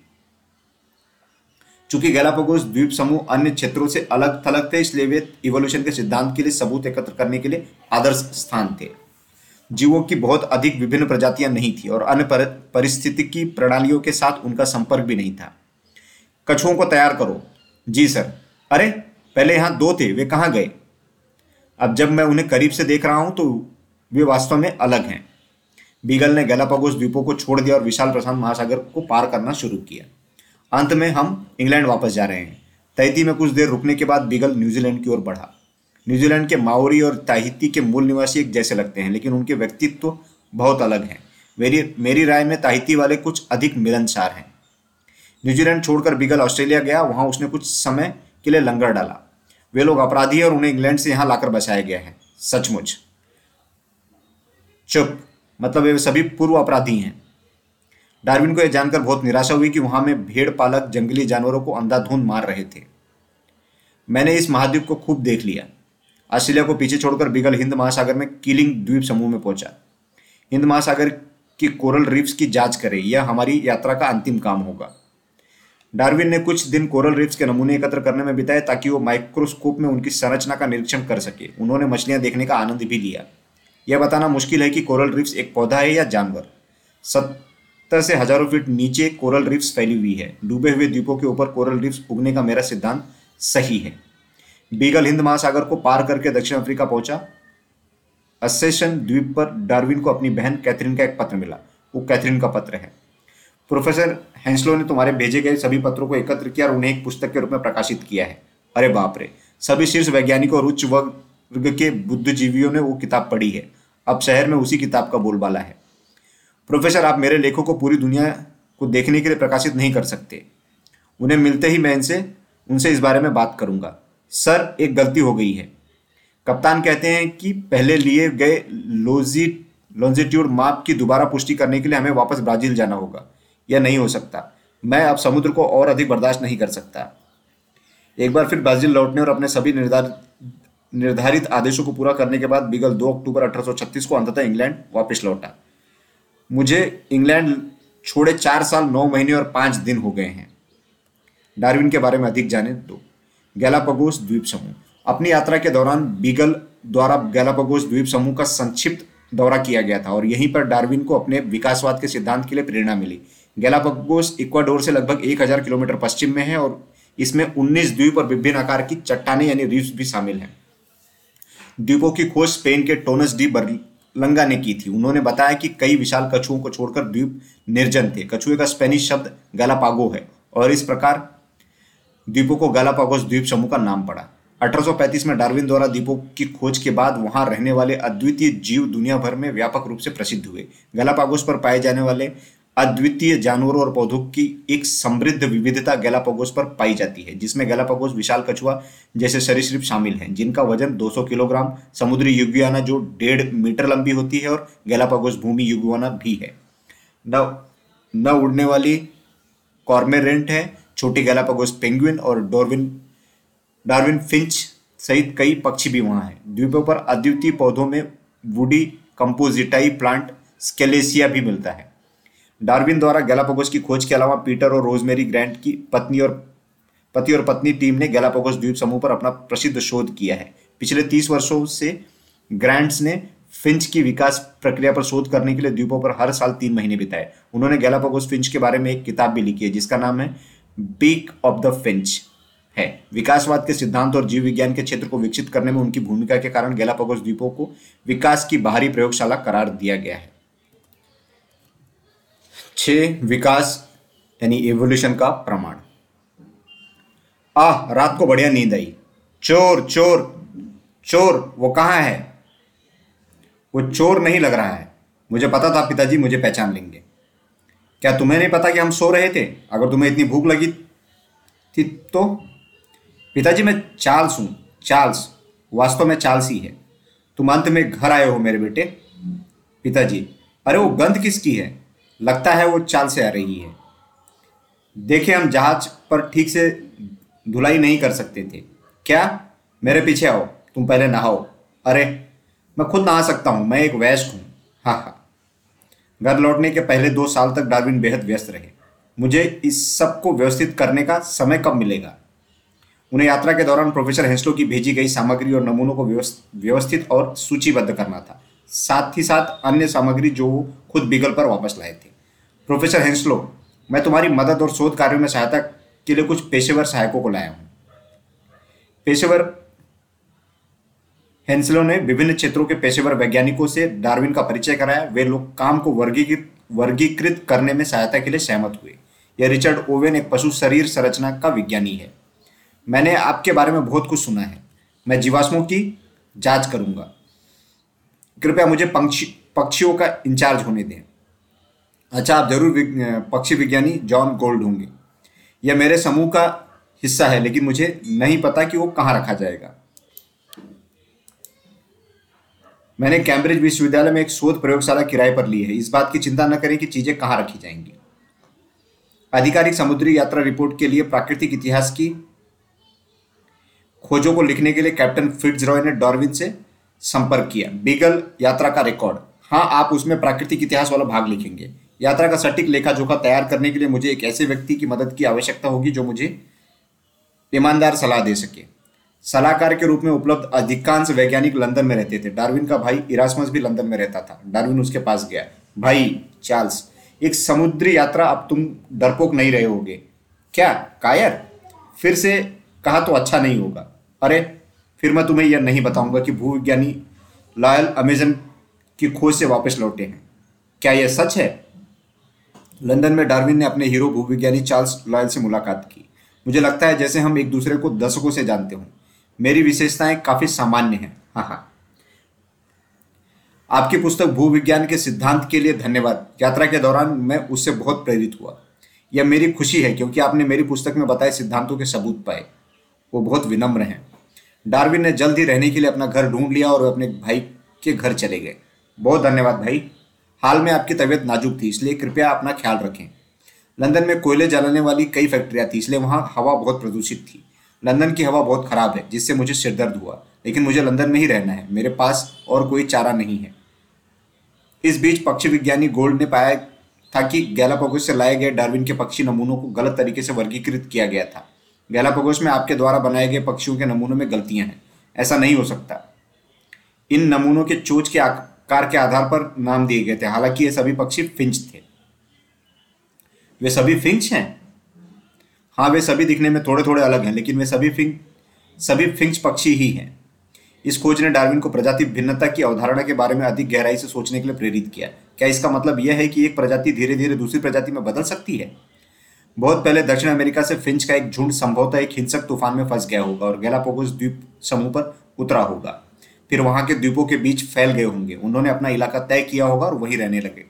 चूँकि गैलापागोस द्वीप समूह अन्य क्षेत्रों से अलग थलग थे, इसलिए वे इवोल्यूशन के सिद्धांत के लिए सबूत एकत्र करने के लिए आदर्श स्थान थे। जीवों की बहुत अधिक विभिन्न प्रजातियाँ नहीं थी और अन्य परिस्थितिकी प्रणालियों के साथ उनका संपर्क भी नहीं था। कछुओं को तैयार करो। जी सर। अरे, पहले यहाँ दो थे, वे कहाँ गए? अब जब मैं उन्हें करीब से देख रहा हूँ तो वे वास्तव में अलग हैं। बीगल ने गैलापागोस द्वीपों को छोड़ दिया और विशाल प्रशांत महासागर को पार करना शुरू किया। अंत में हम इंग्लैंड वापस जा रहे हैं। तैती में कुछ देर रुकने के बाद बीगल न्यूजीलैंड की ओर बढ़ा। न्यूजीलैंड के माओरी और ताहिती के मूल निवासी एक जैसे लगते हैं, लेकिन उनके व्यक्तित्व बहुत अलग हैं। मेरी मेरी राय में ताहिती वाले कुछ अधिक मिलनसार हैं। न्यूजीलैंड छोड़कर बिगल ऑस्ट्रेलिया गया, वहाँ उसने कुछ समय के लिए लंगर डाला। वे लोग अपराधी और उन्हें इंग्लैंड से यहाँ लाकर बचाया गया है। सचमुच। चुप। मतलब वे सभी पूर्व अपराधी हैं। डार्विन को यह जानकर बहुत निराशा हुई कि वहाँ में भेड़ पालक, जंगली जानवरों को अंधाधुंध मार रहे थे। मैंने इस महाद्वीप को खूब देख लिया। ऑस्ट्रेलिया को पीछे छोड़कर बिगल हिंद महासागर में कीलिंग द्वीप समूह में पहुँचा। हिंद महासागर की कोरल रीफ्स की जाँच करें। यह हमारी यात्रा का अंतिम काम होगा। डार्विन ने कुछ दिन कोरल रीफ्स के नमूने एकत्र करने में बिताए ताकि वो माइक्रोस्कोप में उनकी संरचना का निरीक्षण कर सके। उन्होंने मछलियाँ देखने का आनंद भी लिया। यह बताना मुश्किल है कि कोरल रीफ्स एक पौधा है या जानवर? सत्तर से हज़ारों फीट नीचे कोरल रीफ्स फैली हुई है। डूबे हुए द्वीपों के ऊपर कोरल रीफ्स उगने का मेरा सिद्धांत सही है। बीगल हिंद महासागर को पार करके दक्षिण अफ्रीका पहुँचा। असेशन द्वीप पर डार्विन को अपनी बहन कैथरीन का एक पत्र मिला। वो कैथरीन का पत्र है। प्रोफेसर हेंसलो ने तुम्हारे भेजे गए सभी पत्रों को एकत्र किया और उन्हें एक पुस्तक के रूप में प्रकाशित किया है। अरे बाप रे। सभी शीर्ष वैज्ञानिकों और उच्च वर्ग के बुद्धिजीवियों ने वो किताब पढ़ी है। अब शहर में उसी किताब का बोलबाला है। प्रोफेसर, आप मेरे लेखों को पूरी दुनिया को देखने के लिए प्रकाशित नहीं कर सकते। उन्हें मिलते ही मैं इनसे, उनसे इस बारे में बात करूँगा। सर, एक गलती हो गई है। कप्तान कहते हैं कि पहले लिए गए लोजी लॉन्जिट्यूड माप की दोबारा पुष्टि करने के लिए हमें वापस ब्राज़ील जाना होगा। यह नहीं हो सकता। मैं अब समुद्र को और अधिक बर्दाश्त नहीं कर सकता। एक बार फिर ब्राज़ील लौटने और अपने सभी निर्धारित निर्धारित आदेशों को पूरा करने के बाद बिगल 2 अक्टूबर 1836 को अंततः इंग्लैंड वापस लौटा। मुझे इंग्लैंड छोड़े चार साल, नौ महीने और पाँच दिन हो गए हैं। डार्विन के बारे में अधिक जाने दो। गैलापगोस द्वीप समूह। अपनी यात्रा के दौरान बीगल द्वारा गैलापगोस द्वीप समूह का संक्षिप्त दौरा किया गया था और यहीं पर डार्विन को अपने विकासवाद के सिद्धांत के लिए प्रेरणा मिली। गैलापगोस इक्वाडोर से लगभग 1000 किलोमीटर पश्चिम में है और इसमें 19 द्वीप और विभिन्न आकार की चट्टाने यानी रीफ्स भी शामिल हैं। द्वीपों की खोज स्पेन के टोनस डी बर्लंगा ने की थी। उन्होंने बताया कि कई विशाल कछुओं को छोड़कर द्वीप निर्जन थे। कछुए का स्पेनिश शब्द गैलापागो है और इस प्रकार द्वीपों को गैलापागोस द्वीप समूह का नाम पड़ा। 1835 में डार्विन द्वारा द्वीपों की खोज के बाद वहाँ रहने वाले अद्वितीय जीव दुनिया भर में व्यापक रूप से प्रसिद्ध हुए। गैलापागोस पर पाए जाने वाले अद्वितीय जानवरों और पौधों की एक समृद्ध विविधता गैलापागोस पर पाई जाती है, जिसमें गैलापागोस विशाल कछुआ जैसे सरीसृप शामिल हैं, जिनका वज़न 200 किलोग्राम, समुद्री युगियाना जो डेढ़ मीटर लंबी होती है और गैलापागोस भूमि युगियाना भी है। न न उड़ने वाली कॉर्मेरेंट है, छोटी गैलापागोस पेंगुइन और डॉर्विन, डार्विन फिंच सहित कई पक्षी भी वहाँ हैं। द्वीपों पर अद्वितीय पौधों में वुडी कंपोजिटाई प्लांट स्केलेसिया भी मिलता है। डार्विन द्वारा गैलापागोस की खोज के अलावा पीटर और रोजमेरी ग्रैंट की पत्नी और पति और पत्नी टीम ने गैलापागोस द्वीप समूह पर अपना प्रसिद्ध शोध किया है। पिछले तीस वर्षों से ग्रैंट्स ने फिंच की विकास प्रक्रिया पर शोध करने के लिए द्वीपों पर हर साल तीन महीने बिताए। उन्होंने गैलापागोस फिंच के बारे में एक किताब भी लिखी है, जिसका नाम है बीक ऑफ़ द फिंच है। विकासवाद के सिद्धांत और जीव विज्ञान के क्षेत्र को विकसित करने में उनकी भूमिका के कारण गैलापागोस द्वीपों को विकास की बाहरी प्रयोगशाला करार दिया गया है। छ विकास, यानी एवोल्यूशन का प्रमाण। आह, रात को बढ़िया नींद आई। चोर चोर चोर, वो कहाँ है? वो चोर नहीं लग रहा है। मुझे पता था, पिताजी मुझे पहचान लेंगे। क्या तुम्हें नहीं पता कि हम सो रहे थे? अगर तुम्हें इतनी भूख लगी थी तो? पिताजी, मैं चार्ल्स हूँ। चार्ल्स, वास्तव में चार्ल्स ही है। तुम अंत में घर आए हो मेरे बेटे। पिताजी, अरे वो गंध किसकी है? लगता है वो चाल से आ रही है। देखे, हम जहाज़ पर ठीक से धुलाई नहीं कर सकते थे। क्या? मेरे पीछे आओ, तुम पहले नहाओ। अरे, मैं खुद नहा सकता हूँ, मैं एक वैश्य हूँ। हा हा। घर लौटने के पहले दो साल तक डार्विन बेहद व्यस्त रहे। मुझे इस सबको व्यवस्थित करने का समय कब मिलेगा? उन्हें यात्रा के दौरान प्रोफेसर हेंसलो की भेजी गई सामग्री और नमूनों को व्यवस्थित और सूचीबद्ध करना था। साथ ही साथ अन्य सामग्री जो खुद बिगल पर वापस लाए थे। प्रोफेसर हेंसलो, मैं तुम्हारी मदद और शोध कार्यों में सहायता के लिए कुछ पेशेवर सहायकों को लाया हूँ। पेशेवर हेंसलो ने विभिन्न क्षेत्रों के पेशेवर वैज्ञानिकों से डार्विन का परिचय कराया। वे लोग काम को वर्गीकृत वर्गीकृत करने में सहायता के लिए सहमत हुए। यह रिचर्ड ओवेन एक पशु शरीर संरचना का विज्ञानी है। मैंने आपके बारे में बहुत कुछ सुना है। मैं जीवाश्मों की जाँच करूँगा। कृपया मुझे पक्षी पक्षियों का इंचार्ज होने दें। अच्छा आप ज़रूर विग, पक्षी विज्ञानी जॉन गोल्ड होंगे। यह मेरे समूह का हिस्सा है लेकिन मुझे नहीं पता कि वो कहाँ रखा जाएगा। मैंने कैम्ब्रिज विश्वविद्यालय में एक शोध प्रयोगशाला किराए पर ली है। इस बात की चिंता न करें कि चीज़ें कहाँ रखी जाएँगी। आधिकारिक समुद्री यात्रा रिपोर्ट के लिए प्राकृतिक इतिहास की खोजों को लिखने के लिए कैप्टन फिट्स रॉय ने डार्विन से संपर्क किया। बीगल यात्रा का रिकॉर्ड हाँ आप उसमें प्राकृतिक इतिहास वाला भाग लिखेंगे। यात्रा का सटीक लेखा जोखा तैयार करने के लिए मुझे एक ऐसे व्यक्ति की मदद की आवश्यकता होगी जो मुझे ईमानदार सलाह दे सके। सलाहकार के रूप में उपलब्ध अधिकांश वैज्ञानिक लंदन में रहते थे। डार्विन का भाई इरासमस भी लंदन में रहता था। डार्विन उसके पास गया। भाई, चार्ल्स, एक समुद्री यात्रा, अब तुम डरपोक नहीं रहे होगे। क्या? कायर? फिर से कहा तो अच्छा नहीं होगा। अरे फिर मैं तुम्हें यह नहीं बताऊँगा कि भूविज्ञानी लॉयल अमेजन की खोज से वापस लौटे हैं। क्या यह सच है? लंदन में डार्विन ने अपने हीरो भूविज्ञानी चार्ल्स लॉयल से मुलाकात की। मुझे लगता है जैसे हम एक दूसरे को दशकों से जानते हों। मेरी विशेषताएँ काफ़ी सामान्य हैं। हाँ हाँ। आपकी पुस्तक भूविज्ञान के सिद्धांत के लिए धन्यवाद। यात्रा के दौरान मैं उससे बहुत प्रेरित हुआ। यह मेरी खुशी है क्योंकि आपने मेरी पुस्तक में बताए सिद्धांतों के सबूत पाए। वो बहुत विनम्र हैं। डार्विन ने जल्द ही रहने के लिए अपना घर ढूंढ लिया और अपने भाई के घर चले गए। बहुत धन्यवाद भाई। हाल में आपकी तबीयत नाजुक थी, इसलिए कृपया अपना ख्याल रखें। लंदन में कोयले जलाने वाली कई फैक्ट्रियाँ थी, इसलिए वहाँ हवा बहुत प्रदूषित थी। लंदन की हवा बहुत खराब है, जिससे मुझे सिरदर्द हुआ, लेकिन मुझे लंदन में ही रहना है, मेरे पास और कोई चारा नहीं है। इस बीच पक्षी विज्ञानी गोल्ड ने पाया था कि गैलापोगोस से लाए गए डार्विन के पक्षी नमूनों को गलत तरीके से वर्गीकृत किया गया था। गैलापोगोस में आपके द्वारा बनाए गए पक्षियों के नमूनों में गलतियाँ हैं। ऐसा नहीं हो सकता। इन नमूनों के चोच के आकार के आधार पर नाम दिए गए थे। हालाँकि ये सभी पक्षी फिंच थे। वे सभी फिंच हैं? हाँ वे सभी दिखने में थोड़े थोड़े अलग हैं, लेकिन वे सभी फिंच सभी फिंच पक्षी ही हैं। इस खोज ने डार्विन को प्रजाति भिन्नता की अवधारणा के बारे में अधिक गहराई से सोचने के लिए प्रेरित किया। क्या इसका मतलब यह है कि एक प्रजाति धीरे धीरे दूसरी प्रजाति में बदल सकती है? बहुत पहले दक्षिण अमेरिका से फिंच का एक झुंड संभवतः एक हिंसक तूफ़ान में फंस गया होगा और गैलापोगोस द्वीप समूह पर उतरा होगा। फिर वहाँ के द्वीपों के बीच फैल गए होंगे। उन्होंने अपना इलाका तय किया होगा और वहीं रहने लगे।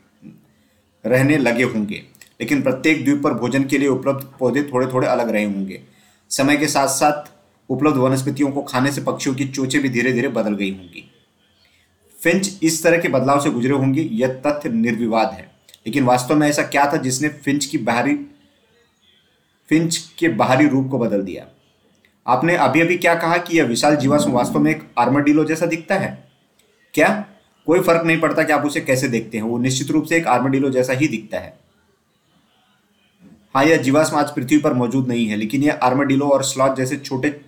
रहने लगे होंगे। लेकिन प्रत्येक द्वीप पर भोजन के लिए उपलब्ध पौधे थोड़े थोड़े अलग रहे होंगे। समय के साथ साथ उपलब्ध वनस्पतियों को खाने से पक्षियों की चोचें भी धीरे धीरे बदल गई होंगी। फिंच इस तरह के बदलाव से गुजरे होंगे। यह तथ्य निर्विवाद है। लेकिन वास्तव में ऐसा क्या था जिसने फिंच की बाहरी फिंच के बाहरी रूप को बदल दिया। आपने अभी अभी क्या कहा कि यह विशाल जीवाश्म वास्तव में एक आर्मडीलो जैसा दिखता है? क्या? कोई फ़र्क नहीं पड़ता कि आप उसे कैसे देखते हैं। वो निश्चित रूप से एक आर्मडीलो जैसा ही दिखता है। हाँ यह जीवाश्म आज पृथ्वी पर मौजूद नहीं है, लेकिन यह आर्मडीलो और स्लॉथ जैसे छोटे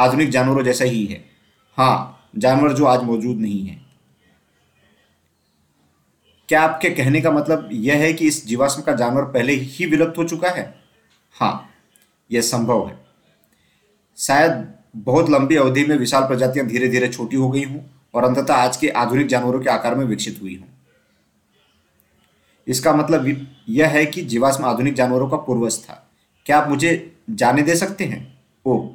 आधुनिक जानवरों जैसा ही है। हाँ जानवर जो आज मौजूद नहीं है। क्या आपके कहने का मतलब यह है कि इस जीवाश्म का जानवर पहले ही विलुप्त हो चुका है? हाँ यह संभव है। शायद बहुत लंबी अवधि में विशाल प्रजातियाँ धीरे धीरे छोटी हो गई हों और अंततः आज के आधुनिक जानवरों के आकार में विकसित हुई हों। इसका मतलब यह है कि जीवाश्म आधुनिक जानवरों का पूर्वज था। क्या आप मुझे जाने दे सकते हैं? ओ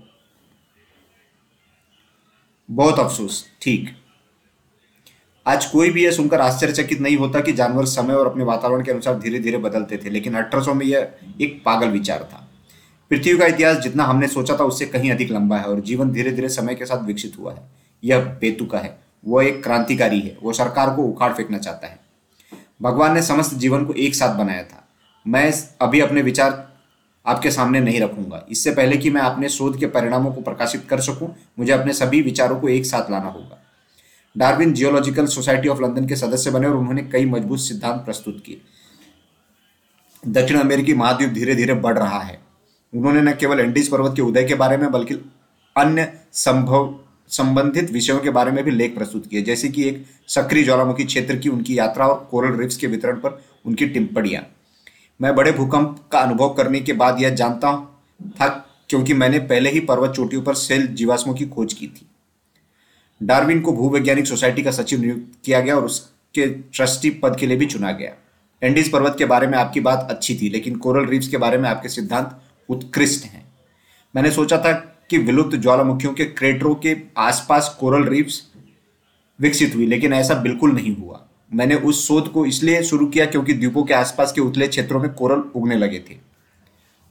बहुत अफसोस, ठीक। आज कोई भी यह सुनकर आश्चर्यचकित नहीं होता कि जानवर समय और अपने वातावरण के अनुसार धीरे धीरे बदलते थे, लेकिन अठारह सौ में यह एक पागल विचार था। पृथ्वी का इतिहास जितना हमने सोचा था, उससे कहीं अधिक लंबा है और जीवन धीरे धीरे समय के साथ विकसित हुआ है। यह बेतुका है। वह एक क्रांतिकारी है। वह सरकार को उखाड़ फेंकना चाहता है। भगवान ने समस्त जीवन को एक साथ बनाया था। मैं अभी अपने विचार आपके सामने नहीं रखूँगा। इससे पहले कि मैं अपने शोध के परिणामों को प्रकाशित कर सकूँ, मुझे अपने सभी विचारों को एक साथ लाना होगा। Darwin geological society of London के सदस्य बने और उन्होंने कई मज़बूत सिद्धांत प्रस्तुत किए। दक्षिण अमेरिकी महाद्वीप धीरे धीरे बढ़ रहा है। उन्होंने न केवल एंडीज पर्वत के उदय के बारे में, बल्कि अन्य संभव, संबंधित विषयों के बारे में भी लेख प्रस्तुत किए, जैसे कि एक सक्रिय ज्वालामुखी क्षेत्र की उनकी यात्रा और कोरल रिफ्स के वितरण पर उनकी टिप्पणियाँ। मैं बड़े भूकंप का अनुभव करने के बाद यह जानता था, क्योंकि मैंने पहले ही पर्वत चोटियों पर सेल जीवाश्मों की खोज की थी। डार्विन को भूवैज्ञानिक सोसाइटी का सचिव नियुक्त किया गया और उसके ट्रस्टी पद के लिए भी चुना गया। एंडीज पर्वत के बारे में आपकी बात अच्छी थी, लेकिन कोरल रीफ्स के बारे में आपके सिद्धांत उत्कृष्ट हैं। मैंने सोचा था कि विलुप्त ज्वालामुखियों के क्रेटरों के आसपास कोरल रीफ्स विकसित हुई, लेकिन ऐसा बिल्कुल नहीं हुआ। मैंने उस शोध को इसलिए शुरू किया क्योंकि द्वीपों के आसपास के उतले क्षेत्रों में कोरल उगने लगे थे।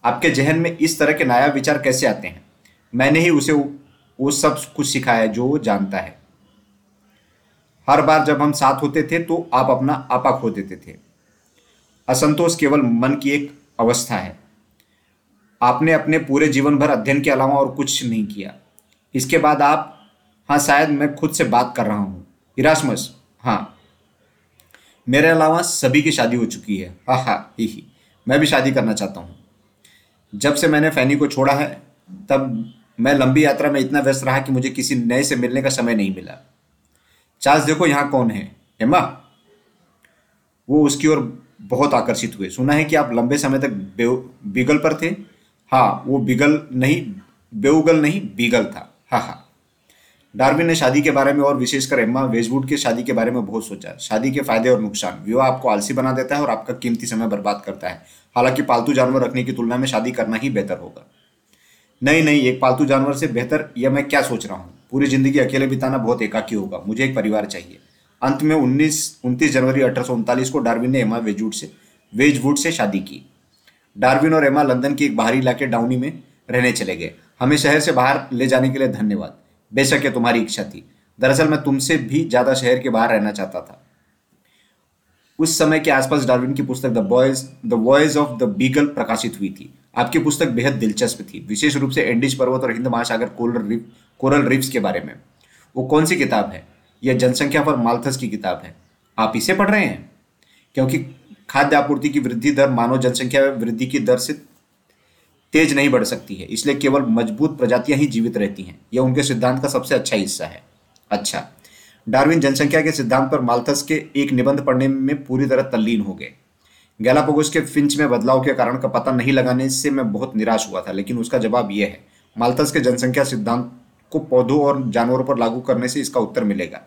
आपके जहन में इस तरह के नया विचार कैसे आते हैं? मैंने ही उसे वो सब कुछ सिखाया जो वो जानता है। हर बार जब हम साथ होते थे तो आप अपना आपा खो देते थे। असंतोष केवल मन की एक अवस्था है। आपने अपने पूरे जीवन भर अध्ययन के अलावा और कुछ नहीं किया। इसके बाद आप हाँ शायद मैं खुद से बात कर रहा हूँ। इरासमस हाँ। मेरे अलावा सभी की शादी हो चुकी है। हाँ हाँ ही ही। मैं भी शादी करना चाहता हूँ। जब से मैंने फैनी को छोड़ा है, तब मैं लंबी यात्रा में इतना व्यस्त रहा कि मुझे किसी नए से मिलने का समय नहीं मिला। चार्ल्स देखो यहाँ कौन है? एम्मा? वो उसकी ओर बहुत आकर्षित हुए। सुना है कि आप लंबे समय तक बिगल पर थे? हाँ वो बिगल नहीं, बेउगल नहीं, बीगल था। हाँ हाँ। डार्विन ने शादी के बारे में और विशेषकर एम्मा वेजवुड के शादी के बारे में बहुत सोचा। शादी के फ़ायदे और नुकसान। विवाह आपको आलसी बना देता है और आपका कीमती समय बर्बाद करता है। हालाँकि पालतू जानवर रखने की तुलना में शादी करना ही बेहतर होगा। नहीं नहीं, एक पालतू जानवर से बेहतर यह मैं क्या सोच रहा हूँ? पूरी ज़िंदगी अकेले बिताना बहुत एकाकी होगा। मुझे एक परिवार चाहिए। अंत में उन्नीस, उनतीस जनवरी अठारह को डार्विन ने एमा वेजवुड से वेजवुड से शादी की। डार्विन और एमा लंदन के एक बाहरी इलाके डाउनी में रहने चले गए। हमें शहर से बाहर ले जाने के लिए धन्यवाद। बेशक ये तुम्हारी इच्छा थी। दरअसल मैं तुमसे भी ज़्यादा शहर के बाहर रहना चाहता था। उस समय के आसपास डार्विन की पुस्तक the boys the voyage of the Beagle प्रकाशित हुई थी। आपकी पुस्तक बेहद दिलचस्प थी। विशेष रूप से एंडिश पर्वत और हिंद महासागर कोरल कोरल रिफ्स के बारे में। वो कौन सी किताब है? यह जनसंख्या पर मालथस की किताब है। आप इसे पढ़ रहे हैं? क्योंकि खाद्य आपूर्ति की वृद्धि दर मानव जनसंख्या वृद्धि की दर से तेज नहीं बढ़ सकती है, इसलिए केवल मज़बूत प्रजातियाँ ही जीवित रहती हैं। यह उनके सिद्धांत का सबसे अच्छा हिस्सा है। अच्छा डार्विन जनसंख्या के सिद्धांत पर माल्थस के एक निबंध पढ़ने में पूरी तरह तल्लीन हो गए। गैलापोगोस के फिंच में बदलाव के कारण का पता नहीं लगाने से मैं बहुत निराश हुआ था, लेकिन उसका जवाब यह है माल्थस के जनसंख्या सिद्धांत को पौधों और जानवरों पर लागू करने से इसका उत्तर मिलेगा।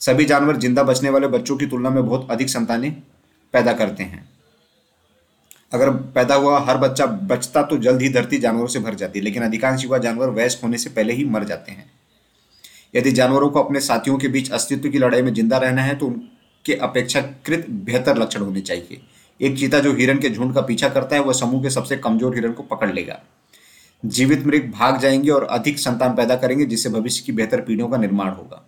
सभी जानवर ज़िंदा बचने वाले बच्चों की तुलना में बहुत अधिक संतानें पैदा करते हैं। अगर पैदा हुआ हर बच्चा बचता तो जल्द ही धरती जानवरों से भर जाती, लेकिन अधिकांश युवा जानवर वयस्क होने से पहले ही मर जाते हैं। यदि जानवरों को अपने साथियों के बीच अस्तित्व की लड़ाई में ज़िंदा रहना है तो उनके अपेक्षाकृत बेहतर लक्षण होने चाहिए। एक चीता जो हिरण के झुंड का पीछा करता है, वह समूह के सबसे कमज़ोर हिरन को पकड़ लेगा। जीवित मृग भाग जाएँगे और अधिक संतान पैदा करेंगे, जिससे भविष्य की बेहतर पीढ़ियों का निर्माण होगा।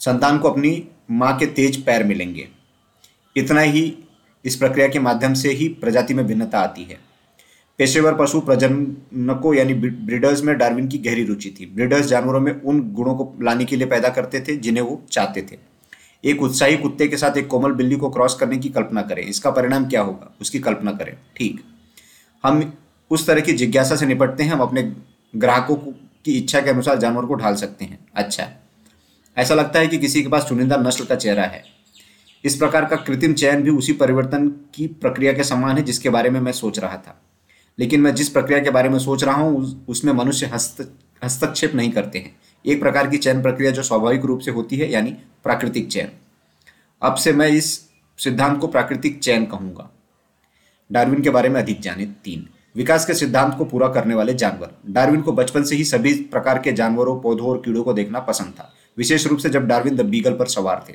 संतान को अपनी माँ के तेज पैर मिलेंगे। इतना ही इस प्रक्रिया के माध्यम से ही प्रजाति में भिन्नता आती है। पेशेवर पशु प्रजनकों यानी ब्रीडर्स में डार्विन की गहरी रुचि थी। ब्रीडर्स जानवरों में उन गुणों को लाने के लिए पैदा करते थे, जिन्हें वो चाहते थे। एक उत्साही कुत्ते के साथ एक कोमल बिल्ली को क्रॉस करने की कल्पना करें। इसका परिणाम क्या होगा? उसकी कल्पना करें। ठीक। हम उस तरह की जिज्ञासा से निपटते हैं। हम अपने ग्राहकों की इच्छा के अनुसार जानवर को ढाल सकते हैं। अच्छा। ऐसा लगता है कि किसी के पास चुनिंदा नस्ल का चेहरा है। इस प्रकार का कृत्रिम चयन भी उसी परिवर्तन की प्रक्रिया के समान है जिसके बारे में मैं सोच रहा था। लेकिन मैं जिस प्रक्रिया के बारे में सोच रहा हूँ उसमें मनुष्य हस्त, हस्तक्षेप नहीं करते हैं। एक प्रकार की चयन प्रक्रिया जो स्वाभाविक रूप से होती है, यानी प्राकृतिक चयन। अब से मैं इस सिद्धांत को प्राकृतिक चयन कहूँगा। डार्विन के बारे में अधिक जाने तीन। विकास के सिद्धांत को पूरा करने वाले जानवर। डार्विन को बचपन से ही सभी प्रकार के जानवरों, पौधों और कीड़ों को देखना पसंद था। विशेष रूप से जब डार्विन द बीगल पर सवार थे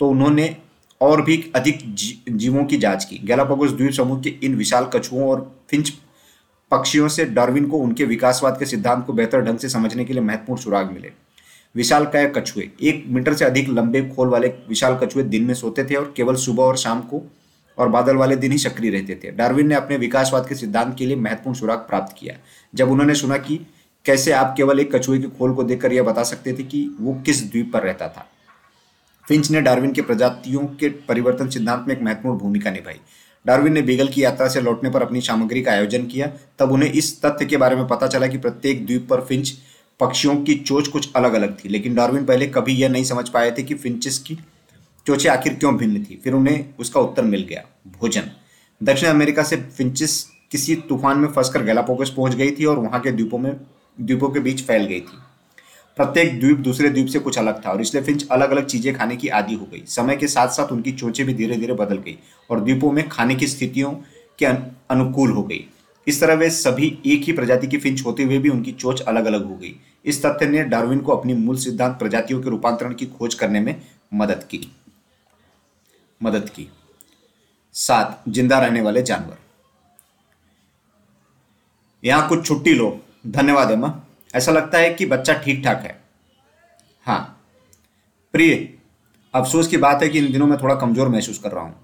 तो उन्होंने और भी अधिक जीवों की जाँच की। गैलापागोस द्वीप समूह के इन विशाल कछुओं और फिंच पक्षियों से डार्विन को उनके विकासवाद के सिद्धांत को बेहतर ढंग से समझने के लिए महत्वपूर्ण सुराग मिले। विशाल काय कछुए, एक मीटर से अधिक लंबे खोल वाले विशाल कछुए दिन में सोते थे और केवल सुबह और शाम को और बादल वाले दिन ही सक्रिय रहते थे। डार्विन ने अपने विकासवाद के सिद्धांत के लिए महत्वपूर्ण सुराग प्राप्त किया, जब उन्होंने सुना कि कैसे आप केवल एक कछुए के खोल को देखकर यह बता सकते थे कि वो किस द्वीप पर रहता था। फिंच ने डार्विन के प्रजातियों के परिवर्तन सिद्धांत में एक महत्वपूर्ण भूमिका निभाई। डार्विन ने बीगल की यात्रा से लौटने पर अपनी सामग्री का आयोजन किया। तब उन्हें इस तथ्य के बारे में पता चला कि प्रत्येक द्वीप पर फिंच पक्षियों की चोच कुछ अलग अलग थी, लेकिन डार्विन पहले कभी यह नहीं समझ पाए थे कि फिंचिस की चोचें आखिर क्यों भिन्न थी। फिर उन्हें उसका उत्तर मिल गया, भोजन। दक्षिण अमेरिका से फिंचिस किसी तूफ़ान में फंसकर गैलापोगस पहुँच गई थी और वहाँ के द्वीपों में, द्वीपों के बीच फैल गई थी। प्रत्येक द्वीप दूसरे द्वीप से कुछ अलग था और इसलिए फिंच अलग अलग चीज़ें खाने की आदि हो गई। समय के साथ साथ उनकी चोचें भी धीरे धीरे बदल गई और द्वीपों में खाने की स्थितियों के अनुकूल हो गई। इस तरह वे सभी एक ही प्रजाति की फिंच होते हुए भी उनकी चोच अलग अलग हो गई। इस तथ्य ने डार्विन को अपनी मूल सिद्धांत प्रजातियों के रूपांतरण की खोज करने में मदद की। मदद की। सात, ज़िंदा रहने वाले जानवर। यहाँ कुछ छुट्टी लो। धन्यवाद एमा ऐसा लगता है कि बच्चा ठीक ठाक है। हाँ प्रिय, अफसोस की बात है कि इन दिनों मैं थोड़ा कमज़ोर महसूस कर रहा हूँ।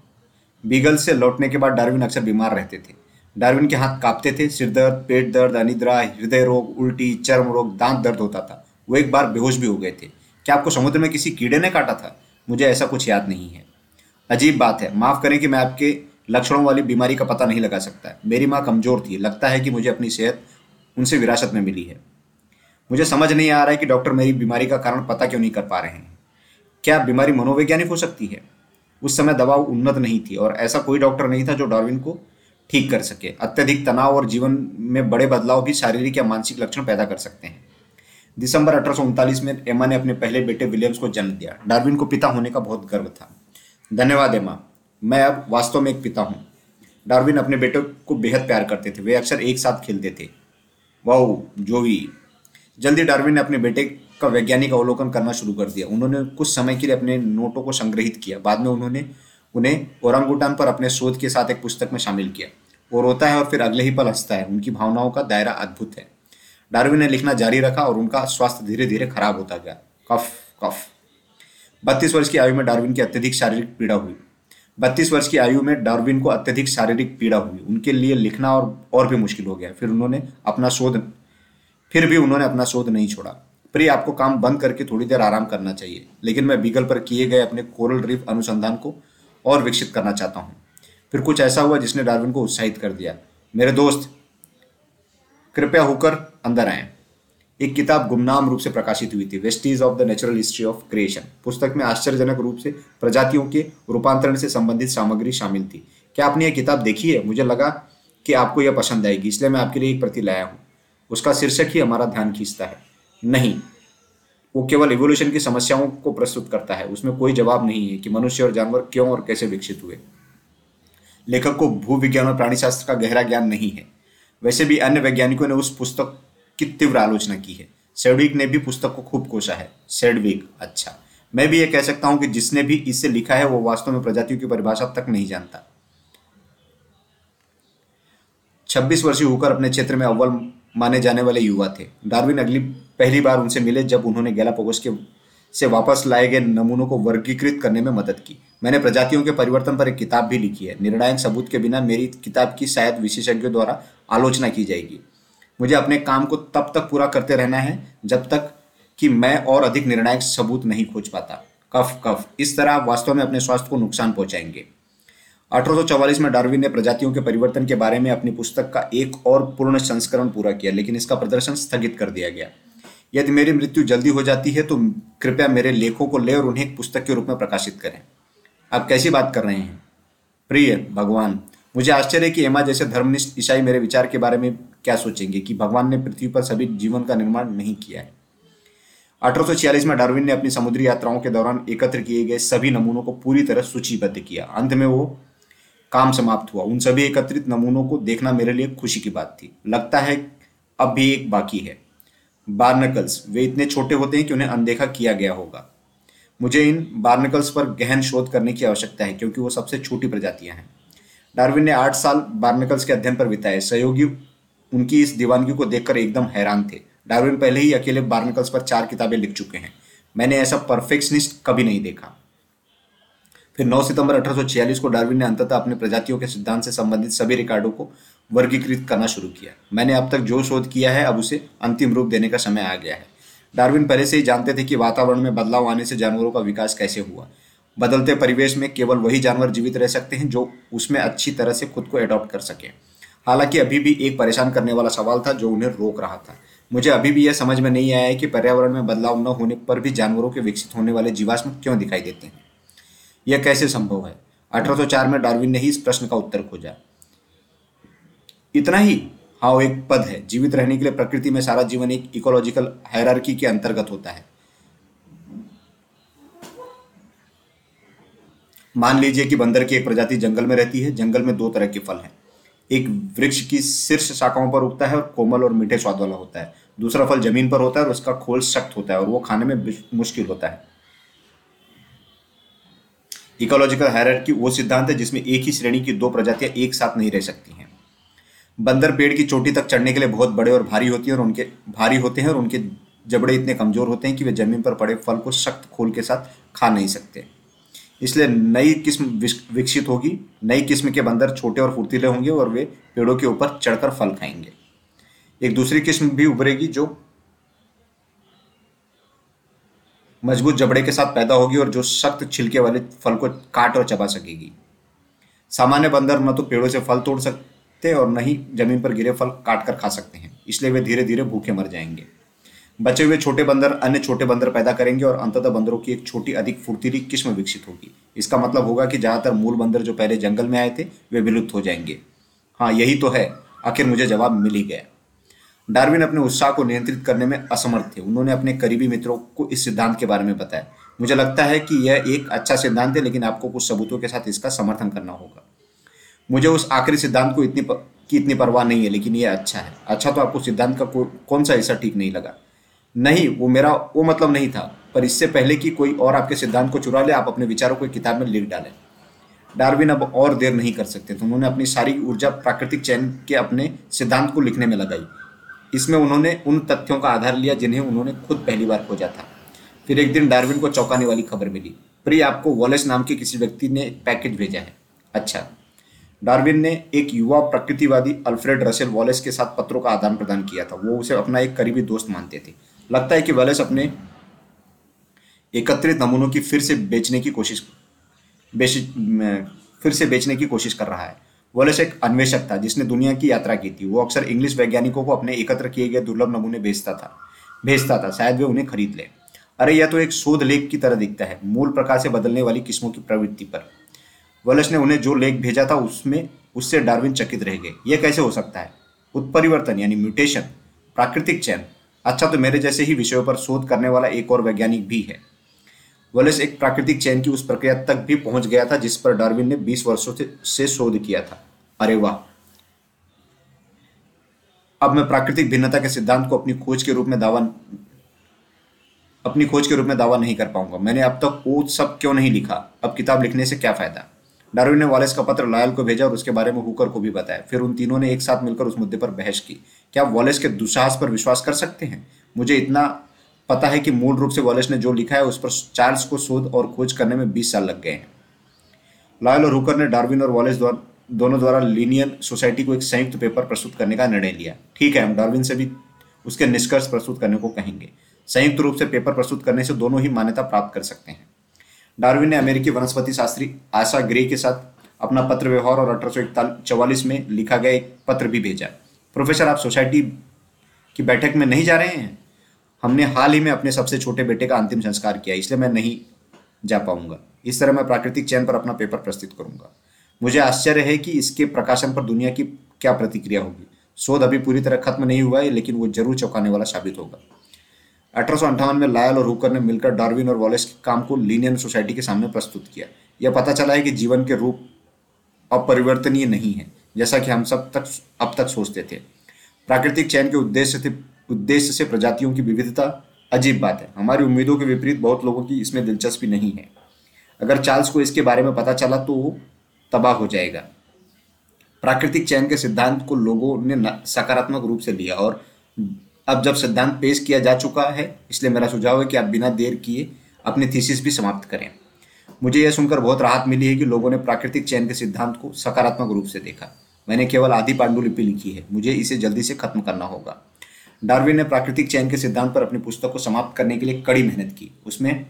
बीगल से लौटने के बाद डार्विन अक्सर बीमार रहते थे। डार्विन के हाथ कांपते थे, सिर दर्द, पेट दर्द, अनिद्रा, हृदय रोग, उल्टी, चर्म रोग, दांत दर्द होता था। वो एक बार बेहोश भी हो गए थे। क्या आपको समुद्र में किसी कीड़े ने काटा था? मुझे ऐसा कुछ याद नहीं है। अजीब बात है। माफ़ करें कि मैं आपके लक्षणों वाली बीमारी का पता नहीं लगा सकता। मेरी माँ कमज़ोर थी। लगता है कि मुझे अपनी सेहत उनसे विरासत में मिली है। मुझे समझ नहीं आ रहा है कि डॉक्टर मेरी बीमारी का कारण पता क्यों नहीं कर पा रहे हैं। क्या बीमारी मनोवैज्ञानिक हो सकती है? उस समय दवा उन्नत नहीं थी और ऐसा कोई डॉक्टर नहीं था जो डार्विन को ठीक कर सके। अत्यधिक तनाव और जीवन में बड़े बदलाव भी शारीरिक या मानसिक लक्षण पैदा कर सकते हैं। दिसंबर अठारह सौ उनतालीस में एमा ने अपने पहले बेटे विलियम्स को जन्म दिया। डार्विन को पिता होने का बहुत गर्व था। धन्यवाद एमा मैं अब वास्तव में एक पिता हूँ। डार्विन अपने बेटे को बेहद प्यार करते थे। वे अक्सर एक साथ खेलते थे। वाह, जोवी। जल्दी डार्विन ने अपने बेटे का वैज्ञानिक अवलोकन करना शुरू कर दिया। उन्होंने कुछ समय के लिए अपने नोटों को संग्रहित किया। बाद में उन्होंने उन्हें औरंगुटान पर अपने शोध के साथ एक पुस्तक में शामिल किया। वो रोता है और फिर अगले ही पल हंसता है। उनकी भावनाओं का दायरा अद्भुत है। डार्विन ने लिखना जारी रखा और उनका स्वास्थ्य धीरे धीरे खराब होता गया। कफ कफ। बत्तीस वर्ष की आयु में डार्विन की अत्यधिक शारीरिक पीड़ा हुई। बत्तीस वर्ष की आयु में डार्विन को अत्यधिक शारीरिक पीड़ा हुई। उनके लिए लिखना और और भी मुश्किल हो गया। फिर उन्होंने अपना शोध फिर भी उन्होंने अपना शोध नहीं छोड़ा। प्रिय, आपको काम बंद करके थोड़ी देर आराम करना चाहिए, लेकिन मैं बीगल पर किए गए अपने कोरल रीफ अनुसंधान को और विकसित करना चाहता हूँ। फिर कुछ ऐसा हुआ जिसने डार्विन को उत्साहित कर दिया। मेरे दोस्त, कृपया होकर अंदर आए। एक किताब गुमनाम रूप से प्रकाशित हुई थी, vestiges of the natural history of creation. पुस्तक में आश्चर्यजनक रूप से प्रजातियों के रूपांतरण से संबंधित सामग्री शामिल थी। क्या आपने यह किताब देखी है? मुझे लगा कि आपको यह पसंद आएगी, इसलिए मैं आपके लिए एक प्रति लाया हूँ। उसका शीर्षक ही हमारा ध्यान खींचता है। नहीं, वो केवल इवोल्यूशन की समस्याओं को प्रस्तुत करता है। उसमें कोई जवाब नहीं है कि मनुष्य और जानवर क्यों और कैसे विकसित हुए। लेखक को भूविज्ञान और प्राणीशास्त्र का गहरा ज्ञान नहीं है। वैसे भी अन्य वैज्ञानिकों ने उस पुस्तक की तीव्र आलोचना की है। सेडविक ने भी पुस्तक को खूब कोसा है। सेडविक अच्छा। मैं भी ये कह सकता हूँ कि जिसने भी इसे लिखा है, वो वास्तव में प्रजातियों की परिभाषा तक नहीं जानता। छब्बीस वर्षीय होकर अपने क्षेत्र में अव्वल माने जाने वाले युवा थे। डार्विन अगली पहली बार उनसे मिले जब उन्होंने गैलापोगस के से वापस लाए गए नमूनों को वर्गीकृत करने में मदद की। मैंने प्रजातियों के परिवर्तन पर एक किताब भी लिखी है। निर्णायक सबूत के बिना मेरी किताब की शायद विशेषज्ञों द्वारा आलोचना की जाएगी। मुझे अपने काम को तब तक पूरा करते रहना है जब तक कि मैं और अधिक निर्णायक सबूत नहीं खोज पाता। कफ कफ। इस तरह आप वास्तव में अपने स्वास्थ्य को नुकसान पहुंचाएँगे। अठारह सौ चौवालीस में डार्विन ने प्रजातियों के परिवर्तन के बारे में अपनी पुस्तक का एक और पूर्ण संस्करण पूरा किया, लेकिन इसका प्रदर्शन स्थगित कर दिया गया। यदि मेरी मृत्यु जल्दी हो जाती है तो कृपया मेरे लेखों को ले और उन्हें एक पुस्तक के रूप में प्रकाशित करें। आप कैसी बात कर रहे हैं? प्रिय भगवान, मुझे आश्चर्य है कि एमा जैसे धर्मनिष्ठ ईसाई मेरे विचार के बारे में क्या सोचेंगे कि भगवान ने पृथ्वी पर सभी जीवन का निर्माण नहीं किया है। अठारह में डार्विन ने अपनी समुद्री यात्राओं के दौरान एकत्र किए गए सभी नमूनों को पूरी तरह सूचीबद्ध किया। अंत में वो काम समाप्त हुआ। उन सभी एकत्रित नमूनों को देखना मेरे लिए खुशी की बात थी। लगता है अब भी एक बाकी है। बार्नकल्स, वे इतने छोटे होते हैं कि उन्हें अनदेखा किया गया होगा। मुझे इन बार्नकल्स पर गहन शोध करने की आवश्यकता है, क्योंकि वो सबसे छोटी प्रजातियाँ हैं। डार्विन ने आठ साल बार्नकल्स के अध्ययन पर बिताए। सहयोगी उनकी इस दीवानगी को देखकर एकदम हैरान थे। डार्विन पहले ही अकेले बार्नकल्स पर चार किताबें लिख चुके हैं। मैंने ऐसा परफेक्शनिस्ट कभी नहीं देखा। फिर 9 सितंबर अठारह को डार्विन ने अंततः अपने प्रजातियों के सिद्धांत से संबंधित सभी रिकॉर्डों को वर्गीकृत करना शुरू किया। मैंने अब तक जो शोध किया है, अब उसे अंतिम रूप देने का समय आ गया है। डार्विन पहले से ही जानते थे कि वातावरण में बदलाव आने से जानवरों का विकास कैसे हुआ। बदलते परिवेश में केवल वही जानवर जीवित रह सकते हैं जो उसमें अच्छी तरह से खुद को एडॉप्ट कर सके। हालाँकि अभी भी एक परेशान करने वाला सवाल था जो उन्हें रोक रहा था। मुझे अभी भी यह समझ में नहीं आया है कि पर्यावरण में बदलाव न होने पर भी जानवरों के विकसित होने वाले जीवाश्म क्यों दिखाई देते हैं। यह कैसे संभव है? 1804 में डार्विन ने ही इस प्रश्न का उत्तर खोजा। इतना ही हाँ एक पद है। जीवित रहने के लिए प्रकृति में सारा जीवन एक इकोलॉजिकल हायरार्की के अंतर्गत होता है। मान लीजिए कि बंदर की एक प्रजाति जंगल में रहती है। जंगल में दो तरह के फल हैं। एक वृक्ष की शीर्ष शाखाओं पर उगता है और कोमल और मीठे स्वाद वाला होता है। दूसरा फल ज़मीन पर होता है और उसका खोल सख्त होता है और वो खाने में मुश्किल होता है। इकोलॉजिकल हायरार्की वो सिद्धांत है जिसमें एक ही श्रेणी की दो प्रजातियाँ एक साथ नहीं रह सकती हैं। बंदर पेड़ की चोटी तक चढ़ने के लिए बहुत बड़े और भारी होती हैं और उनके भारी होते हैं और उनके जबड़े इतने कमज़ोर होते हैं कि वे ज़मीन पर पड़े फल को सख्त खोल के साथ खा नहीं सकते। इसलिए नई किस्म विकसित होगी, नई किस्म के बंदर छोटे और फुर्तीले होंगे और वे पेड़ों के ऊपर चढ़कर फल खाएँगे। एक दूसरी किस्म भी उभरेगी जो मज़बूत जबड़े के साथ पैदा होगी और जो सख्त छिलके वाले फल को काट और चबा सकेगी। सामान्य बंदर न तो पेड़ों से फल तोड़ सकते और न ही ज़मीन पर गिरे फल काट कर खा सकते हैं, इसलिए वे धीरे धीरे भूखे मर जाएँगे। बचे हुए छोटे बंदर अन्य छोटे बंदर पैदा करेंगे और अंततः बंदरों की एक छोटी अधिक फुर्तीली किस्म विकसित होगी। इसका मतलब होगा कि ज़्यादातर मूल बंदर जो पहले जंगल में आए थे, वे विलुप्त हो जाएँगे। हाँ यही तो है। आखिर मुझे जवाब मिल ही गया। डार्विन अपने उत्साह को नियंत्रित करने में असमर्थ थे। उन्होंने अपने करीबी मित्रों को इस सिद्धांत के बारे में बताया। मुझे लगता है कि यह एक अच्छा सिद्धांत है, लेकिन आपको कुछ सबूतों के साथ इसका समर्थन करना होगा। मुझे उस आखिरी सिद्धांत को इतनी. की इतनी परवाह नहीं है, लेकिन यह अच्छा है। अच्छा तो आपको सिद्धांत का कौन सा हिस्सा ठीक नहीं लगा? नहीं, वो मेरा, वो मतलब नहीं था, पर इससे पहले कि कोई और आपके सिद्धांत को चुरा ले, आप अपने विचारों को किताब में लिख डालें। डार्विन अब और देर नहीं कर सकते। तो उन्होंने अपनी सारी ऊर्जा प्राकृतिक चयन के अपने सिद्धांत को लिखने में लगाई। इसमें उन्होंने उन तथ्यों का आधार लिया जिन्हें उन्होंने खुद पहली बार खोजा था। फिर एक दिन डार्विन को चौंकाने वाली खबर मिली। प्रिय, आपको वॉलेस नाम के किसी व्यक्ति ने पैकेज भेजा है। अच्छा। डार्विन ने एक युवा प्रकृतिवादी अल्फ्रेड रसेल वॉलेस के साथ पत्रों का आदान प्रदान किया था। वो उसे अपना एक करीबी दोस्त मानते थे। लगता है कि वॉलेस अपने एकत्रित नमूनों की फिर से बेचने की कोशिश फिर से बेचने की कोशिश कर रहा है। वॉलेस एक अन्वेषक था जिसने दुनिया की यात्रा की थी। वो अक्सर इंग्लिश वैज्ञानिकों को अपने एकत्र किए गए दुर्लभ नमूने भेजता था भेजता था, शायद वे उन्हें खरीद ले। अरे, यह तो एक शोध लेख की तरह दिखता है, मूल प्रकार से बदलने वाली किस्मों की प्रवृत्ति पर। वॉलेस ने उन्हें जो लेख भेजा था, उसमें, उससे डार्विन चकित रह गए। यह कैसे हो सकता है? उत्परिवर्तन, यानी म्यूटेशन, प्राकृतिक चयन। अच्छा तो मेरे जैसे ही विषयों पर शोध करने वाला एक और वैज्ञानिक भी है। वॉलेस एक प्राकृतिक चयन की उस प्रक्रिया तक भी पहुँच गया था, जिस पर डार्विन ने 20 वर्षों से शोध किया था। अरे वाह। अब मैं प्राकृतिक भिन्नता के सिद्धांत को अपनी खोज के रूप में दावा अपनी खोज के रूप में दावा नहीं कर पाऊँगा। मैंने अब तक वो सब क्यों नहीं लिखा? अब किताब लिखने से क्या फ़ायदा? डार्विन ने वॉलेस का पत्र लायल को भेजा और उसके बारे में हुकर को भी बताया। फिर उन तीनों ने एक साथ मिलकर उस मुद्दे पर बहस की। क्या वॉलेस के दुसाहस पर विश्वास कर सकते हैं? मुझे इतना पता है कि मूल रूप से वॉलेस ने जो लिखा है उस पर चार्ल्स को शोध और खोज करने में बीस साल लग गए हैं। लॉयल और हुकर ने डार्विन और वॉलेस द्वारा दोनों द्वारा लीनियन सोसाइटी को एक संयुक्त पेपर प्रस्तुत करने का निर्णय लिया। ठीक है, हम डार्विन से भी उसके निष्कर्ष प्रस्तुत करने को कहेंगे। संयुक्त रूप से पेपर प्रस्तुत करने से दोनों ही मान्यता प्राप्त कर सकते हैं। डार्विन ने अमेरिकी वनस्पति शास्त्री आशा ग्रे के साथ अपना पत्र व्यवहार और अठारह में लिखा गया एक पत्र भी भेजा। प्रोफेसर, आप सोसाइटी की बैठक में नहीं जा रहे हैं? हमने हाल ही में अपने सबसे छोटे बेटे का अंतिम संस्कार किया, इसलिए मैं नहीं जा पाऊँगा। इस तरह मैं प्राकृतिक चयन पर अपना पेपर प्रस्तुत करूँगा। मुझे आश्चर्य है कि इसके प्रकाशन पर दुनिया की क्या प्रतिक्रिया होगी। शोध अभी पूरी तरह खत्म नहीं हुआ है, लेकिन वो ज़रूर चौंकाने वाला साबित होगा। अठारह में लायल और हुकर ने मिलकर डार्विन और वॉलेस के काम को लीनियन सोसाइटी के सामने प्रस्तुत किया। यह पता चला है कि जीवन के रूप अपरिवर्तनीय नहीं है, जैसा कि हम सब तक, अब तक सोचते थे। प्राकृतिक चयन के उद्देश्य थे उद्देश्य से प्रजातियों की विविधता अजीब बात है। हमारी उम्मीदों के विपरीत बहुत लोगों की इसमें दिलचस्पी नहीं है। अगर चार्ल्स को इसके बारे में पता चला तो वो तबाह हो जाएगा। प्राकृतिक चयन के सिद्धांत को लोगों ने सकारात्मक रूप से लिया और अब जब सिद्धांत पेश किया जा चुका है, इसलिए मेरा सुझाव है कि आप बिना देर किए अपनी थीसिस भी समाप्त करें। मुझे यह सुनकर बहुत राहत मिली है कि लोगों ने प्राकृतिक चयन के सिद्धांत को सकारात्मक रूप से देखा। मैंने केवल आधी पांडुलिपि लिखी है। मुझे इसे जल्दी से खत्म करना होगा। डार्विन ने प्राकृतिक चयन के सिद्धांत पर अपनी पुस्तक को समाप्त करने के लिए कड़ी मेहनत की। उसमें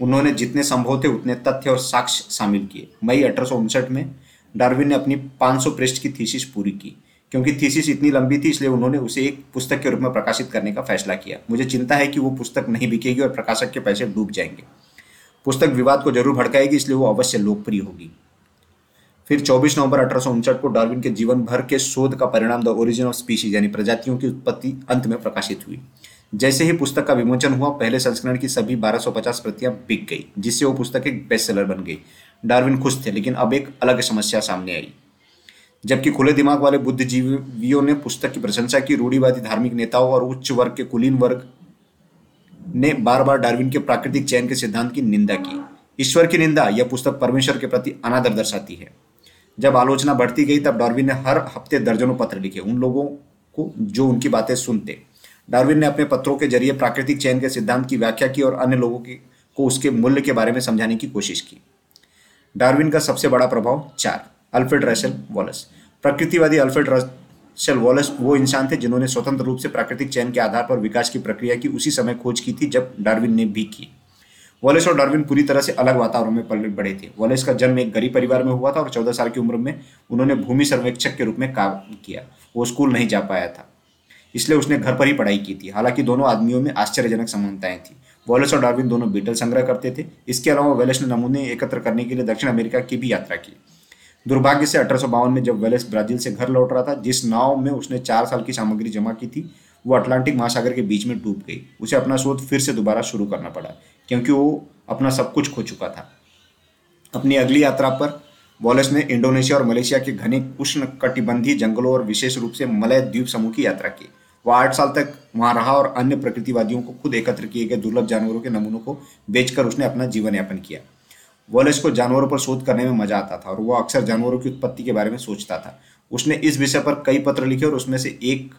उन्होंने जितने संभव थे उतने तथ्य और साक्ष्य शामिल किए। मई अठारह सौ उनसठ में डार्विन ने अपनी 500 पृष्ठ की थीसिस पूरी की, क्योंकि थीसिस इतनी लंबी थी, इसलिए उन्होंने उसे एक पुस्तक के रूप में प्रकाशित करने का फैसला किया। मुझे चिंता है कि वो पुस्तक नहीं बिकेगी और प्रकाशक के पैसे डूब जाएँगे। पुस्तक विवाद को ज़रूर भड़काएगी, इसलिए वो अवश्य लोकप्रिय होगी। फिर 24 नवंबर अठारह को डार्विन के जीवन भर के शोध का परिणाम द ओरिजिन ऑफ़ स्पीशीज, यानी प्रजातियों की उत्पत्ति अंत में प्रकाशित हुई। जैसे ही पुस्तक का विमोचन हुआ, पहले संस्करण की सभी 1250 प्रतियाँ बिक गई, जिससे वो पुस्तक एक बेस्ट सेलर बन गई। डार्विन खुश थे, लेकिन अब एक अलग समस्या सामने आई। जबकि खुले दिमाग वाले बुद्धिजीवियों ने पुस्तक की प्रशंसा की, रूढ़ीवादी धार्मिक नेताओं और उच्च वर्ग के कुलीन वर्ग ने बार बार डार्विन के प्राकृतिक चयन के सिद्धांत की निंदा की। ईश्वर की निंदा, यह पुस्तक परमेश्वर के प्रति अनादर दर्शाती है। जब आलोचना बढ़ती गई, तब डार्विन ने हर हफ़्ते दर्जनों पत्र लिखे। उन लोगों को जो उनकी बातें सुनते। डार्विन ने अपने पत्रों के ज़रिए प्राकृतिक चयन के सिद्धांत की व्याख्या की और अन्य लोगों की, को उसके मूल्य के बारे में समझाने की कोशिश की। डार्विन का सबसे बड़ा प्रभाव चार। Alfred Russel Wallace. प्रकृतिवादी Alfred Russel Wallace वो इंसान थे जिन्होंने स्वतंत्र रूप से प्राकृतिक चयन के आधार पर विकास की प्रक्रिया की उसी समय खोज की थी जब डार्विन ने भी की। वॉलेस और डार्विन पूरी तरह से अलग वातावरण में पल बढ़े थे। वॉलेस का जन्म एक गरीब परिवार में हुआ था और चौदह साल की उम्र में उन्होंने भूमि सर्वेक्षक के रूप में काम किया। वो स्कूल नहीं जा पाया था, इसलिए उसने घर पर ही पढ़ाई की थी। हालाँकि दोनों आदमियों में आश्चर्यजनक समानताएँ थी। वॉलेस और डार्विन दोनों बीटल संग्रह करते थे। इसके अलावा वेलेस ने नमूने एकत्र करने के लिए दक्षिण अमेरिका की भी यात्रा की। दुर्भाग्य से अठारह सौ बावन में जब वेलेस ब्राज़ील से घर लौट रहा था, जिस नाव में उसने चार साल की सामग्री जमा की थी, वो अटलांटिक महासागर के बीच में डूब गई। उसे अपना शोध फिर से दोबारा शुरू करना पड़ा। क्योंकि वो अपना सब कुछ खो चुका था। अपनी अगली यात्रा पर वॉलेस ने इंडोनेशिया और मलेशिया के घने उष्ण कटिबंधीय जंगलों और विशेष रूप से मलय द्वीप समूह की यात्रा की। वह आठ साल तक वहाँ रहा और अन्य प्रकृतिवादियों को खुद एकत्र किए गए दुर्लभ जानवरों के नमूनों को बेचकर उसने अपना जीवन यापन किया। वॉलेस को जानवरों पर शोध करने में मज़ा आता था और वह अक्सर जानवरों की उत्पत्ति के बारे में सोचता था। उसने इस विषय पर कई पत्र लिखे और उसमें से एक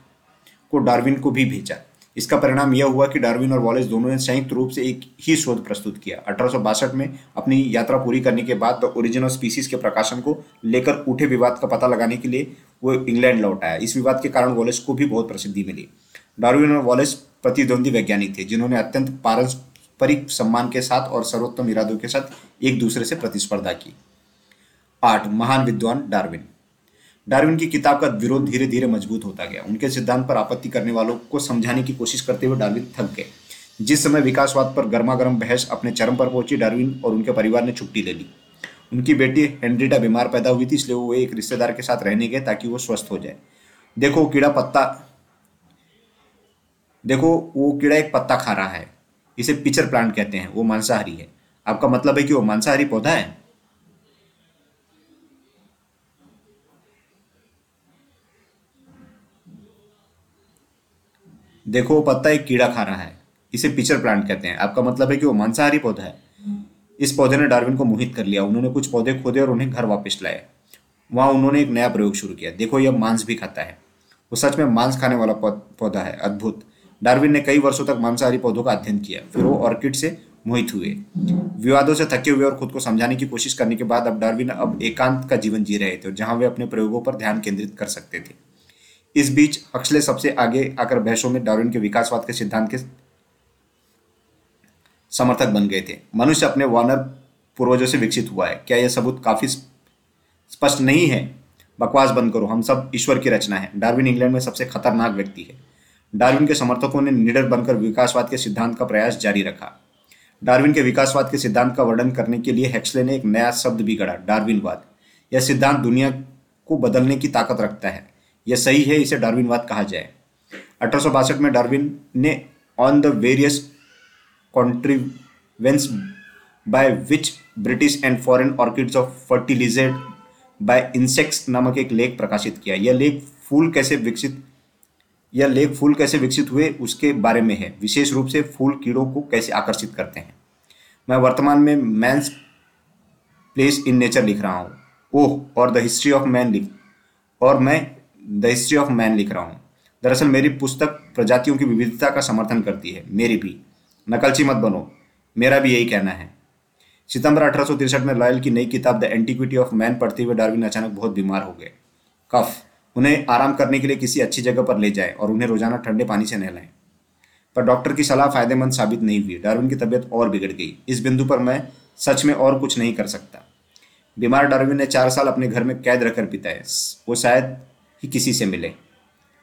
को डार्विन को भी भेजा। इसका परिणाम यह हुआ कि डार्विन और वॉलेस दोनों ने संयुक्त रूप से एक ही शोध प्रस्तुत किया। अठारह सौ बासठ में अपनी यात्रा पूरी करने के बाद द ओरिजिन स्पीसीज के प्रकाशन को लेकर उठे विवाद का पता लगाने के लिए वो इंग्लैंड लौट आया। इस विवाद के कारण वॉलेस को भी बहुत प्रसिद्धि मिली। डार्विन और वॉलेस प्रतिद्वंदी वैज्ञानिक थे, जिन्होंने अत्यंत पारस्परिक सम्मान के साथ और सर्वोत्तम इरादों के साथ एक दूसरे से प्रतिस्पर्धा की। आठ, महान विद्वान डार्विन। डार्विन की किताब का विरोध धीरे धीरे मज़बूत होता गया। उनके सिद्धांत पर आपत्ति करने वालों को समझाने की कोशिश करते हुए डार्विन थक गए। जिस समय विकासवाद पर गर्मा गर्म बहस अपने चरम पर पहुँची, डार्विन और उनके परिवार ने छुट्टी ले ली। उनकी बेटी हेनरीटा बीमार पैदा हुई थी, इसलिए वो एक रिश्तेदार के साथ रहने गए ताकि वो स्वस्थ हो जाए। देखो, कीड़ा पत्ता देखो, वो कीड़ा एक पत्ता खा रहा है। इसे पिचर प्लांट कहते हैं, वो मांसाहारी है। आपका मतलब है कि वो मांसाहारी पौधा है? देखो वो पत्ता एक कीड़ा खा रहा है, इसे पिचर प्लांट कहते हैं। आपका मतलब है कि वो मांसाहारी पौधा है। इस पौधे ने डार्विन को मोहित कर लिया। उन्होंने कुछ पौधे खोदे और उन्हें घर वापस लाए। वहाँ उन्होंने एक नया प्रयोग शुरू किया। देखो, यह मांस भी खाता है। वो सच में मांस खाने वाला पौधा है। अद्भुत। डार्विन ने कई वर्षों तक मांसाहारी पौधों का अध्ययन किया। फिर वो ऑर्किड से मोहित हुए। विवादों से थके हुए और खुद को समझाने की कोशिश करने के बाद अब डार्विन अब एकांत का जीवन जी रहे थे जहाँ वे अपने प्रयोगों पर ध्यान केंद्रित कर सकते थे। इस बीच हक्सले सबसे आगे आकर बहसों में डार्विन के विकासवाद के सिद्धांत के समर्थक बन गए थे। मनुष्य अपने वानर पूर्वजों से विकसित हुआ है। क्या यह सबूत काफ़ी स्पष्ट नहीं है? बकवास बंद करो। हम सब ईश्वर की रचना है। डार्विन इंग्लैंड में सबसे खतरनाक व्यक्ति है। डार्विन के समर्थकों ने निडर बनकर विकासवाद के सिद्धांत का प्रयास जारी रखा। डार्विन के विकासवाद के सिद्धांत का वर्णन करने के लिए हेक्सले ने एक नया शब्द भी गढ़ा, डार्विनवाद। यह सिद्धांत दुनिया को बदलने की ताकत रखता है। यह सही है, इसे डार्विनवाद कहा जाए। अठारह सौ बासठ में डार्विन ने on the various contrivances by which British and foreign orchids of fertilised by insects नामक एक लेख प्रकाशित किया। यह लेख फूल कैसे विकसित, यह लेख फूल कैसे विकसित हुए, उसके बारे में है। विशेष रूप से फूल कीड़ों को कैसे आकर्षित करते हैं। मैं वर्तमान में मैंस प्लेस इन नेचर लिख रहा हूँ। ओह, और द हिस्ट्री ऑफ़ मैन लिख, और मैं द हिस्ट्री ऑफ़ मैन लिख रहा हूँ। दरअसल मेरी पुस्तक प्रजातियों की विविधता का समर्थन करती है। मेरी भी। नकलची मत बनो। मेरा भी यही कहना है। सितंबर अठारह में लॉयल की नई किताब द एंटीक्विटी ऑफ़ मैन पढ़ते हुए डार्विन अचानक बहुत बीमार हो गए। कफ। उन्हें आराम करने के लिए किसी अच्छी जगह पर ले जाए और उन्हें रोज़ाना ठंडे पानी से नहलाएँ। पर डॉक्टर की सलाह फ़ायदेमंद साबित नहीं हुई। डार्विन की तबीयत और बिगड़ गई। इस बिंदु पर मैं सच में और कुछ नहीं कर सकता। बीमार डार्विन ने चार साल अपने घर में कैद रखकर बिताए वो शायद ही किसी से मिले।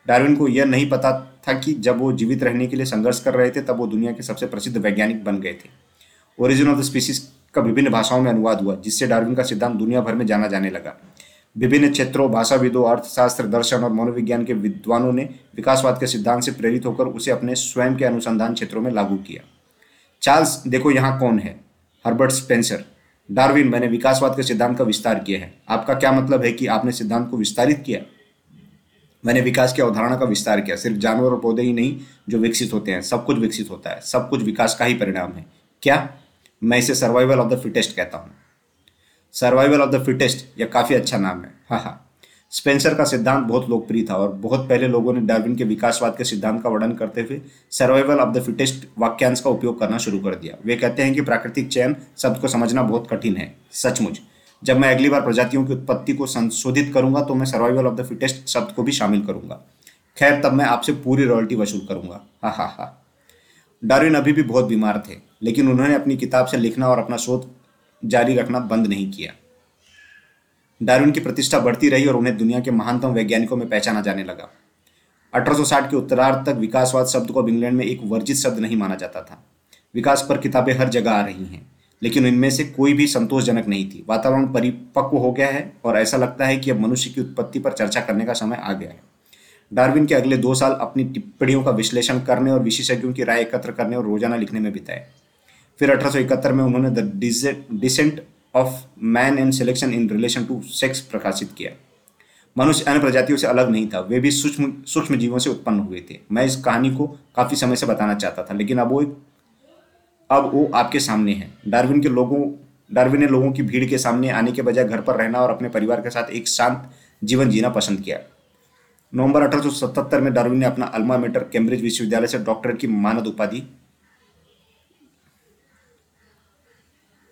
डार्विन को यह नहीं पता था कि जब वो जीवित रहने के लिए संघर्ष कर रहे थे, तब वो दुनिया के सबसे प्रसिद्ध वैज्ञानिक बन गए थे। ओरिजिन ऑफ़ द स्पीसीज का विभिन्न भाषाओं में अनुवाद हुआ, जिससे डार्विन का सिद्धांत दुनिया भर में जाना जाने लगा। विभिन्न क्षेत्रों, भाषाविदों, अर्थशास्त्र, दर्शन और मनोविज्ञान के विद्वानों ने विकासवाद के सिद्धांत से प्रेरित होकर उसे अपने स्वयं के अनुसंधान क्षेत्रों में लागू किया। चार्ल्स, देखो यहाँ कौन है? Herbert Spencer. डार्विन, मैंने विकासवाद के सिद्धांत का विस्तार किया है। आपका क्या मतलब है कि आपने सिद्धांत को विस्तारित किया? मैंने विकास की अवधारणा का विस्तार किया। सिर्फ़ जानवर और पौधे ही नहीं, जो विकसित होते हैं, सब कुछ विकसित होता है। सब कुछ विकास का ही परिणाम है। क्या? मैं इसे सर्वाइवल ऑफ़ द फिटेस्ट कहता हूँ। सर्वाइवल ऑफ़ द फिटेस्ट यह काफ़ी अच्छा नाम है। हाँ हाँ। स्पेंसर का सिद्धांत बहुत लोकप्रिय था और बहुत पहले लोगों ने डार्विन के विकासवाद के सिद्धांत का वर्णन करते हुए सर्वाइवल ऑफ़ द फिटेस्ट वाक्यांश का उपयोग करना शुरू कर दिया। वे कहते हैं कि प्राकृतिक चयन शब्द को समझना बहुत कठिन है। सचमुच। जब मैं अगली बार प्रजातियों की उत्पत्ति को संशोधित करूँगा तो मैं सर्वाइवल ऑफ़ द फिटेस्ट शब्द को भी शामिल करूँगा। खैर, तब मैं आपसे पूरी रॉयल्टी वसूल करूँगा। हा हा हा। डार्विन अभी भी बहुत बीमार थे, लेकिन उन्होंने अपनी किताब से लिखना और अपना शोध जारी रखना बंद नहीं किया। डार्विन की प्रतिष्ठा बढ़ती रही और उन्हें दुनिया के महानतम वैज्ञानिकों में पहचाना जाने लगा। 1860 के उत्तरार्ध तक विकासवाद शब्द को इंग्लैंड में एक वर्जित शब्द नहीं माना जाता था। विकास पर किताबें हर जगह आ रही हैं। लेकिन इनमें से कोई भी संतोषजनक नहीं थी। वातावरण परिपक्व हो गया है और ऐसा लगता है कि अब मनुष्य की उत्पत्ति पर चर्चा करने का समय आ गया है। डार्विन के अगले दो साल अपनी टिप्पणियों का विश्लेषण करने और विशेषज्ञों की राय एकत्र करने और रोज़ाना लिखने में बिताए। फिर अठारह में उन्होंने the descent of man and selection in relation to sex प्रकाशित किया। मनुष्य अन्य प्रजातियों से अलग नहीं था, वे भी सूक्ष्म सूक्ष्म जीवों से उत्पन्न हुए थे। मैं इस कहानी को काफ़ी समय से बताना चाहता था, लेकिन अब वो अब वो आपके सामने है। डार्विन के लोगों, डार्विन ने लोगों की भीड़ के सामने आने के बजाय घर पर रहना और अपने परिवार के साथ एक शांत जीवन जीना पसंद किया। नवंबर अठारह में डार्विन ने अपना अल्मा मेटर कैम्ब्रिज विश्वविद्यालय से डॉक्टरेट की मानद उपाधि।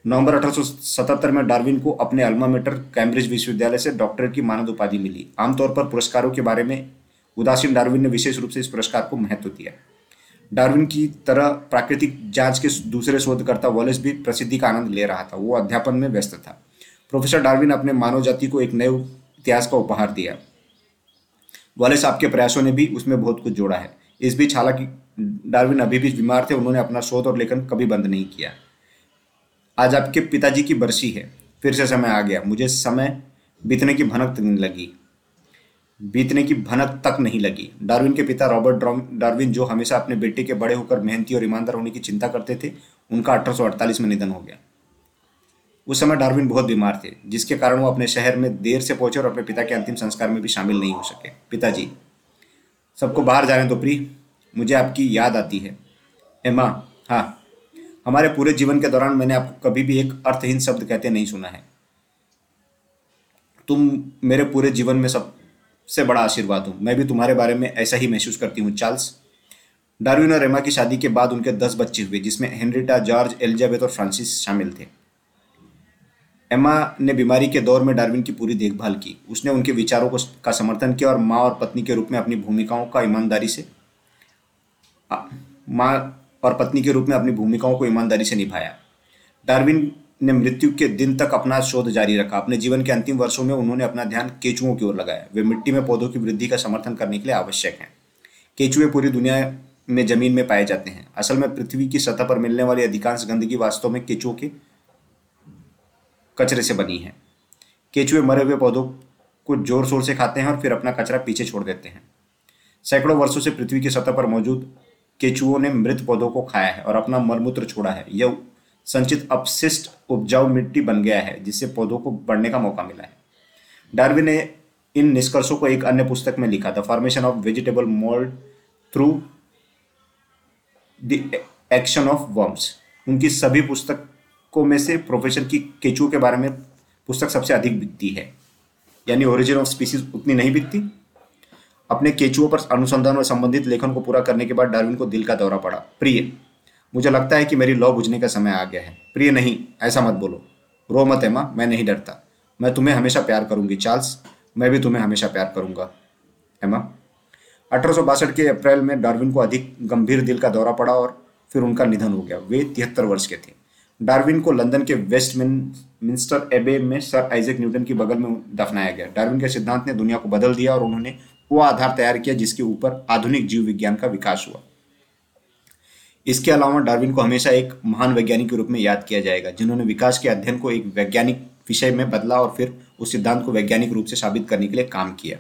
नवंबर अठारह में डार्विन को अपने अल्मा मेटर कैम्ब्रिज विश्वविद्यालय से डॉक्टरेट की मानद उपाधि मिली। आमतौर पर पुरस्कारों के बारे में उदासीन डार्विन ने विशेष रूप से इस पुरस्कार को महत्व दिया। डार्विन की तरह प्राकृतिक जाँच के दूसरे शोधकर्ता वॉलेस भी प्रसिद्धि का आनंद ले रहा था। वो अध्यापन में व्यस्त था। प्रोफेसर डार्विन अपने मानव जाति को एक नए इतिहास का उपहार दिया। वॉलेस आपके प्रयासों ने भी उसमें बहुत कुछ जोड़ा है। इस बीच हालाँकि डार्विन अभी भी बीमार थे, उन्होंने अपना शोध और लेखन कभी बंद नहीं किया। आज आपके पिताजी की बरसी है। फिर से समय आ गया। मुझे समय बीतने की भनक लगी। बीतने की भनक तक नहीं लगी। डार्विन के पिता रॉबर्ट डार्विन जो हमेशा अपने बेटे के बड़े होकर मेहनती और ईमानदार होने की चिंता करते थे, उनका अठारह सौ अड़तालीस में निधन हो गया। उस समय डार्विन बहुत बीमार थे, जिसके कारण वो अपने शहर में देर से पहुँचे और अपने पिता के अंतिम संस्कार में भी शामिल नहीं हो सके। पिताजी, सबको बाहर जाने तो प्री मुझे आपकी याद आती है। एमा हाँ हमारे पूरे जीवन के दौरान मैंने आपको कभी भी एक अर्थहीन शब्द कहते नहीं सुना है। तुम मेरे पूरे जीवन में सब से बड़ा आशीर्वाद हूँ। मैं भी तुम्हारे बारे में ऐसा ही महसूस करती हूँ, चार्ल्स। डार्विन और एमा की शादी के बाद उनके दस बच्चे हुए, जिसमें हेनरिटा, जॉर्ज, एलिजाबेथ और फ्रांसिस शामिल थे। एमा ने बीमारी के दौर में डार्विन की पूरी देखभाल की। उसने उनके विचारों को का समर्थन किया और माँ और पत्नी के रूप में अपनी भूमिकाओं का ईमानदारी से माँ और पत्नी के रूप में अपनी भूमिकाओं को ईमानदारी से निभाया। डार्विन ने मृत्यु के दिन तक अपना शोध जारी रखा। अपने जीवन के अंतिम वर्षों में उन्होंने अपना ध्यान केचुओं की ओर लगाया। वे मिट्टी में पौधों की वृद्धि का समर्थन करने के लिए आवश्यक हैं। केचुए पूरी दुनिया में ज़मीन में पाए जाते हैं। असल में पृथ्वी की सतह पर मिलने वाली अधिकांश गंदगी वास्तव में केचुओं के कचरे से बनी है। केचुए मरे हुए पौधों को ज़ोर शोर से खाते हैं और फिर अपना कचरा पीछे छोड़ देते हैं। सैकड़ों वर्षों से पृथ्वी की सतह पर मौजूद केचुओं ने मृत पौधों को खाया है और अपना मलमूत्र छोड़ा है। यह संचित अपशिष्ट उपजाऊ मिट्टी बन गया है, जिससे पौधों को बढ़ने का मौका मिला है। डार्विन ने इन निष्कर्षों को एक अन्य पुस्तक में लिखा, the formation of vegetable mould through the action of worms. उनकी सभी पुस्तकों में से प्रोफेसर की केचुओं के बारे में पुस्तक सबसे अधिक बिकती है। यानी ओरिजिन ऑफ़ स्पीसीज उतनी नहीं बिकती। अपने केचुओं पर अनुसंधान और संबंधित लेखन को पूरा करने के बाद डार्विन को दिल का दौरा पड़ा। प्रिय मुझे लगता है कि मेरी लौ बुझने का समय आ गया है। प्रिय नहीं, ऐसा मत बोलो। रो मत एमा, मैं नहीं डरता। मैं तुम्हें हमेशा प्यार करूँगी, चार्ल्स। मैं भी तुम्हें हमेशा प्यार करूँगा। एमा? अठारह सौ बासठ के अप्रैल में डार्विन को अधिक गंभीर दिल का दौरा पड़ा और फिर उनका निधन हो गया। वे तिहत्तर वर्ष के थे। डार्विन को लंदन के वेस्ट मिंस्टर एबे में सर आइजक न्यूटन की बगल में दफनाया गया। डार्विन के सिद्धांत ने दुनिया को बदल दिया और उन्होंने वो आधार तैयार किया जिसके ऊपर आधुनिक जीव विज्ञान का विकास हुआ। इसके अलावा डार्विन को हमेशा एक महान वैज्ञानिक के रूप में याद किया जाएगा, जिन्होंने विकास के अध्ययन को एक वैज्ञानिक विषय में बदला और फिर उस सिद्धांत को वैज्ञानिक रूप से साबित करने के लिए काम किया।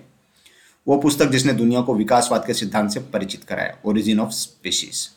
वो पुस्तक जिसने दुनिया को विकासवाद के सिद्धांत से परिचित कराया ओरिजिन ऑफ़ स्पीशीज